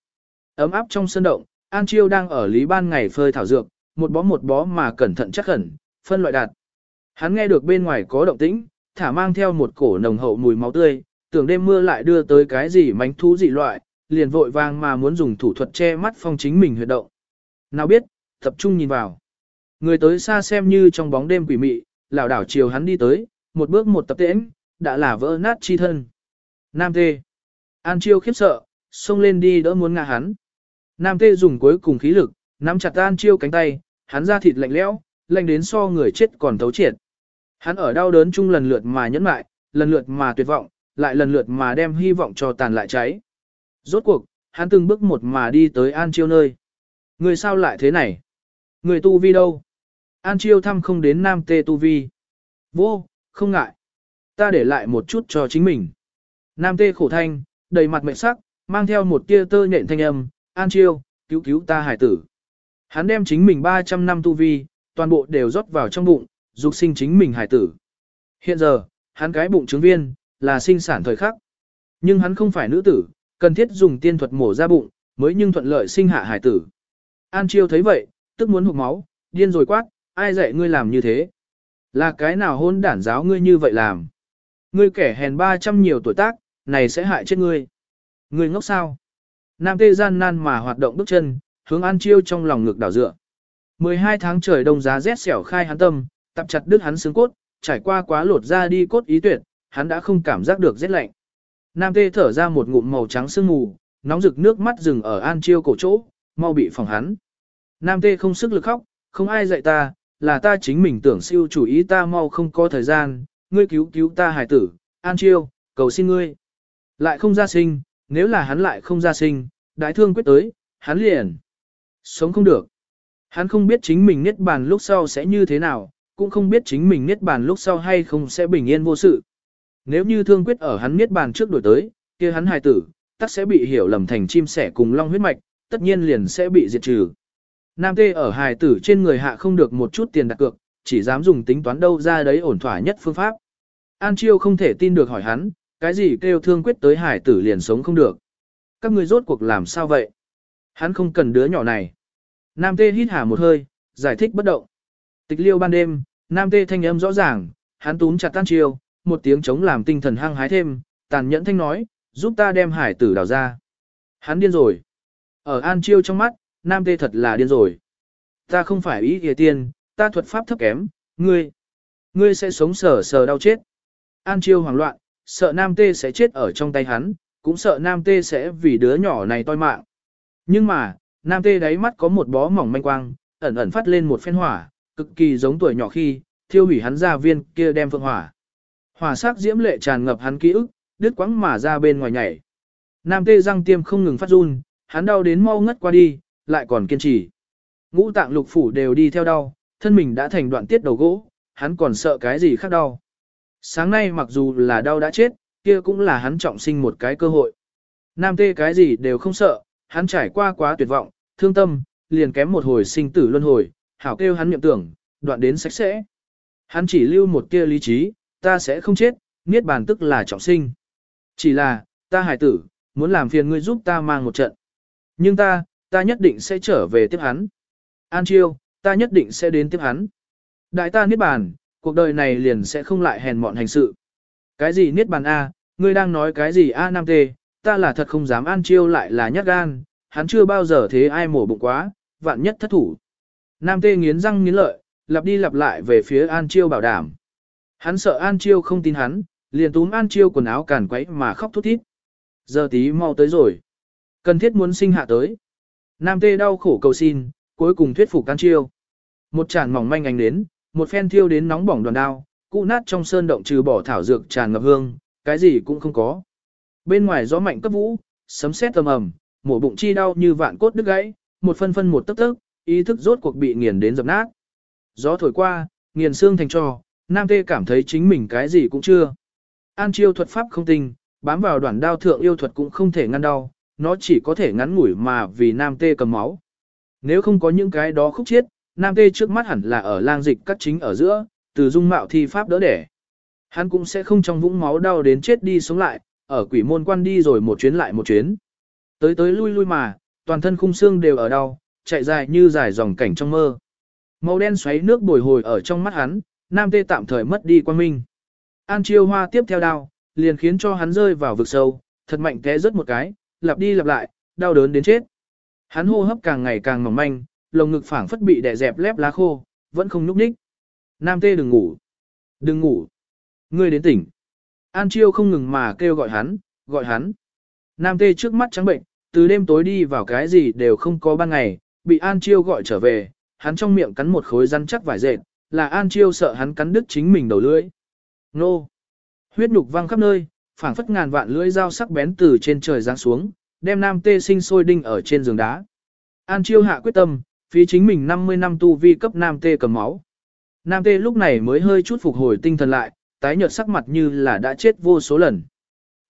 Ấm áp trong sân động, An Chiêu đang ở lý ban ngày phơi thảo dược, một bó một bó mà cẩn thận chắc khẩn, phân loại đạt. Hắn nghe được bên ngoài có động tĩnh, thả mang theo một cổ nồng hậu mùi máu tươi, tưởng đêm mưa lại đưa tới cái gì mánh thú dị loại, liền vội vàng mà muốn dùng thủ thuật che mắt phong chính mình huyệt động. Nào biết, tập trung nhìn vào. Người tới xa xem như trong bóng đêm quỷ mị, lảo đảo chiều hắn đi tới, một bước một tập tễnh, đã là vỡ nát chi thân. Nam Tê. An Chiêu khiếp sợ, xông lên đi đỡ muốn ngã hắn. Nam Tê dùng cuối cùng khí lực, nắm chặt An Chiêu cánh tay, hắn ra thịt lạnh lẽo, lạnh đến so người chết còn thấu triệt. Hắn ở đau đớn chung lần lượt mà nhẫn mại, lần lượt mà tuyệt vọng, lại lần lượt mà đem hy vọng cho tàn lại cháy. Rốt cuộc, hắn từng bước một mà đi tới An Chiêu nơi. Người sao lại thế này? Người tu vi đâu? An Chiêu thăm không đến Nam Tê tu vi. Vô, không ngại. Ta để lại một chút cho chính mình. Nam Tê khổ thanh, đầy mặt mệt sắc, mang theo một tia tơ nhện thanh âm. An Chiêu, cứu cứu ta hải tử. Hắn đem chính mình 300 năm tu vi, toàn bộ đều rót vào trong bụng, dục sinh chính mình hải tử. Hiện giờ, hắn cái bụng trứng viên, là sinh sản thời khắc. Nhưng hắn không phải nữ tử, cần thiết dùng tiên thuật mổ ra bụng, mới nhưng thuận lợi sinh hạ hải tử. An Chiêu thấy vậy, tức muốn hụt máu, điên rồi quát, ai dạy ngươi làm như thế? Là cái nào hôn đản giáo ngươi như vậy làm? Ngươi kẻ hèn 300 nhiều tuổi tác, này sẽ hại chết ngươi. Ngươi ngốc sao? Nam tê gian nan mà hoạt động bước chân, hướng An Chiêu trong lòng ngực đảo dựa. 12 tháng trời đông giá rét xẻo khai hắn tâm, tập chặt đứt hắn xương cốt, trải qua quá lột ra đi cốt ý tuyệt, hắn đã không cảm giác được rét lạnh. Nam tê thở ra một ngụm màu trắng sương mù, nóng rực nước mắt dừng ở An Chiêu cổ chỗ, mau bị phòng hắn. Nam tê không sức lực khóc, không ai dạy ta, là ta chính mình tưởng siêu chủ ý ta mau không có thời gian, ngươi cứu cứu ta hài tử, An Chiêu, cầu xin ngươi. Lại không ra sinh, nếu là hắn lại không ra sinh, đái thương quyết tới, hắn liền. Sống không được. Hắn không biết chính mình niết bàn lúc sau sẽ như thế nào, cũng không biết chính mình niết bàn lúc sau hay không sẽ bình yên vô sự. Nếu như thương quyết ở hắn niết bàn trước đổi tới, kia hắn hài tử, tất sẽ bị hiểu lầm thành chim sẻ cùng long huyết mạch, tất nhiên liền sẽ bị diệt trừ. Nam tê ở hài tử trên người hạ không được một chút tiền đặt cược, chỉ dám dùng tính toán đâu ra đấy ổn thỏa nhất phương pháp. An Chiêu không thể tin được hỏi hắn, cái gì kêu thương quyết tới hài tử liền sống không được. Các người rốt cuộc làm sao vậy? Hắn không cần đứa nhỏ này. Nam tê hít hà một hơi, giải thích bất động. Tịch liêu ban đêm, Nam tê thanh âm rõ ràng, hắn túm chặt An Chiêu, một tiếng chống làm tinh thần hăng hái thêm, tàn nhẫn thanh nói, giúp ta đem hải tử đào ra. Hắn điên rồi. Ở An Chiêu trong mắt, nam tê thật là điên rồi. Ta không phải ý kìa tiên, ta thuật pháp thấp kém, ngươi, ngươi sẽ sống sờ sờ đau chết. An chiêu hoảng loạn, sợ nam tê sẽ chết ở trong tay hắn, cũng sợ nam tê sẽ vì đứa nhỏ này toi mạng. Nhưng mà, nam tê đáy mắt có một bó mỏng manh quang, ẩn ẩn phát lên một phen hỏa, cực kỳ giống tuổi nhỏ khi, thiêu hủy hắn ra viên kia đem phượng hỏa. Hỏa sắc diễm lệ tràn ngập hắn ký ức, đứt quãng mà ra bên ngoài nhảy. Nam tê răng tiêm không ngừng phát run, hắn đau đến mau ngất qua đi, lại còn kiên trì. Ngũ tạng lục phủ đều đi theo đau, thân mình đã thành đoạn tiết đầu gỗ, hắn còn sợ cái gì khác đau. Sáng nay mặc dù là đau đã chết, kia cũng là hắn trọng sinh một cái cơ hội. Nam tê cái gì đều không sợ, hắn trải qua quá tuyệt vọng, thương tâm, liền kém một hồi sinh tử luân hồi, hảo kêu hắn niệm tưởng, đoạn đến sạch sẽ. Hắn chỉ lưu một tia lý trí, ta sẽ không chết, niết bàn tức là trọng sinh. Chỉ là, ta hải tử, muốn làm phiền ngươi giúp ta mang một trận. Nhưng ta, ta nhất định sẽ trở về tiếp hắn. An chiêu, ta nhất định sẽ đến tiếp hắn. Đại ta niết bàn, cuộc đời này liền sẽ không lại hèn mọn hành sự. Cái gì niết bàn A, ngươi đang nói cái gì A Nam Tê, ta là thật không dám an chiêu lại là nhát gan, hắn chưa bao giờ thế ai mổ bụng quá, vạn nhất thất thủ. Nam Tê nghiến răng nghiến lợi, lặp đi lặp lại về phía An Chiêu bảo đảm. Hắn sợ An Chiêu không tin hắn, liền túm An Chiêu quần áo càn quấy mà khóc thút thít. Giờ tí mau tới rồi. Cần thiết muốn sinh hạ tới. Nam Tê đau khổ cầu xin, cuối cùng thuyết phục An Chiêu. Một tràn mỏng manh ánh đến, một phen thiêu đến nóng bỏng đoàn đao, cụ nát trong sơn động trừ bỏ thảo dược tràn ngập hương, cái gì cũng không có. Bên ngoài gió mạnh cấp vũ, sấm sét tầm ầm, mổ bụng chi đau như vạn cốt đứt gãy, một phân phân một tấc tấc, ý thức rốt cuộc bị nghiền đến dập nát. Gió thổi qua, nghiền xương thành trò, Nam Tê cảm thấy chính mình cái gì cũng chưa. An chiêu thuật pháp không tinh, bám vào đoạn đao thượng yêu thuật cũng không thể ngăn đau, nó chỉ có thể ngắn ngủi mà vì Nam Tê cầm máu. Nếu không có những cái đó khúc chiết, Nam Tê trước mắt hẳn là ở lang dịch cắt chính ở giữa, từ dung mạo thi pháp đỡ đẻ. Hắn cũng sẽ không trong vũng máu đau đến chết đi sống lại, ở quỷ môn quan đi rồi một chuyến lại một chuyến. Tới tới lui lui mà, toàn thân khung xương đều ở đau, chạy dài như dài dòng cảnh trong mơ. Màu đen xoáy nước bồi hồi ở trong mắt hắn, nam tê tạm thời mất đi quan minh. An chiêu hoa tiếp theo đao liền khiến cho hắn rơi vào vực sâu, thật mạnh té rớt một cái, lặp đi lặp lại, đau đớn đến chết. Hắn hô hấp càng ngày càng mỏng manh, lồng ngực phảng phất bị đè dẹp lép lá khô, vẫn không nhúc nhích. Nam tê đừng ngủ. Đừng ngủ. Ngươi đến tỉnh. An chiêu không ngừng mà kêu gọi hắn, gọi hắn. Nam tê trước mắt trắng bệnh, từ đêm tối đi vào cái gì đều không có ban ngày, bị An chiêu gọi trở về, hắn trong miệng cắn một khối rắn chắc vải dệt, là An chiêu sợ hắn cắn đứt chính mình đầu lưỡi. Nô! Huyết nhục văng khắp nơi, phảng phất ngàn vạn lưỡi dao sắc bén từ trên trời giáng xuống, đem nam tê sinh sôi đinh ở trên giường đá. An chiêu hạ quyết tâm, phí chính mình 50 năm tu vi cấp nam tê cầm máu. Nam tê lúc này mới hơi chút phục hồi tinh thần lại, tái nhợt sắc mặt như là đã chết vô số lần.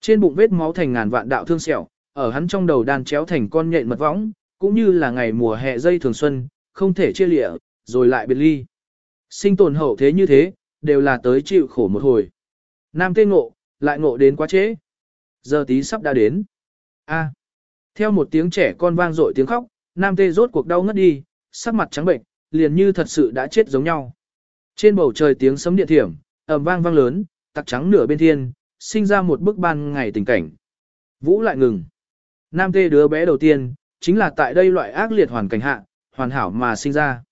Trên bụng vết máu thành ngàn vạn đạo thương sẹo, ở hắn trong đầu đan chéo thành con nhện mật võng, cũng như là ngày mùa hè dây thường xuân, không thể chia lịa, rồi lại biệt ly. Sinh tồn hậu thế như thế, đều là tới chịu khổ một hồi. Nam tê ngộ, lại ngộ đến quá trễ. Giờ tí sắp đã đến. A. Theo một tiếng trẻ con vang dội tiếng khóc, Nam tê rốt cuộc đau ngất đi, sắc mặt trắng bệnh, liền như thật sự đã chết giống nhau. Trên bầu trời tiếng sấm điện thiểm, ầm vang vang lớn, tặc trắng nửa bên thiên, sinh ra một bức ban ngày tình cảnh. Vũ lại ngừng. Nam tê đứa bé đầu tiên, chính là tại đây loại ác liệt hoàn cảnh hạ, hoàn hảo mà sinh ra.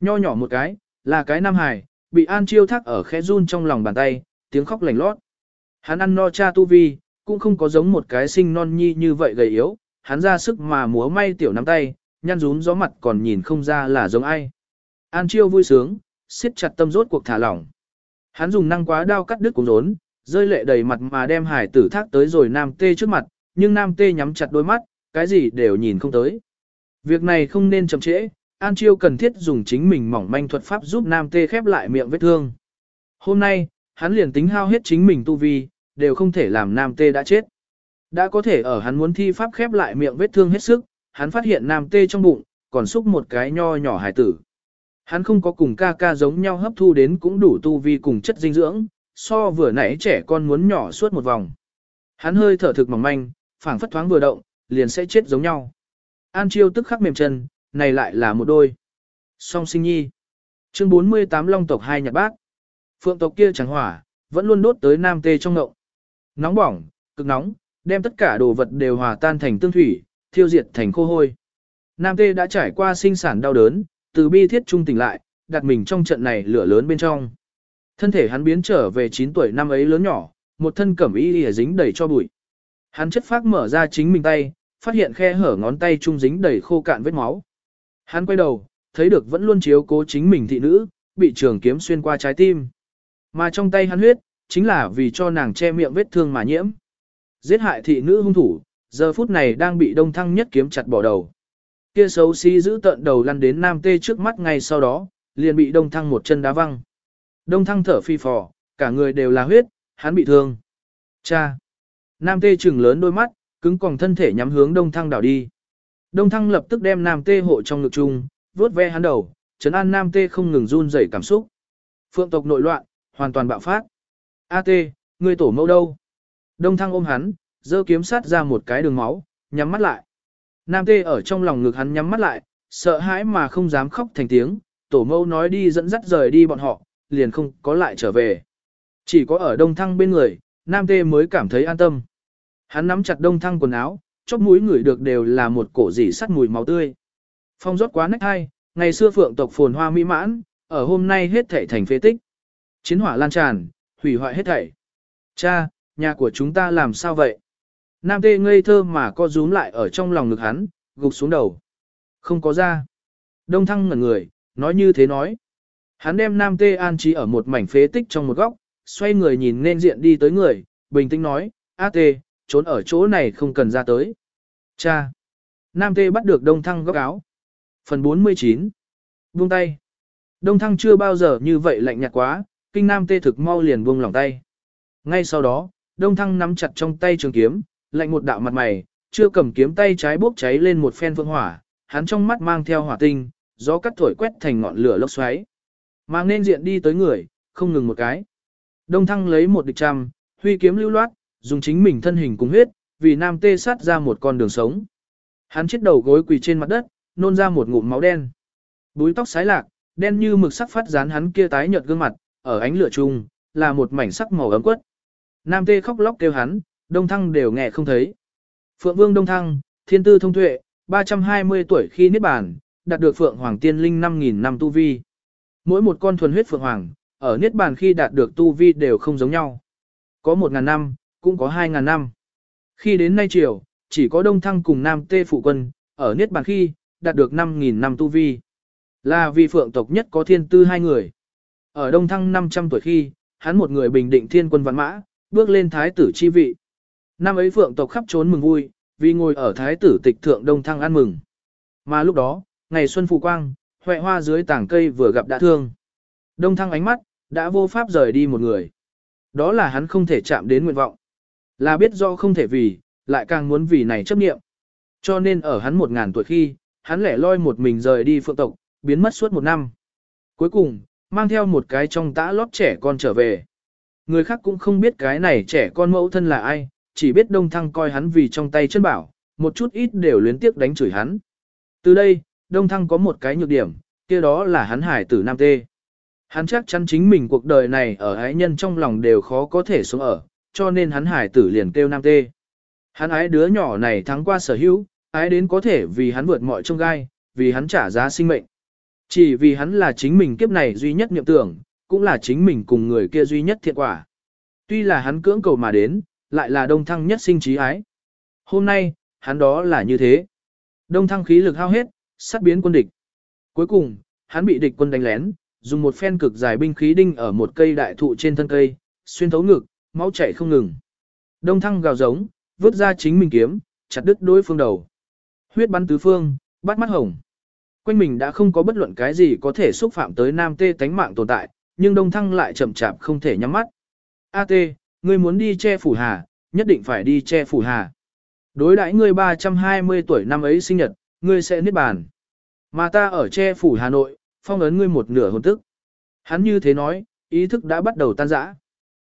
Nho nhỏ một cái, là cái nam hài, bị An Chiêu thác ở khẽ run trong lòng bàn tay, tiếng khóc lành lót. Hắn ăn no cha tu vi, cũng không có giống một cái sinh non nhi như vậy gầy yếu, hắn ra sức mà múa may tiểu nắm tay, nhăn rún gió mặt còn nhìn không ra là giống ai. An Chiêu vui sướng, siết chặt tâm rốt cuộc thả lỏng. Hắn dùng năng quá đao cắt đứt cuống rốn, rơi lệ đầy mặt mà đem hải tử thác tới rồi nam tê trước mặt, nhưng nam tê nhắm chặt đôi mắt, cái gì đều nhìn không tới. Việc này không nên chậm trễ, An Chiêu cần thiết dùng chính mình mỏng manh thuật pháp giúp nam tê khép lại miệng vết thương. Hôm nay, hắn liền tính hao hết chính mình tu vi, đều không thể làm nam tê đã chết. Đã có thể ở hắn muốn thi pháp khép lại miệng vết thương hết sức, hắn phát hiện nam tê trong bụng, còn xúc một cái nho nhỏ hải tử. Hắn không có cùng ca ca giống nhau hấp thu đến cũng đủ tu vi cùng chất dinh dưỡng, so vừa nãy trẻ con muốn nhỏ suốt một vòng. Hắn hơi thở thực mỏng manh, phảng phất thoáng vừa động, liền sẽ chết giống nhau. An Chiêu tức khắc mềm chân, này lại là một đôi. Song sinh nhi. Chương 48 Long tộc hai nhặt bác. Phượng tộc kia chẳng hỏa, vẫn luôn đốt tới nam tê trong ngộng. Nóng bỏng, cực nóng, đem tất cả đồ vật đều hòa tan thành tương thủy, thiêu diệt thành khô hôi. Nam tê đã trải qua sinh sản đau đớn, từ bi thiết trung tỉnh lại, đặt mình trong trận này lửa lớn bên trong. Thân thể hắn biến trở về 9 tuổi năm ấy lớn nhỏ, một thân cẩm y lìa dính đầy cho bụi. Hắn chất phác mở ra chính mình tay, phát hiện khe hở ngón tay trung dính đầy khô cạn vết máu. Hắn quay đầu, thấy được vẫn luôn chiếu cố chính mình thị nữ, bị trường kiếm xuyên qua trái tim. Mà trong tay hắn huyết, chính là vì cho nàng che miệng vết thương mà nhiễm. Giết hại thị nữ hung thủ, giờ phút này đang bị đông thăng nhất kiếm chặt bỏ đầu. Kia xấu xí giữ tận đầu lăn đến nam tê trước mắt ngay sau đó, liền bị đông thăng một chân đá văng. Đông thăng thở phi phò, cả người đều là huyết, hắn bị thương. Cha! Nam tê trừng lớn đôi mắt, cứng còng thân thể nhắm hướng đông thăng đảo đi. Đông thăng lập tức đem nam tê hộ trong ngực chung, vuốt ve hắn đầu, chấn an nam tê không ngừng run rẩy cảm xúc. Phượng tộc nội loạn, hoàn toàn bạo phát. A tê, người tổ mẫu đâu? Đông thăng ôm hắn, giơ kiếm sát ra một cái đường máu, nhắm mắt lại. Nam tê ở trong lòng ngực hắn nhắm mắt lại, sợ hãi mà không dám khóc thành tiếng, tổ mẫu nói đi dẫn dắt rời đi bọn họ, liền không có lại trở về. Chỉ có ở đông thăng bên người, nam tê mới cảm thấy an tâm. Hắn nắm chặt đông thăng quần áo, chóp mũi ngửi được đều là một cổ dỉ sắt mùi máu tươi. Phong rót quá nách hai, ngày xưa phượng tộc phồn hoa mỹ mãn, ở hôm nay hết thảy thành phế tích. Chiến hỏa lan tràn, hủy hoại hết thảy. Cha, nhà của chúng ta làm sao vậy? Nam tê ngây thơ mà co rúm lại ở trong lòng ngực hắn, gục xuống đầu. Không có ra. Đông thăng ngẩn người, nói như thế nói. Hắn đem Nam tê an trí ở một mảnh phế tích trong một góc, xoay người nhìn nên diện đi tới người, bình tĩnh nói, A tê, trốn ở chỗ này không cần ra tới. Cha. Nam tê bắt được đông thăng góc áo. Phần 49. Buông tay. Đông thăng chưa bao giờ như vậy lạnh nhạt quá, kinh nam tê thực mau liền buông lòng tay. Ngay sau đó, đông thăng nắm chặt trong tay trường kiếm, lạnh một đạo mặt mày, chưa cầm kiếm tay trái bốc cháy lên một phen phương hỏa, hắn trong mắt mang theo hỏa tinh, gió cắt thổi quét thành ngọn lửa lốc xoáy. Mang nên diện đi tới người, không ngừng một cái. Đông thăng lấy một địch trăm, huy kiếm lưu loát, dùng chính mình thân hình cùng huyết, vì nam tê sát ra một con đường sống. Hắn chết đầu gối quỳ trên mặt đất, nôn ra một ngụm máu đen. Búi tóc sái lạc, đen như mực sắc phát dán hắn kia tái nhợt gương mặt, ở ánh lửa chung, là một mảnh sắc màu ấm quất. Nam tê khóc lóc kêu hắn, đông thăng đều nghe không thấy. Phượng vương đông thăng, thiên tư thông tuệ, 320 tuổi khi niết bàn, đạt được phượng hoàng tiên linh 5.000 năm tu vi. Mỗi một con thuần huyết phượng hoàng, ở niết bàn khi đạt được tu vi đều không giống nhau. Có 1.000 năm, cũng có 2.000 năm. Khi đến nay triều chỉ có đông thăng cùng nam tê phụ quân, ở niết bàn khi, đạt được 5.000 năm tu vi. Là vì phượng tộc nhất có thiên tư hai người. Ở đông thăng 500 tuổi khi, hắn một người bình định thiên quân văn mã, bước lên thái tử chi vị. Năm ấy phượng tộc khắp trốn mừng vui, vì ngồi ở thái tử tịch thượng đông thăng ăn mừng. Mà lúc đó, ngày xuân phù quang, huệ hoa dưới tảng cây vừa gặp đã thương. Đông thăng ánh mắt, đã vô pháp rời đi một người. Đó là hắn không thể chạm đến nguyện vọng. Là biết do không thể vì, lại càng muốn vì này chấp nghiệm. Cho nên ở hắn một ngàn tuổi khi, hắn lẻ loi một mình rời đi phượng tộc, biến mất suốt một năm. Cuối cùng, mang theo một cái trong tã lót trẻ con trở về. Người khác cũng không biết cái này trẻ con mẫu thân là ai, chỉ biết đông thăng coi hắn vì trong tay chân bảo, một chút ít đều luyến tiếc đánh chửi hắn. Từ đây, đông thăng có một cái nhược điểm, kia đó là hắn hải tử nam tê. Hắn chắc chắn chính mình cuộc đời này ở ái nhân trong lòng đều khó có thể sống ở, cho nên hắn hải tử liền kêu nam tê. Hắn ái đứa nhỏ này thắng qua sở hữu, ái đến có thể vì hắn vượt mọi trông gai, vì hắn trả giá sinh mệnh. Chỉ vì hắn là chính mình kiếp này duy nhất niệm tưởng, cũng là chính mình cùng người kia duy nhất thiện quả. Tuy là hắn cưỡng cầu mà đến, lại là đông thăng nhất sinh trí ái. Hôm nay, hắn đó là như thế. Đông thăng khí lực hao hết, sát biến quân địch. Cuối cùng, hắn bị địch quân đánh lén, dùng một phen cực dài binh khí đinh ở một cây đại thụ trên thân cây, xuyên thấu ngực, máu chảy không ngừng. Đông thăng gào giống, vứt ra chính mình kiếm, chặt đứt đối phương đầu. Huyết bắn tứ phương, bắt mắt hồng. Quanh mình đã không có bất luận cái gì có thể xúc phạm tới nam tê tánh mạng tồn tại, nhưng đông thăng lại chậm chạp không thể nhắm mắt. A tê, ngươi muốn đi che phủ hà, nhất định phải đi che phủ hà. Đối đãi ngươi 320 tuổi năm ấy sinh nhật, ngươi sẽ niết bàn. Mà ta ở che phủ Hà Nội, phong ấn ngươi một nửa hồn tức. Hắn như thế nói, ý thức đã bắt đầu tan rã.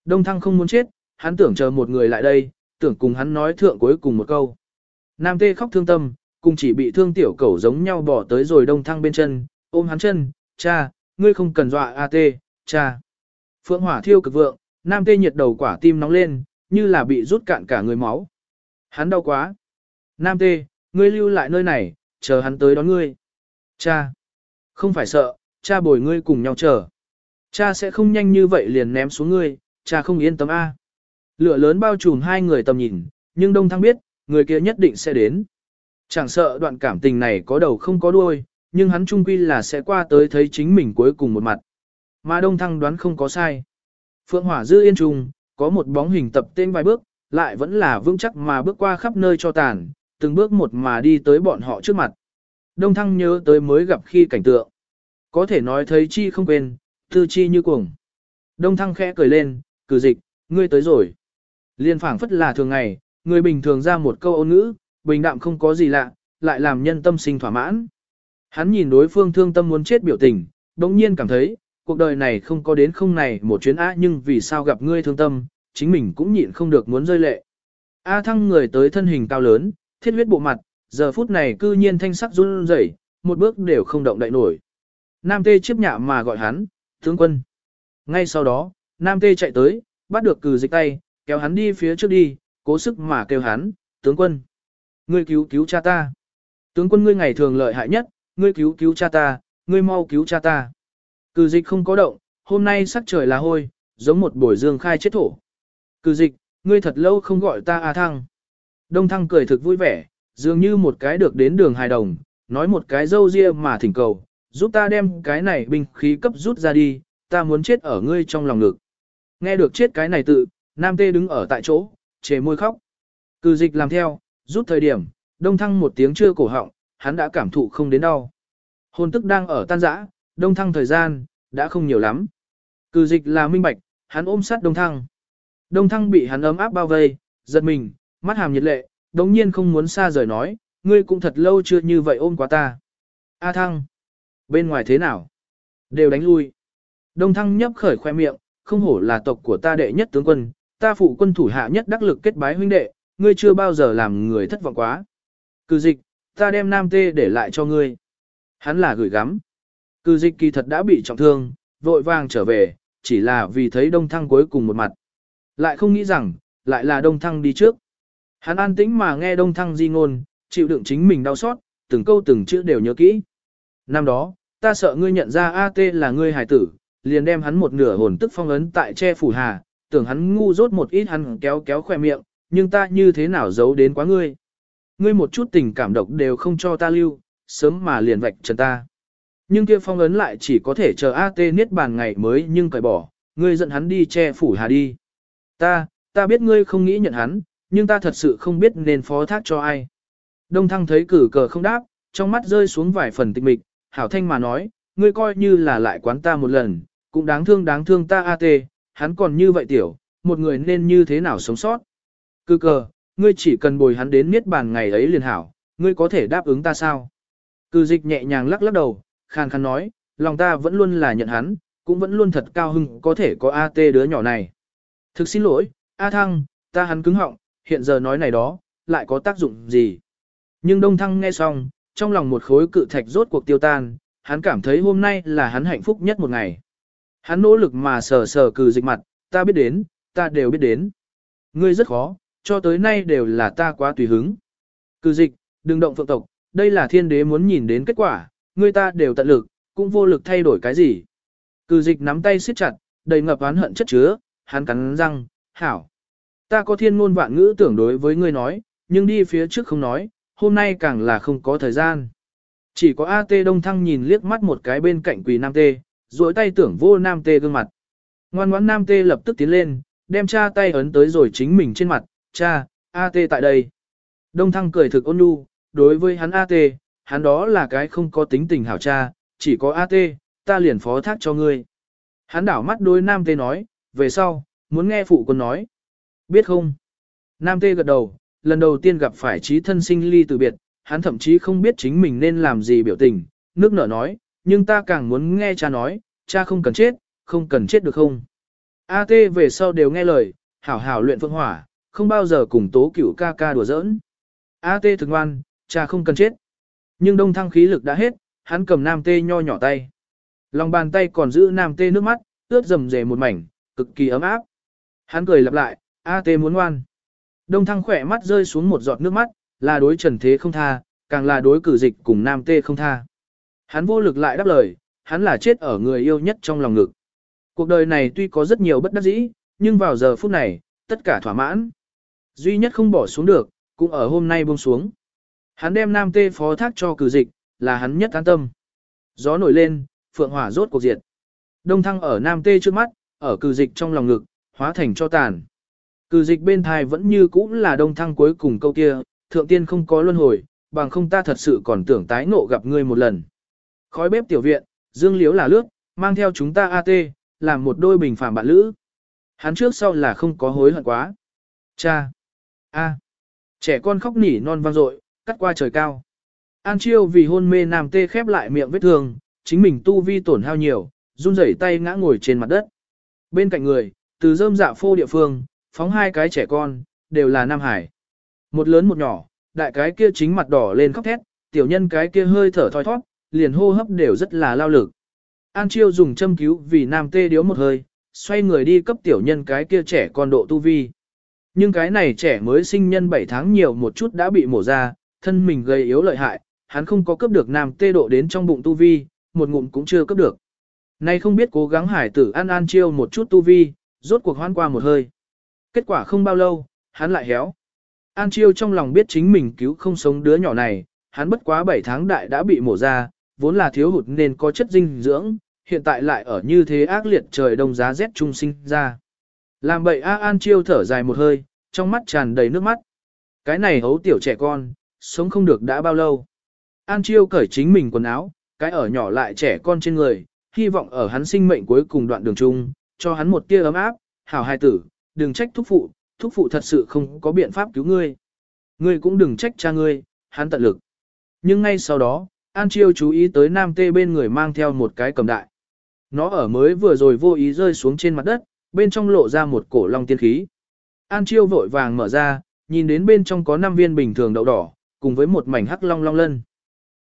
Đông Thăng không muốn chết, hắn tưởng chờ một người lại đây, tưởng cùng hắn nói thượng cuối cùng một câu. Nam Tê khóc thương tâm, cùng chỉ bị thương tiểu cẩu giống nhau bỏ tới rồi Đông Thăng bên chân, ôm hắn chân, cha, ngươi không cần dọa A Tê, cha. Phượng hỏa thiêu cực vượng, Nam Tê nhiệt đầu quả tim nóng lên, như là bị rút cạn cả người máu. Hắn đau quá. Nam Tê, ngươi lưu lại nơi này, chờ hắn tới đón ngươi. Cha. Không phải sợ, cha bồi ngươi cùng nhau chờ. Cha sẽ không nhanh như vậy liền ném xuống ngươi, cha không yên tâm A. Lửa lớn bao trùm hai người tầm nhìn, nhưng Đông Thăng biết, người kia nhất định sẽ đến. Chẳng sợ đoạn cảm tình này có đầu không có đuôi, nhưng hắn trung quy là sẽ qua tới thấy chính mình cuối cùng một mặt. Mà Đông Thăng đoán không có sai. Phượng Hỏa dư yên trùng, có một bóng hình tập tên vài bước, lại vẫn là vững chắc mà bước qua khắp nơi cho tàn, từng bước một mà đi tới bọn họ trước mặt. Đông Thăng nhớ tới mới gặp khi cảnh tượng. Có thể nói thấy chi không quên, tư chi như cuồng. Đông Thăng khẽ cười lên, cử dịch, ngươi tới rồi. Liên phảng phất là thường ngày, người bình thường ra một câu ôn ngữ, bình đạm không có gì lạ, lại làm nhân tâm sinh thỏa mãn. Hắn nhìn đối phương thương tâm muốn chết biểu tình, đồng nhiên cảm thấy, cuộc đời này không có đến không này một chuyến á nhưng vì sao gặp ngươi thương tâm, chính mình cũng nhịn không được muốn rơi lệ. A thăng người tới thân hình cao lớn, thiết huyết bộ mặt, giờ phút này cư nhiên thanh sắc run rẩy, một bước đều không động đậy nổi. Nam tê chiếp nhạ mà gọi hắn, tướng quân. Ngay sau đó, Nam tê chạy tới, bắt được cử dịch tay, kéo hắn đi phía trước đi, cố sức mà kêu hắn, tướng quân. Ngươi cứu cứu cha ta. Tướng quân ngươi ngày thường lợi hại nhất, ngươi cứu cứu cha ta, ngươi mau cứu cha ta. Cử dịch không có động, hôm nay sắc trời là hôi, giống một buổi dương khai chết thổ. Cử dịch, ngươi thật lâu không gọi ta A Thăng. Đông Thăng cười thực vui vẻ, dường như một cái được đến đường hài đồng, nói một cái dâu ria mà thỉnh cầu, giúp ta đem cái này binh khí cấp rút ra đi, ta muốn chết ở ngươi trong lòng ngực. Nghe được chết cái này tự, Nam Tê đứng ở tại chỗ, chề môi khóc. Cử dịch làm theo, rút thời điểm, Đông Thăng một tiếng chưa cổ họng, hắn đã cảm thụ không đến đau. Hồn tức đang ở tan rã, Đông Thăng thời gian, đã không nhiều lắm. Cử dịch là minh bạch, hắn ôm sát Đông Thăng. Đông Thăng bị hắn ấm áp bao vây, giật mình, mắt hàm nhiệt lệ, đống nhiên không muốn xa rời nói, ngươi cũng thật lâu chưa như vậy ôm quá ta. A Thăng, bên ngoài thế nào? Đều đánh lui. Đông Thăng nhấp khởi khoe miệng, không hổ là tộc của ta đệ nhất tướng quân, ta phụ quân thủ hạ nhất đắc lực kết bái huynh đệ, ngươi chưa bao giờ làm người thất vọng quá. Cử dịch, ta đem nam tê để lại cho ngươi. Hắn là gửi gắm. Cử dịch kỳ thật đã bị trọng thương, vội vàng trở về, chỉ là vì thấy đông thăng cuối cùng một mặt. Lại không nghĩ rằng, lại là đông thăng đi trước. Hắn an tĩnh mà nghe đông thăng di ngôn, chịu đựng chính mình đau xót, từng câu từng chữ đều nhớ kỹ. Năm đó, ta sợ ngươi nhận ra AT là ngươi hài tử, liền đem hắn một nửa hồn tức phong ấn tại che phủ hà, tưởng hắn ngu dốt một ít hắn kéo kéo khỏe miệng, nhưng ta như thế nào giấu đến quá ngươi. Ngươi một chút tình cảm độc đều không cho ta lưu, sớm mà liền vạch trần ta. Nhưng kia phong ấn lại chỉ có thể chờ AT niết bàn ngày mới nhưng cởi bỏ, ngươi dẫn hắn đi che phủ hà đi. Ta, ta biết ngươi không nghĩ nhận hắn, nhưng ta thật sự không biết nên phó thác cho ai. Đông thăng thấy cử cờ không đáp, trong mắt rơi xuống vài phần tịch mịch, hảo thanh mà nói, ngươi coi như là lại quán ta một lần, cũng đáng thương đáng thương ta AT, hắn còn như vậy tiểu, một người nên như thế nào sống sót. Cư cờ, ngươi chỉ cần bồi hắn đến miết bàn ngày ấy liền hảo, ngươi có thể đáp ứng ta sao? Cư dịch nhẹ nhàng lắc lắc đầu, khàn khàn nói, lòng ta vẫn luôn là nhận hắn, cũng vẫn luôn thật cao hưng có thể có AT đứa nhỏ này. Thực xin lỗi, A Thăng, ta hắn cứng họng, hiện giờ nói này đó, lại có tác dụng gì? Nhưng Đông Thăng nghe xong, trong lòng một khối cự thạch rốt cuộc tiêu tan, hắn cảm thấy hôm nay là hắn hạnh phúc nhất một ngày. Hắn nỗ lực mà sờ sờ cừ dịch mặt, ta biết đến, ta đều biết đến. Ngươi rất khó, cho tới nay đều là ta quá tùy hứng. Cừ dịch, đừng động phượng tộc, đây là thiên đế muốn nhìn đến kết quả, ngươi ta đều tận lực, cũng vô lực thay đổi cái gì. Cừ dịch nắm tay siết chặt, đầy ngập oán hận chất chứa, hắn cắn răng, hảo. Ta có thiên ngôn vạn ngữ tưởng đối với ngươi nói, nhưng đi phía trước không nói, hôm nay càng là không có thời gian. Chỉ có A Tê Đông Thăng nhìn liếc mắt một cái bên cạnh quỳ Nam Tê, duỗi tay tưởng vô Nam Tê gương mặt. Ngoan ngoãn Nam Tê lập tức tiến lên, đem cha tay ấn tới rồi chính mình trên mặt, cha, A Tê tại đây. Đông Thăng cười thực ôn nhu, đối với hắn A Tê, hắn đó là cái không có tính tình hảo cha, chỉ có A Tê, ta liền phó thác cho ngươi. Hắn đảo mắt đối Nam Tê nói, về sau, muốn nghe phụ quân nói. Biết không? Nam Tê gật đầu, lần đầu tiên gặp phải trí thân sinh ly từ biệt, hắn thậm chí không biết chính mình nên làm gì biểu tình, nước nở nói, nhưng ta càng muốn nghe cha nói, cha không cần chết, không cần chết được không? A tê về sau đều nghe lời, hảo hảo luyện phương hỏa, không bao giờ cùng tố cửu ca ca đùa giỡn. A tê thực ngoan, cha không cần chết. Nhưng đông thăng khí lực đã hết, hắn cầm nam tê nho nhỏ tay. Lòng bàn tay còn giữ nam tê nước mắt, ướt rầm rề một mảnh, cực kỳ ấm áp. Hắn cười lặp lại, A tê muốn ngoan. Đông thăng khỏe mắt rơi xuống một giọt nước mắt, là đối trần thế không tha, càng là đối cử dịch cùng nam tê không tha. Hắn vô lực lại đáp lời, hắn là chết ở người yêu nhất trong lòng ngực. Cuộc đời này tuy có rất nhiều bất đắc dĩ, nhưng vào giờ phút này, tất cả thỏa mãn. Duy nhất không bỏ xuống được, cũng ở hôm nay buông xuống. Hắn đem nam tê phó thác cho cử dịch, là hắn nhất an tâm. Gió nổi lên, phượng hỏa rốt cuộc diệt. Đông thăng ở nam tê trước mắt, ở cử dịch trong lòng ngực, hóa thành cho tàn. Cử dịch bên thai vẫn như cũ là đông thăng cuối cùng câu kia, thượng tiên không có luân hồi, bằng không ta thật sự còn tưởng tái ngộ gặp ngươi một lần. Khói bếp tiểu viện, dương liếu là lướt, mang theo chúng ta AT, làm một đôi bình phàm bạn lữ. Hắn trước sau là không có hối hận quá. Cha! a, Trẻ con khóc nỉ non vang dội, cắt qua trời cao. An chiêu vì hôn mê nam tê khép lại miệng vết thương, chính mình tu vi tổn hao nhiều, run rẩy tay ngã ngồi trên mặt đất. Bên cạnh người, từ rơm dạ phô địa phương, phóng hai cái trẻ con, đều là Nam Hải. Một lớn một nhỏ, đại cái kia chính mặt đỏ lên khóc thét, tiểu nhân cái kia hơi thở thoi thoát, liền hô hấp đều rất là lao lực. An Chiêu dùng châm cứu vì nam tê điếu một hơi, xoay người đi cấp tiểu nhân cái kia trẻ con độ tu vi. Nhưng cái này trẻ mới sinh nhân 7 tháng nhiều một chút đã bị mổ ra, thân mình gây yếu lợi hại, hắn không có cấp được nam tê độ đến trong bụng tu vi, một ngụm cũng chưa cấp được. Nay không biết cố gắng hải tử ăn an chiêu một chút tu vi, rốt cuộc hoan qua một hơi. Kết quả không bao lâu, hắn lại héo. An chiêu trong lòng biết chính mình cứu không sống đứa nhỏ này, hắn bất quá 7 tháng đại đã bị mổ ra, vốn là thiếu hụt nên có chất dinh dưỡng, hiện tại lại ở như thế ác liệt trời đông giá rét trung sinh ra. Làm bậy A An chiêu thở dài một hơi, trong mắt tràn đầy nước mắt. Cái này hấu tiểu trẻ con, sống không được đã bao lâu. An chiêu cởi chính mình quần áo, cái ở nhỏ lại trẻ con trên người, hy vọng ở hắn sinh mệnh cuối cùng đoạn đường chung, cho hắn một tia ấm áp, hảo hài tử, đừng trách thúc phụ, thúc phụ thật sự không có biện pháp cứu ngươi. Ngươi cũng đừng trách cha ngươi, hắn tận lực. Nhưng ngay sau đó, An Chiêu chú ý tới nam tê bên người mang theo một cái cầm đại. Nó ở mới vừa rồi vô ý rơi xuống trên mặt đất, bên trong lộ ra một cổ long tiên khí. An Chiêu vội vàng mở ra, nhìn đến bên trong có 5 viên bình thường đậu đỏ, cùng với một mảnh hắc long long lân.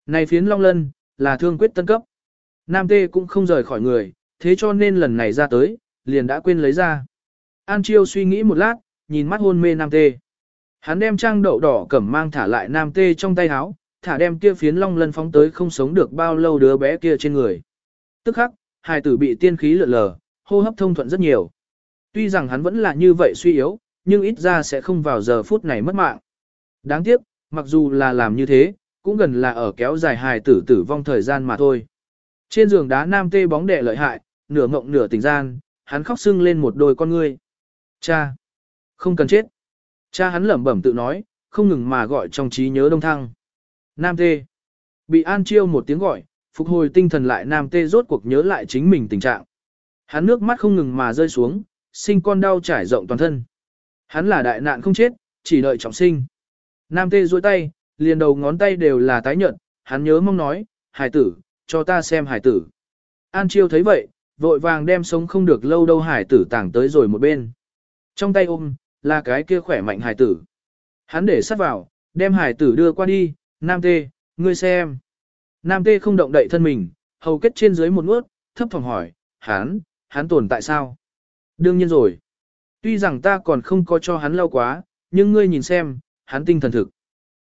Này phiến long lân, là thương quyết tân cấp. Nam tê cũng không rời khỏi người, thế cho nên lần này ra tới, liền đã quên lấy ra. An Chiêu suy nghĩ một lát, nhìn mắt hôn mê Nam tê. Hắn đem trang đậu đỏ cẩm mang thả lại Nam tê trong tay áo, thả đem kia phiến long lân phóng tới không sống được bao lâu đứa bé kia trên người. Tức khắc, hài tử bị tiên khí lượn lờ, hô hấp thông thuận rất nhiều. Tuy rằng hắn vẫn là như vậy suy yếu, nhưng ít ra sẽ không vào giờ phút này mất mạng. Đáng tiếc, mặc dù là làm như thế, cũng gần là ở kéo dài hài tử tử vong thời gian mà thôi. Trên giường đá nam tê bóng đè lợi hại, nửa ngộng nửa tỉnh gian, hắn khóc sưng lên một đôi con ngươi. Cha! Không cần chết! Cha hắn lẩm bẩm tự nói, không ngừng mà gọi trong trí nhớ đông thăng. Nam tê! Bị an chiêu một tiếng gọi, phục hồi tinh thần lại nam tê rốt cuộc nhớ lại chính mình tình trạng. Hắn nước mắt không ngừng mà rơi xuống, sinh con đau trải rộng toàn thân. Hắn là đại nạn không chết, chỉ đợi trọng sinh. Nam tê duỗi tay, liền đầu ngón tay đều là tái nhợt, hắn nhớ mong nói, hải tử, cho ta xem hải tử. An chiêu thấy vậy, vội vàng đem sống không được lâu đâu hải tử tảng tới rồi một bên. Trong tay ôm, là cái kia khỏe mạnh hải tử. Hắn để sát vào, đem hải tử đưa qua đi, nam tê, ngươi xem. Nam tê không động đậy thân mình, hầu kết trên dưới một nuốt, thấp phòng hỏi, hắn, hắn tồn tại sao? Đương nhiên rồi. Tuy rằng ta còn không có cho hắn lâu quá, nhưng ngươi nhìn xem, hắn tinh thần thực.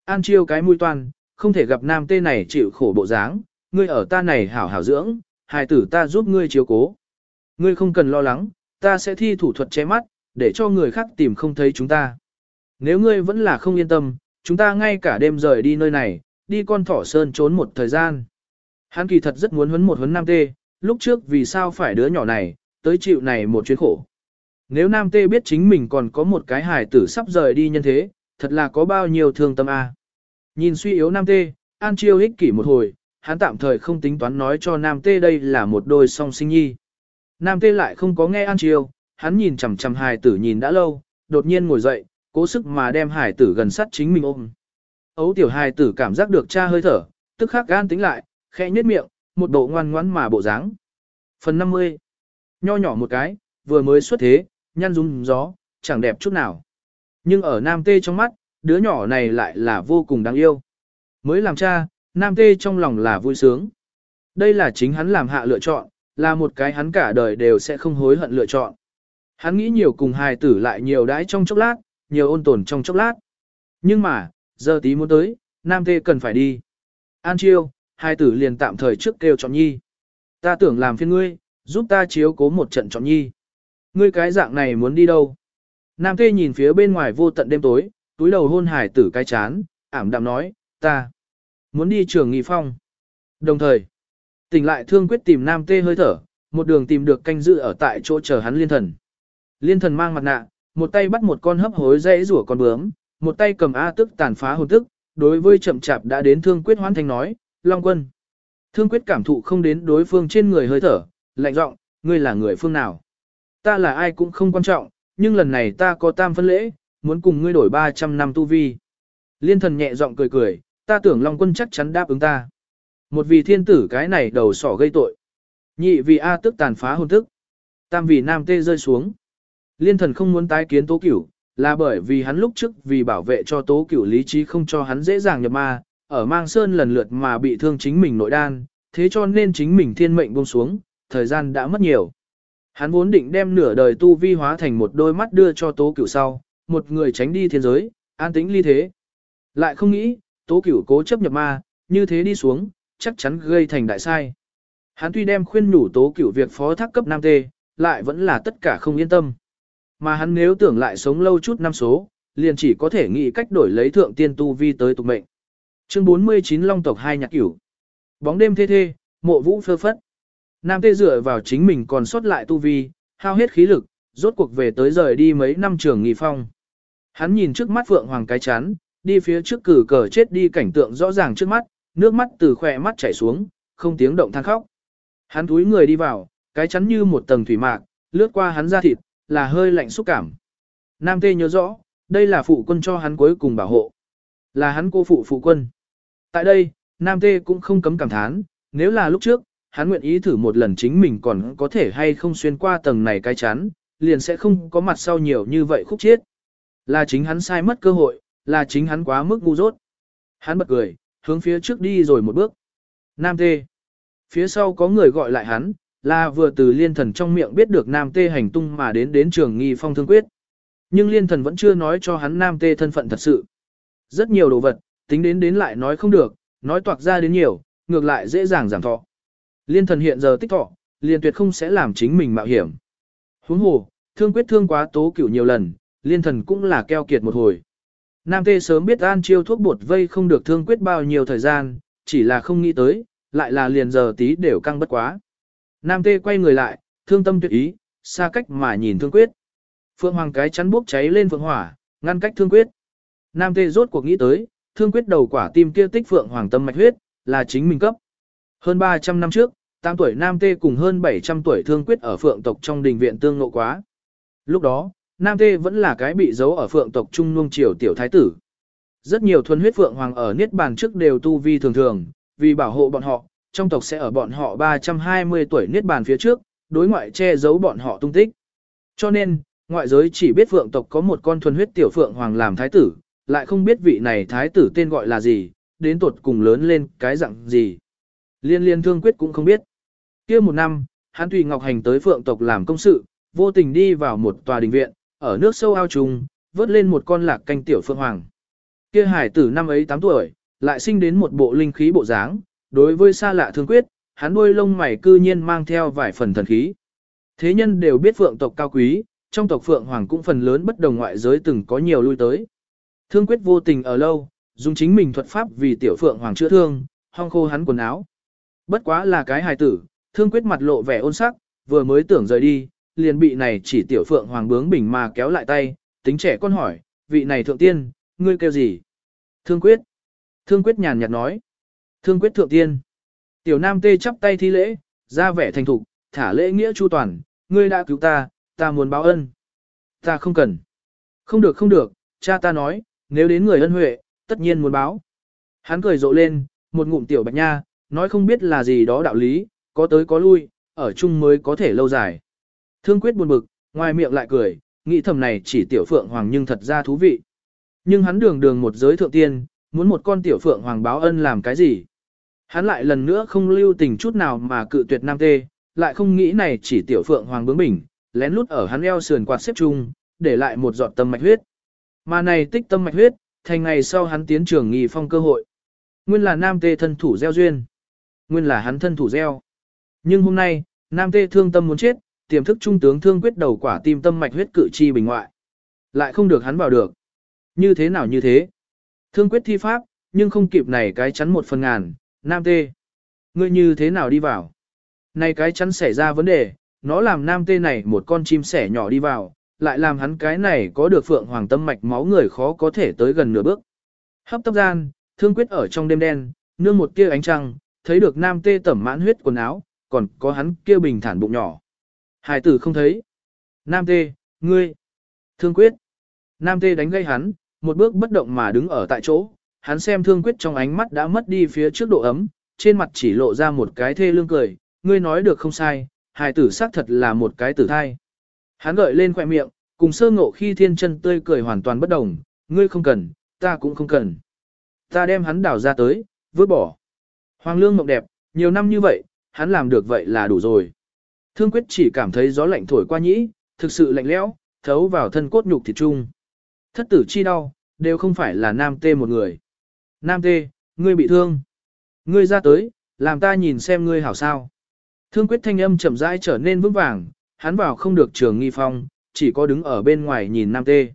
An chiêu cái mũi toan, không thể gặp nam tê này chịu khổ bộ dáng, ngươi ở ta này hảo hảo dưỡng, hài tử ta giúp ngươi chiếu cố. Ngươi không cần lo lắng, ta sẽ thi thủ thuật che mắt, để cho người khác tìm không thấy chúng ta. Nếu ngươi vẫn là không yên tâm, chúng ta ngay cả đêm rời đi nơi này, đi con thỏ sơn trốn một thời gian. Hắn kỳ thật rất muốn huấn một huấn nam tê, lúc trước vì sao phải đứa nhỏ này, tới chịu này một chuyến khổ. Nếu nam tê biết chính mình còn có một cái hài tử sắp rời đi nhân thế, thật là có bao nhiêu thương tâm a. Nhìn suy yếu nam tê, An Chiêu ích kỷ một hồi, hắn tạm thời không tính toán nói cho nam tê đây là một đôi song sinh nhi. Nam tê lại không có nghe An Chiêu, hắn nhìn chằm chằm hài tử nhìn đã lâu, đột nhiên ngồi dậy, cố sức mà đem hải tử gần sát chính mình ôm. Ấu tiểu hải tử cảm giác được cha hơi thở, tức khắc gan tính lại, khẽ nhếch miệng, một bộ ngoan ngoãn mà bộ dáng. Phần 50. Nho nhỏ một cái, vừa mới xuất thế, nhăn rung gió, chẳng đẹp chút nào. Nhưng ở nam tê trong mắt, đứa nhỏ này lại là vô cùng đáng yêu. Mới làm cha, nam tê trong lòng là vui sướng. Đây là chính hắn làm hạ lựa chọn, là một cái hắn cả đời đều sẽ không hối hận lựa chọn. Hắn nghĩ nhiều cùng hài tử lại nhiều đãi trong chốc lát, nhiều ôn tồn trong chốc lát. Nhưng mà, giờ tí muốn tới, nam tê cần phải đi. An chiêu, hai tử liền tạm thời trước kêu chọn nhi. Ta tưởng làm phiên ngươi, giúp ta chiếu cố một trận chọn nhi. Ngươi cái dạng này muốn đi đâu? Nam tê nhìn phía bên ngoài vô tận đêm tối, túi đầu hôn hải tử cái chán, ảm đạm nói, ta muốn đi trường nghị phong. Đồng thời, tỉnh lại thương quyết tìm nam tê hơi thở, một đường tìm được canh dự ở tại chỗ chờ hắn liên thần. Liên thần mang mặt nạ, một tay bắt một con hấp hối dãy rủa con bướm, một tay cầm A tức tàn phá hồn tức, đối với chậm chạp đã đến thương quyết hoan thanh nói, Long quân. Thương quyết cảm thụ không đến đối phương trên người hơi thở, lạnh giọng, ngươi là người phương nào? Ta là ai cũng không quan trọng, nhưng lần này ta có tam phân lễ, muốn cùng ngươi đổi 300 năm tu vi. Liên thần nhẹ giọng cười cười, ta tưởng Long quân chắc chắn đáp ứng ta. Một vị thiên tử cái này đầu sỏ gây tội. Nhị vì A tức tàn phá hồn tức. Tam vì nam tê rơi xuống. Liên thần không muốn tái kiến tố cửu, là bởi vì hắn lúc trước vì bảo vệ cho tố cửu lý trí không cho hắn dễ dàng nhập ma, ở mang sơn lần lượt mà bị thương chính mình nội đan, thế cho nên chính mình thiên mệnh buông xuống, thời gian đã mất nhiều. Hắn vốn định đem nửa đời tu vi hóa thành một đôi mắt đưa cho tố cửu sau, một người tránh đi thiên giới, an tĩnh ly thế. Lại không nghĩ, tố cửu cố chấp nhập ma, như thế đi xuống, chắc chắn gây thành đại sai. Hắn tuy đem khuyên nhủ tố cửu việc phó thác cấp nam tê, lại vẫn là tất cả không yên tâm. Mà hắn nếu tưởng lại sống lâu chút năm số, liền chỉ có thể nghĩ cách đổi lấy thượng tiên tu vi tới tục mệnh. Chương 49 Long tộc hai nhạc cửu. Bóng đêm thê thê, mộ vũ phơ phất. Nam tê dựa vào chính mình còn sót lại tu vi, hao hết khí lực, rốt cuộc về tới rời đi mấy năm trường nghỉ phong. Hắn nhìn trước mắt Phượng Hoàng cái chán, đi phía trước cử cờ chết đi cảnh tượng rõ ràng trước mắt, nước mắt từ khỏe mắt chảy xuống, không tiếng động than khóc. Hắn túi người đi vào, cái chắn như một tầng thủy mạc, lướt qua hắn ra thịt, là hơi lạnh xúc cảm. Nam Tê nhớ rõ, đây là phụ quân cho hắn cuối cùng bảo hộ. Là hắn cô phụ phụ quân. Tại đây, Nam Tê cũng không cấm cảm thán, nếu là lúc trước, hắn nguyện ý thử một lần chính mình còn có thể hay không xuyên qua tầng này cái chắn, liền sẽ không có mặt sau nhiều như vậy khúc chết. Là chính hắn sai mất cơ hội, là chính hắn quá mức ngu dốt. Hắn bật cười, hướng phía trước đi rồi một bước. Nam Tê. Phía sau có người gọi lại hắn, là vừa từ liên thần trong miệng biết được Nam Tê hành tung mà đến đến trường nghi phong thương quyết. Nhưng liên thần vẫn chưa nói cho hắn Nam Tê thân phận thật sự. Rất nhiều đồ vật, tính đến đến lại nói không được, nói toạc ra đến nhiều, ngược lại dễ dàng giảm thọ. Liên thần hiện giờ tích thọ, liên tuyệt không sẽ làm chính mình mạo hiểm. Huống hồ, thương quyết thương quá tố cửu nhiều lần, liên thần cũng là keo kiệt một hồi. Nam Tê sớm biết an chiêu thuốc bột vây không được thương quyết bao nhiêu thời gian, chỉ là không nghĩ tới, lại là liền giờ tí đều căng bất quá. Nam Tê quay người lại, thương tâm tuyệt ý, xa cách mà nhìn thương quyết. Phượng Hoàng cái chắn bốc cháy lên phượng hỏa, ngăn cách thương quyết. Nam Tê rốt cuộc nghĩ tới, thương quyết đầu quả tim kia tích Phượng Hoàng tâm mạch huyết, là chính mình cấp. Hơn 300 năm trước, 8 tuổi Nam Tê cùng hơn 700 tuổi thương quyết ở Phượng tộc trong đình viện tương ngộ quá. Lúc đó, Nam Tê vẫn là cái bị giấu ở Phượng tộc Trung Nuông Triều tiểu thái tử. Rất nhiều thuần huyết Phượng Hoàng ở Niết Bàn trước đều tu vi thường thường, vì bảo hộ bọn họ, trong tộc sẽ ở bọn họ 320 tuổi niết bàn phía trước, đối ngoại che giấu bọn họ tung tích. Cho nên, ngoại giới chỉ biết phượng tộc có một con thuần huyết tiểu phượng hoàng làm thái tử, lại không biết vị này thái tử tên gọi là gì, đến tuột cùng lớn lên cái dạng gì. Liên liên thương quyết cũng không biết. kia một năm, hắn tùy ngọc hành tới phượng tộc làm công sự, vô tình đi vào một tòa đình viện, ở nước sâu ao trùng, vớt lên một con lạc canh tiểu phượng hoàng. Kia hải tử năm ấy 8 tuổi, lại sinh đến một bộ linh khí bộ dáng, đối với xa lạ thương quyết, hắn đuôi lông mày cư nhiên mang theo vài phần thần khí. Thế nhân đều biết phượng tộc cao quý, trong tộc phượng hoàng cũng phần lớn bất đồng ngoại giới từng có nhiều lui tới. Thương quyết vô tình ở lâu, dùng chính mình thuật pháp vì tiểu phượng hoàng chữa thương, hong khô hắn quần áo. Bất quá là cái hài tử, thương quyết mặt lộ vẻ ôn sắc, vừa mới tưởng rời đi, liền bị này chỉ tiểu phượng hoàng bướng bỉnh mà kéo lại tay, tính trẻ con hỏi, vị này thượng tiên, ngươi kêu gì? Thương quyết. Thương quyết nhàn nhạt nói. Thương quyết thượng tiên. Tiểu nam tê chắp tay thi lễ, ra vẻ thành thục, thả lễ nghĩa chu toàn, ngươi đã cứu ta, ta muốn báo ân. Ta không cần. Không được không được, cha ta nói, nếu đến người ân huệ, tất nhiên muốn báo. Hắn cười rộ lên, một ngụm tiểu bạch nha, nói không biết là gì đó đạo lý, có tới có lui, ở chung mới có thể lâu dài. Thương quyết buồn bực, ngoài miệng lại cười, nghĩ thầm này chỉ tiểu phượng hoàng nhưng thật ra thú vị. Nhưng hắn đường đường một giới thượng tiên, muốn một con tiểu phượng hoàng báo ân làm cái gì? Hắn lại lần nữa không lưu tình chút nào mà cự tuyệt nam tê, lại không nghĩ này chỉ tiểu phượng hoàng bướng bỉnh, lén lút ở hắn eo sườn quạt xếp chung, để lại một giọt tâm mạch huyết. Mà này tích tâm mạch huyết, thành ngày sau hắn tiến trường nghi phong cơ hội. Nguyên là nam tê thân thủ gieo duyên. Nguyên là hắn thân thủ gieo. Nhưng hôm nay, nam tê thương tâm muốn chết, tiềm thức trung tướng thương quyết đầu quả tim tâm mạch huyết cự chi bình ngoại. Lại không được hắn vào được. Như thế nào như thế? Thương quyết thi pháp, nhưng không kịp này cái chắn một phần ngàn, nam tê. Ngươi như thế nào đi vào? Này cái chắn xảy ra vấn đề, nó làm nam tê này một con chim sẻ nhỏ đi vào, lại làm hắn cái này có được phượng hoàng tâm mạch máu người khó có thể tới gần nửa bước. Hấp tấp gian, thương quyết ở trong đêm đen, nương một tia ánh trăng, thấy được nam tê tẩm mãn huyết quần áo, còn có hắn kia bình thản bụng nhỏ. Hải tử không thấy. Nam tê, ngươi. Thương quyết. Nam tê đánh gây hắn, một bước bất động mà đứng ở tại chỗ. Hắn xem thương quyết trong ánh mắt đã mất đi phía trước độ ấm, trên mặt chỉ lộ ra một cái thê lương cười. Ngươi nói được không sai, hải tử xác thật là một cái tử thai. Hắn gợi lên khỏe miệng, cùng sơ ngộ khi thiên chân tươi cười hoàn toàn bất đồng. Ngươi không cần, ta cũng không cần. Ta đem hắn đảo ra tới, vứt bỏ. Hoàng lương mộng đẹp, nhiều năm như vậy, hắn làm được vậy là đủ rồi. Thương quyết chỉ cảm thấy gió lạnh thổi qua nhĩ, thực sự lạnh lẽo, thấu vào thân cốt nhục thịt trung. Thất tử chi đau, đều không phải là nam tê một người. Nam tê, ngươi bị thương. Ngươi ra tới, làm ta nhìn xem ngươi hảo sao. Thương quyết thanh âm chậm rãi trở nên vững vàng, hắn vào không được trường nghi phong, chỉ có đứng ở bên ngoài nhìn nam tê.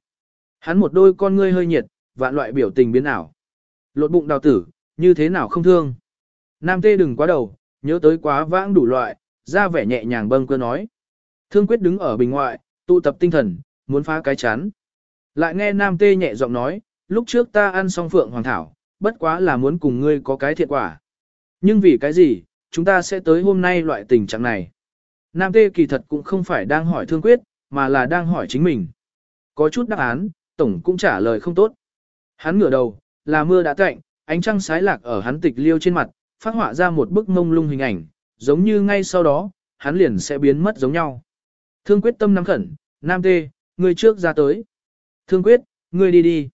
Hắn một đôi con ngươi hơi nhiệt, vạn loại biểu tình biến ảo. Lột bụng đào tử, như thế nào không thương. Nam tê đừng quá đầu, nhớ tới quá vãng đủ loại, ra vẻ nhẹ nhàng bâng cơ nói. Thương quyết đứng ở bình ngoại, tụ tập tinh thần, muốn phá cái chán. Lại nghe Nam tê nhẹ giọng nói, lúc trước ta ăn xong phượng hoàng thảo, bất quá là muốn cùng ngươi có cái thiện quả. Nhưng vì cái gì, chúng ta sẽ tới hôm nay loại tình trạng này. Nam tê kỳ thật cũng không phải đang hỏi thương quyết, mà là đang hỏi chính mình. Có chút đáp án, tổng cũng trả lời không tốt. Hắn ngửa đầu, là mưa đã cạnh, ánh trăng sái lạc ở hắn tịch liêu trên mặt, phát họa ra một bức mông lung hình ảnh, giống như ngay sau đó, hắn liền sẽ biến mất giống nhau. Thương quyết tâm nắm khẩn, Nam Tê, ngươi trước ra tới. Thương quyết, ngươi đi đi.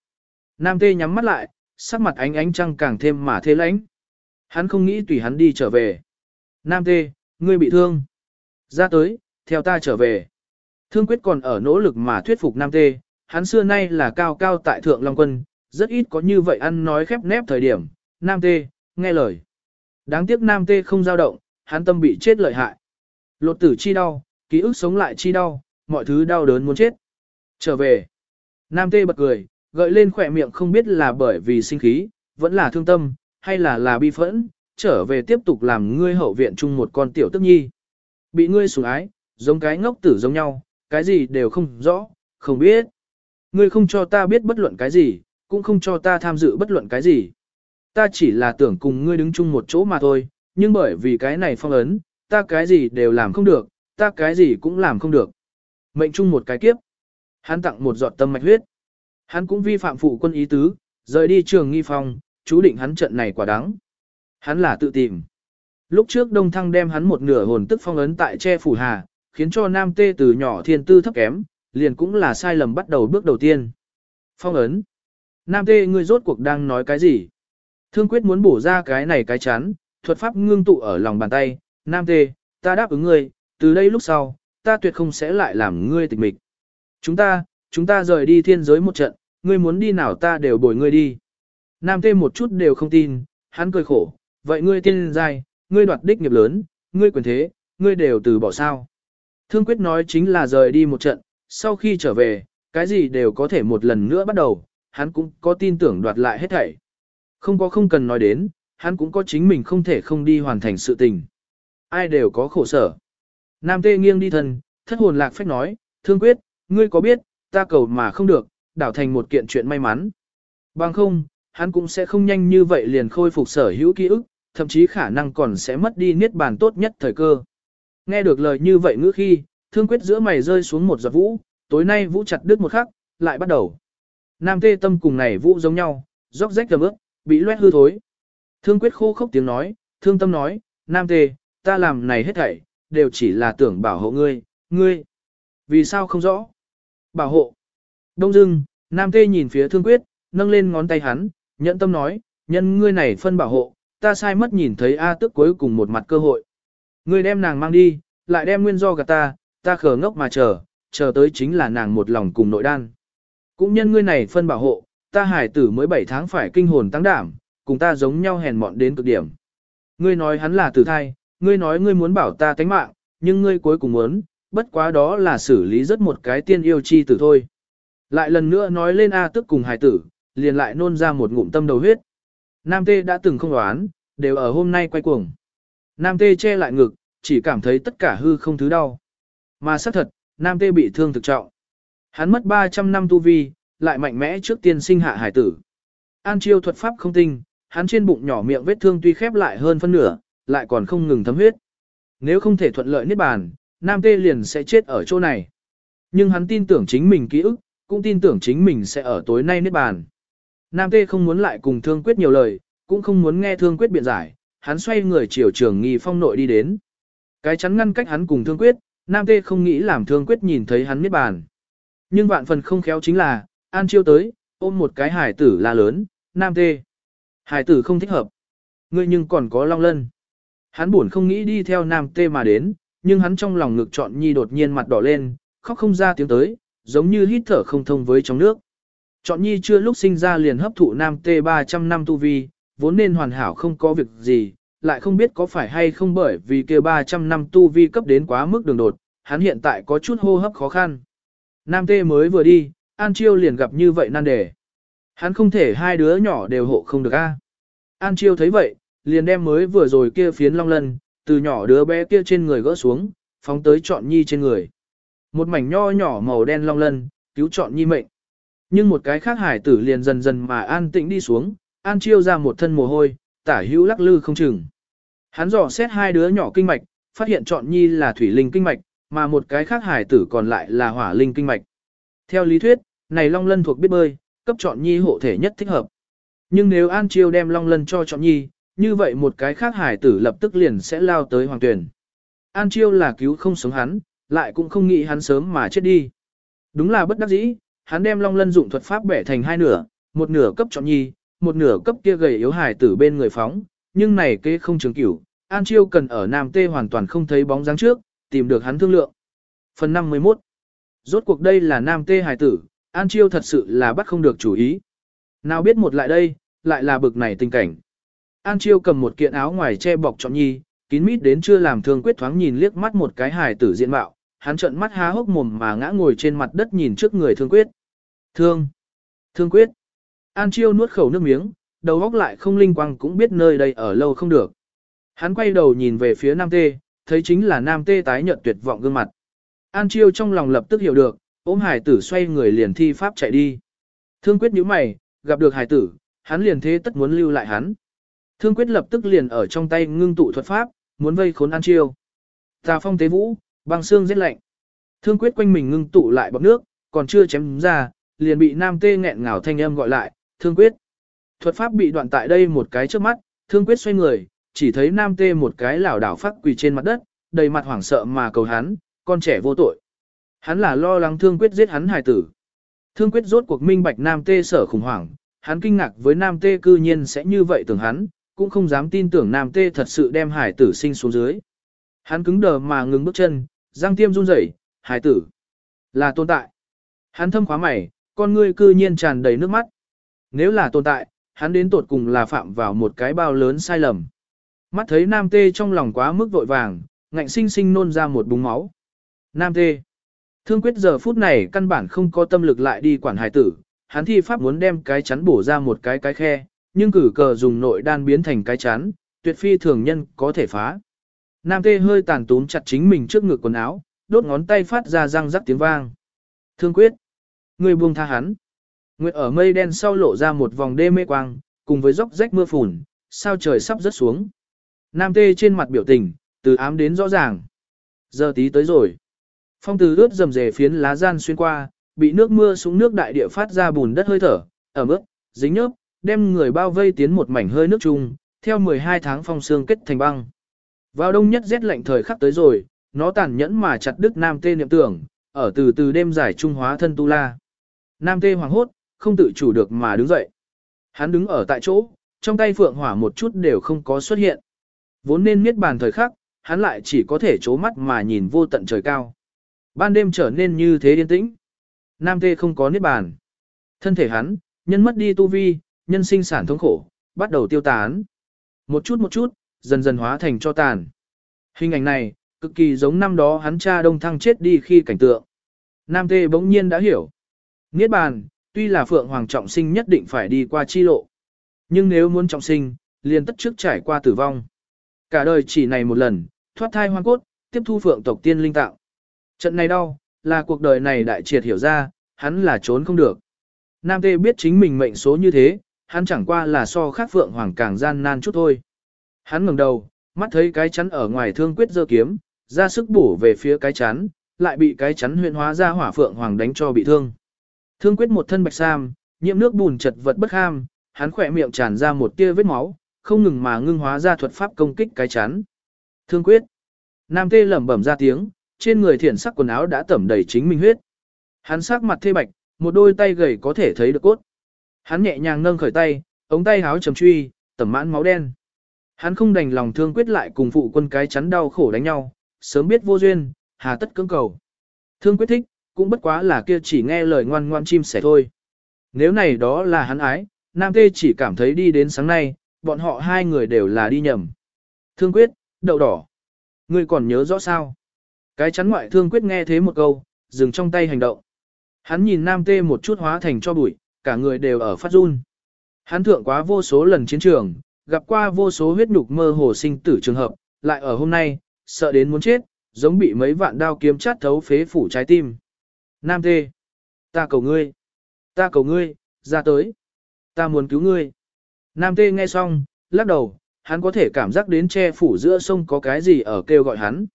Nam Tê nhắm mắt lại, sắc mặt ánh ánh trăng càng thêm mà thế lãnh. Hắn không nghĩ tùy hắn đi trở về. Nam Tê, ngươi bị thương. Ra tới, theo ta trở về. Thương quyết còn ở nỗ lực mà thuyết phục Nam Tê, hắn xưa nay là cao cao tại thượng Long Quân, rất ít có như vậy ăn nói khép nép thời điểm. Nam Tê, nghe lời. Đáng tiếc Nam Tê không dao động, hắn tâm bị chết lợi hại. Lột tử chi đau, ký ức sống lại chi đau, mọi thứ đau đớn muốn chết. Trở về. Nam Tê bật cười, gợi lên khỏe miệng không biết là bởi vì sinh khí, vẫn là thương tâm, hay là là bi phẫn, trở về tiếp tục làm ngươi hậu viện chung một con tiểu tức nhi. Bị ngươi sủng ái, giống cái ngốc tử giống nhau, cái gì đều không rõ, không biết. Ngươi không cho ta biết bất luận cái gì, cũng không cho ta tham dự bất luận cái gì. Ta chỉ là tưởng cùng ngươi đứng chung một chỗ mà thôi, nhưng bởi vì cái này phong ấn, ta cái gì đều làm không được, ta cái gì cũng làm không được. Mệnh chung một cái kiếp. Hắn tặng một giọt tâm mạch huyết. Hắn cũng vi phạm phụ quân ý tứ, rời đi trường nghi phong, chú định hắn trận này quả đáng. Hắn là tự tìm. Lúc trước Đông Thăng đem hắn một nửa hồn tức phong ấn tại che phủ hà, khiến cho Nam Tê từ nhỏ thiên tư thấp kém, liền cũng là sai lầm bắt đầu bước đầu tiên. Phong ấn. Nam Tê ngươi rốt cuộc đang nói cái gì? Thương quyết muốn bổ ra cái này cái chán, thuật pháp ngưng tụ ở lòng bàn tay, Nam Tê, ta đáp ứng ngươi, từ đây lúc sau, ta tuyệt không sẽ lại làm ngươi tịch mịch. Chúng ta, chúng ta rời đi thiên giới một trận, ngươi muốn đi nào ta đều bồi ngươi đi. Nam Tê một chút đều không tin, hắn cười khổ, vậy ngươi tiên giai, ngươi đoạt đích nghiệp lớn, ngươi quyền thế, ngươi đều từ bỏ sao. Thương quyết nói chính là rời đi một trận, sau khi trở về, cái gì đều có thể một lần nữa bắt đầu, hắn cũng có tin tưởng đoạt lại hết thảy. Không có không cần nói đến, hắn cũng có chính mình không thể không đi hoàn thành sự tình. Ai đều có khổ sở. Nam tê nghiêng đi thân, thất hồn lạc phách nói, thương quyết, ngươi có biết, ta cầu mà không được, đảo thành một kiện chuyện may mắn. Bằng không, hắn cũng sẽ không nhanh như vậy liền khôi phục sở hữu ký ức, thậm chí khả năng còn sẽ mất đi niết bàn tốt nhất thời cơ. Nghe được lời như vậy ngữ khi, thương quyết giữa mày rơi xuống một giọt vũ, tối nay vũ chặt đứt một khắc, lại bắt đầu. Nam tê tâm cùng này vũ giống nhau, róc rách tầm ước, bị loét hư thối. Thương quyết khô khốc tiếng nói, thương tâm nói, Nam tê, ta làm này hết thảy, đều chỉ là tưởng bảo hộ ngươi, ngươi. Vì sao không rõ? Bảo hộ. Đông dưng, Nam tê nhìn phía thương quyết, nâng lên ngón tay hắn, nhẫn tâm nói, nhân ngươi này phân bảo hộ, ta sai mất nhìn thấy A tức cuối cùng một mặt cơ hội. Ngươi đem nàng mang đi, lại đem nguyên do gạt ta, ta khờ ngốc mà chờ, chờ tới chính là nàng một lòng cùng nội đan. Cũng nhân ngươi này phân bảo hộ, ta hải tử mới 7 tháng phải kinh hồn tăng đảm, cùng ta giống nhau hèn mọn đến cực điểm. Ngươi nói hắn là tử thai, ngươi nói ngươi muốn bảo ta tánh mạng, nhưng ngươi cuối cùng muốn, bất quá đó là xử lý rất một cái tiên yêu chi tử thôi. Lại lần nữa nói lên A tức cùng hải tử, liền lại nôn ra một ngụm tâm đầu huyết. Nam Tê đã từng không đoán, đều ở hôm nay quay cuồng. Nam Tê che lại ngực, chỉ cảm thấy tất cả hư không thứ đau. Mà xác thật, Nam Tê bị thương thực trọng. Hắn mất 300 năm tu vi, lại mạnh mẽ trước tiên sinh hạ hải tử. An chiêu thuật pháp không tinh, hắn trên bụng nhỏ miệng vết thương tuy khép lại hơn phân nửa, lại còn không ngừng thấm huyết. Nếu không thể thuận lợi niết bàn, Nam Tê liền sẽ chết ở chỗ này. Nhưng hắn tin tưởng chính mình ký ức, cũng tin tưởng chính mình sẽ ở tối nay niết bàn. Nam Tê không muốn lại cùng Thương Quyết nhiều lời, cũng không muốn nghe Thương Quyết biện giải, hắn xoay người chiều trường nghi phong nội đi đến. Cái chắn ngăn cách hắn cùng Thương Quyết, Nam Tê không nghĩ làm Thương Quyết nhìn thấy hắn niết bàn. Nhưng vạn phần không khéo chính là, An Chiêu tới, ôm một cái hải tử là lớn, Nam Tê. Hải tử không thích hợp. Ngươi nhưng còn có long lân. Hắn buồn không nghĩ đi theo Nam Tê mà đến, nhưng hắn trong lòng ngực trọn nhi đột nhiên mặt đỏ lên, khóc không ra tiếng tới, giống như hít thở không thông với trong nước. Chọn nhi chưa lúc sinh ra liền hấp thụ nam tê 300 năm tu vi, vốn nên hoàn hảo không có việc gì, lại không biết có phải hay không bởi vì kia 300 năm tu vi cấp đến quá mức đường đột, hắn hiện tại có chút hô hấp khó khăn. Nam tê mới vừa đi, An Chiêu liền gặp như vậy nan đề. Hắn không thể hai đứa nhỏ đều hộ không được a. An Chiêu thấy vậy, liền đem mới vừa rồi kia phiến long lân, từ nhỏ đứa bé kia trên người gỡ xuống, phóng tới trọn nhi trên người. Một mảnh nho nhỏ màu đen long lân, cứu chọn nhi mệnh. Nhưng một cái khác hải tử liền dần dần mà an tĩnh đi xuống, an chiêu ra một thân mồ hôi, tả hữu lắc lư không chừng. Hắn dò xét hai đứa nhỏ kinh mạch, phát hiện chọn nhi là thủy linh kinh mạch, mà một cái khác hải tử còn lại là hỏa linh kinh mạch. Theo lý thuyết, này long lân thuộc biết bơi, cấp chọn nhi hộ thể nhất thích hợp. Nhưng nếu an chiêu đem long lân cho chọn nhi, như vậy một cái khác hải tử lập tức liền sẽ lao tới hoàng tuyển. An chiêu là cứu không sống hắn, lại cũng không nghĩ hắn sớm mà chết đi. Đúng là bất đắc dĩ, hắn đem long lân dụng thuật pháp bẻ thành hai nửa, một nửa cấp chọn nhi, một nửa cấp kia gầy yếu hài tử bên người phóng, nhưng này kế không trường cửu, An Chiêu cần ở Nam Tê hoàn toàn không thấy bóng dáng trước, tìm được hắn thương lượng. Phần 51 Rốt cuộc đây là Nam Tê hài tử, An Chiêu thật sự là bắt không được chủ ý. Nào biết một lại đây, lại là bực này tình cảnh. An Chiêu cầm một kiện áo ngoài che bọc chọn nhi, kín mít đến chưa làm thương quyết thoáng nhìn liếc mắt một cái hài tử diện mạo, hắn trợn mắt há hốc mồm mà ngã ngồi trên mặt đất nhìn trước người thương quyết. Thương! Thương quyết! An Chiêu nuốt khẩu nước miếng, đầu óc lại không linh quang cũng biết nơi đây ở lâu không được. Hắn quay đầu nhìn về phía Nam Tê, thấy chính là Nam Tê tái nhợt tuyệt vọng gương mặt. An Chiêu trong lòng lập tức hiểu được, ôm hải tử xoay người liền thi pháp chạy đi. Thương quyết nhíu mày, gặp được hải tử, hắn liền thế tất muốn lưu lại hắn. Thương quyết lập tức liền ở trong tay ngưng tụ thuật pháp, muốn vây khốn An Chiêu. Tà phong tế vũ, băng xương rất lạnh. Thương quyết quanh mình ngưng tụ lại bọc nước, còn chưa chém ra, liền bị nam tê nghẹn ngào thanh âm gọi lại, thương quyết. Thuật pháp bị đoạn tại đây một cái trước mắt, thương quyết xoay người, chỉ thấy nam tê một cái lảo đảo phát quỳ trên mặt đất, đầy mặt hoảng sợ mà cầu hắn, con trẻ vô tội. Hắn là lo lắng thương quyết giết hắn hài tử. Thương quyết rốt cuộc minh bạch nam tê sở khủng hoảng, hắn kinh ngạc với nam tê cư nhiên sẽ như vậy tưởng hắn, cũng không dám tin tưởng nam tê thật sự đem hải tử sinh xuống dưới. Hắn cứng đờ mà ngừng bước chân, Giang tiêm run rẩy, hải tử là tồn tại. Hắn thâm khóa mày, con ngươi cư nhiên tràn đầy nước mắt. Nếu là tồn tại, hắn đến tột cùng là phạm vào một cái bao lớn sai lầm. Mắt thấy nam tê trong lòng quá mức vội vàng, ngạnh sinh sinh nôn ra một búng máu. Nam tê. Thương quyết giờ phút này căn bản không có tâm lực lại đi quản hải tử, hắn thi pháp muốn đem cái chắn bổ ra một cái cái khe, nhưng cử cờ dùng nội đan biến thành cái chắn, tuyệt phi thường nhân có thể phá. Nam tê hơi tàn túm chặt chính mình trước ngực quần áo, đốt ngón tay phát ra răng rắc tiếng vang. Thương quyết. Người buông tha hắn. Nguyệt ở mây đen sau lộ ra một vòng đê mê quang, cùng với dốc rách mưa phùn, sao trời sắp rớt xuống. Nam tê trên mặt biểu tình, từ ám đến rõ ràng. Giờ tí tới rồi. Phong từ ướt dầm dề phiến lá gian xuyên qua, bị nước mưa xuống nước đại địa phát ra bùn đất hơi thở, ẩm ướt, dính nhớp, đem người bao vây tiến một mảnh hơi nước chung, theo 12 tháng phong sương kết thành băng. Vào đông nhất rét lạnh thời khắc tới rồi, nó tàn nhẫn mà chặt đứt nam tê niệm tưởng, ở từ từ đêm giải trung hóa thân tu la. Nam tê hoàng hốt, không tự chủ được mà đứng dậy. Hắn đứng ở tại chỗ, trong tay phượng hỏa một chút đều không có xuất hiện. Vốn nên miết bàn thời khắc, hắn lại chỉ có thể chố mắt mà nhìn vô tận trời cao. Ban đêm trở nên như thế yên tĩnh. Nam tê không có niết bàn. Thân thể hắn, nhân mất đi tu vi, nhân sinh sản thống khổ, bắt đầu tiêu tán. Một chút một chút, dần dần hóa thành cho tàn. Hình ảnh này, cực kỳ giống năm đó hắn cha đông thăng chết đi khi cảnh tượng. Nam Tê bỗng nhiên đã hiểu. Niết bàn, tuy là Phượng Hoàng trọng sinh nhất định phải đi qua chi lộ. Nhưng nếu muốn trọng sinh, liền tất trước trải qua tử vong. Cả đời chỉ này một lần, thoát thai hoang cốt, tiếp thu Phượng tộc tiên linh tạo. Trận này đau, là cuộc đời này đại triệt hiểu ra, hắn là trốn không được. Nam Tê biết chính mình mệnh số như thế, hắn chẳng qua là so khác Phượng Hoàng càng gian nan chút thôi. Hắn ngẩng đầu, mắt thấy cái chắn ở ngoài thương quyết giơ kiếm, ra sức bổ về phía cái chắn, lại bị cái chắn huyện hóa ra hỏa Phượng Hoàng đánh cho bị thương. Thương quyết một thân bạch sam, nhiễm nước bùn chật vật bất ham, hắn khỏe miệng tràn ra một tia vết máu, không ngừng mà ngưng hóa ra thuật pháp công kích cái chắn. Thương quyết. Nam tê lẩm bẩm ra tiếng, trên người thiển sắc quần áo đã tẩm đầy chính mình huyết. Hắn sắc mặt thê bạch, một đôi tay gầy có thể thấy được cốt. Hắn nhẹ nhàng nâng khởi tay, ống tay háo trầm truy, tẩm mãn máu đen. Hắn không đành lòng thương quyết lại cùng phụ quân cái chắn đau khổ đánh nhau, sớm biết vô duyên, hà tất cưỡng cầu. Thương quyết thích, cũng bất quá là kia chỉ nghe lời ngoan ngoan chim sẻ thôi. Nếu này đó là hắn ái, Nam Tê chỉ cảm thấy đi đến sáng nay, bọn họ hai người đều là đi nhầm. Thương quyết, đậu đỏ. Ngươi còn nhớ rõ sao? Cái chắn ngoại thương quyết nghe thế một câu, dừng trong tay hành động. Hắn nhìn Nam Tê một chút hóa thành cho bụi, cả người đều ở phát run. Hắn thượng quá vô số lần chiến trường, gặp qua vô số huyết nhục mơ hồ sinh tử trường hợp, lại ở hôm nay, sợ đến muốn chết, giống bị mấy vạn đao kiếm chát thấu phế phủ trái tim. Nam Tê, ta cầu ngươi, ta cầu ngươi, ra tới, ta muốn cứu ngươi. Nam Tê nghe xong, lắc đầu, hắn có thể cảm giác đến che phủ giữa sông có cái gì ở kêu gọi hắn.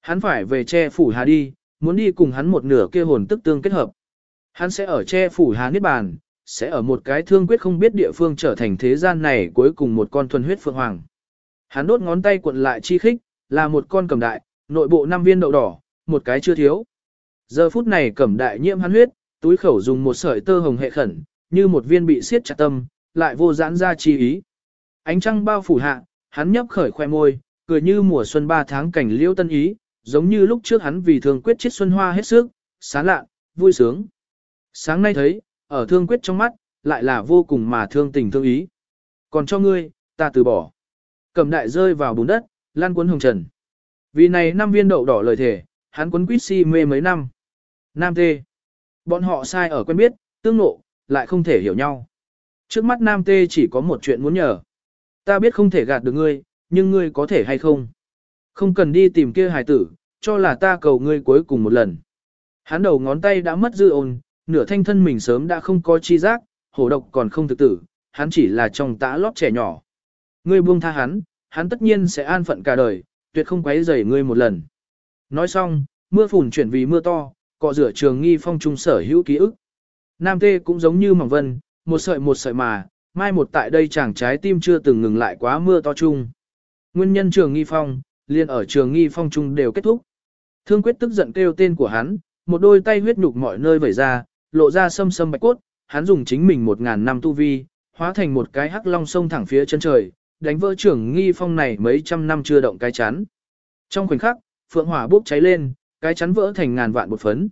Hắn phải về che phủ hà đi, muốn đi cùng hắn một nửa kia hồn tức tương kết hợp. Hắn sẽ ở che phủ hà niết bàn, sẽ ở một cái thương quyết không biết địa phương trở thành thế gian này cuối cùng một con thuần huyết phượng hoàng. Hắn đốt ngón tay cuộn lại chi khích, là một con cầm đại, nội bộ năm viên đậu đỏ, một cái chưa thiếu. Giờ phút này cẩm đại nhiễm hắn huyết, túi khẩu dùng một sợi tơ hồng hệ khẩn, như một viên bị siết chặt tâm, lại vô giãn ra chi ý. Ánh trăng bao phủ hạ, hắn nhấp khởi khoe môi, cười như mùa xuân ba tháng cảnh liễu tân ý, giống như lúc trước hắn vì thương quyết chết xuân hoa hết sức, sáng lạ, vui sướng. Sáng nay thấy, ở thương quyết trong mắt, lại là vô cùng mà thương tình thương ý. Còn cho ngươi, ta từ bỏ. Cầm đại rơi vào bùn đất, lan cuốn hồng trần. Vì này năm viên đậu đỏ lời thể, hắn cuốn quýt si mê mấy năm. Nam tê. Bọn họ sai ở quen biết, tương nộ, lại không thể hiểu nhau. Trước mắt Nam tê chỉ có một chuyện muốn nhờ. Ta biết không thể gạt được ngươi, nhưng ngươi có thể hay không? Không cần đi tìm kia hài tử, cho là ta cầu ngươi cuối cùng một lần. Hắn đầu ngón tay đã mất dư ồn, nửa thanh thân mình sớm đã không có chi giác, hổ độc còn không thực tử, hắn chỉ là trong tã lót trẻ nhỏ. Ngươi buông tha hắn, hắn tất nhiên sẽ an phận cả đời, tuyệt không quấy rầy ngươi một lần. Nói xong, mưa phùn chuyển vì mưa to, cọ rửa trường nghi phong trung sở hữu ký ức. Nam tê cũng giống như mỏng vân, một sợi một sợi mà, mai một tại đây chàng trái tim chưa từng ngừng lại quá mưa to chung. Nguyên nhân trường nghi phong, liền ở trường nghi phong trung đều kết thúc. Thương quyết tức giận kêu tên của hắn, một đôi tay huyết nhục mọi nơi vẩy ra, lộ ra sâm sâm bạch cốt, hắn dùng chính mình một ngàn năm tu vi, hóa thành một cái hắc long sông thẳng phía chân trời, đánh vỡ trưởng nghi phong này mấy trăm năm chưa động cái chắn. Trong khoảnh khắc, phượng hỏa bốc cháy lên, cái chắn vỡ thành ngàn vạn bột phấn.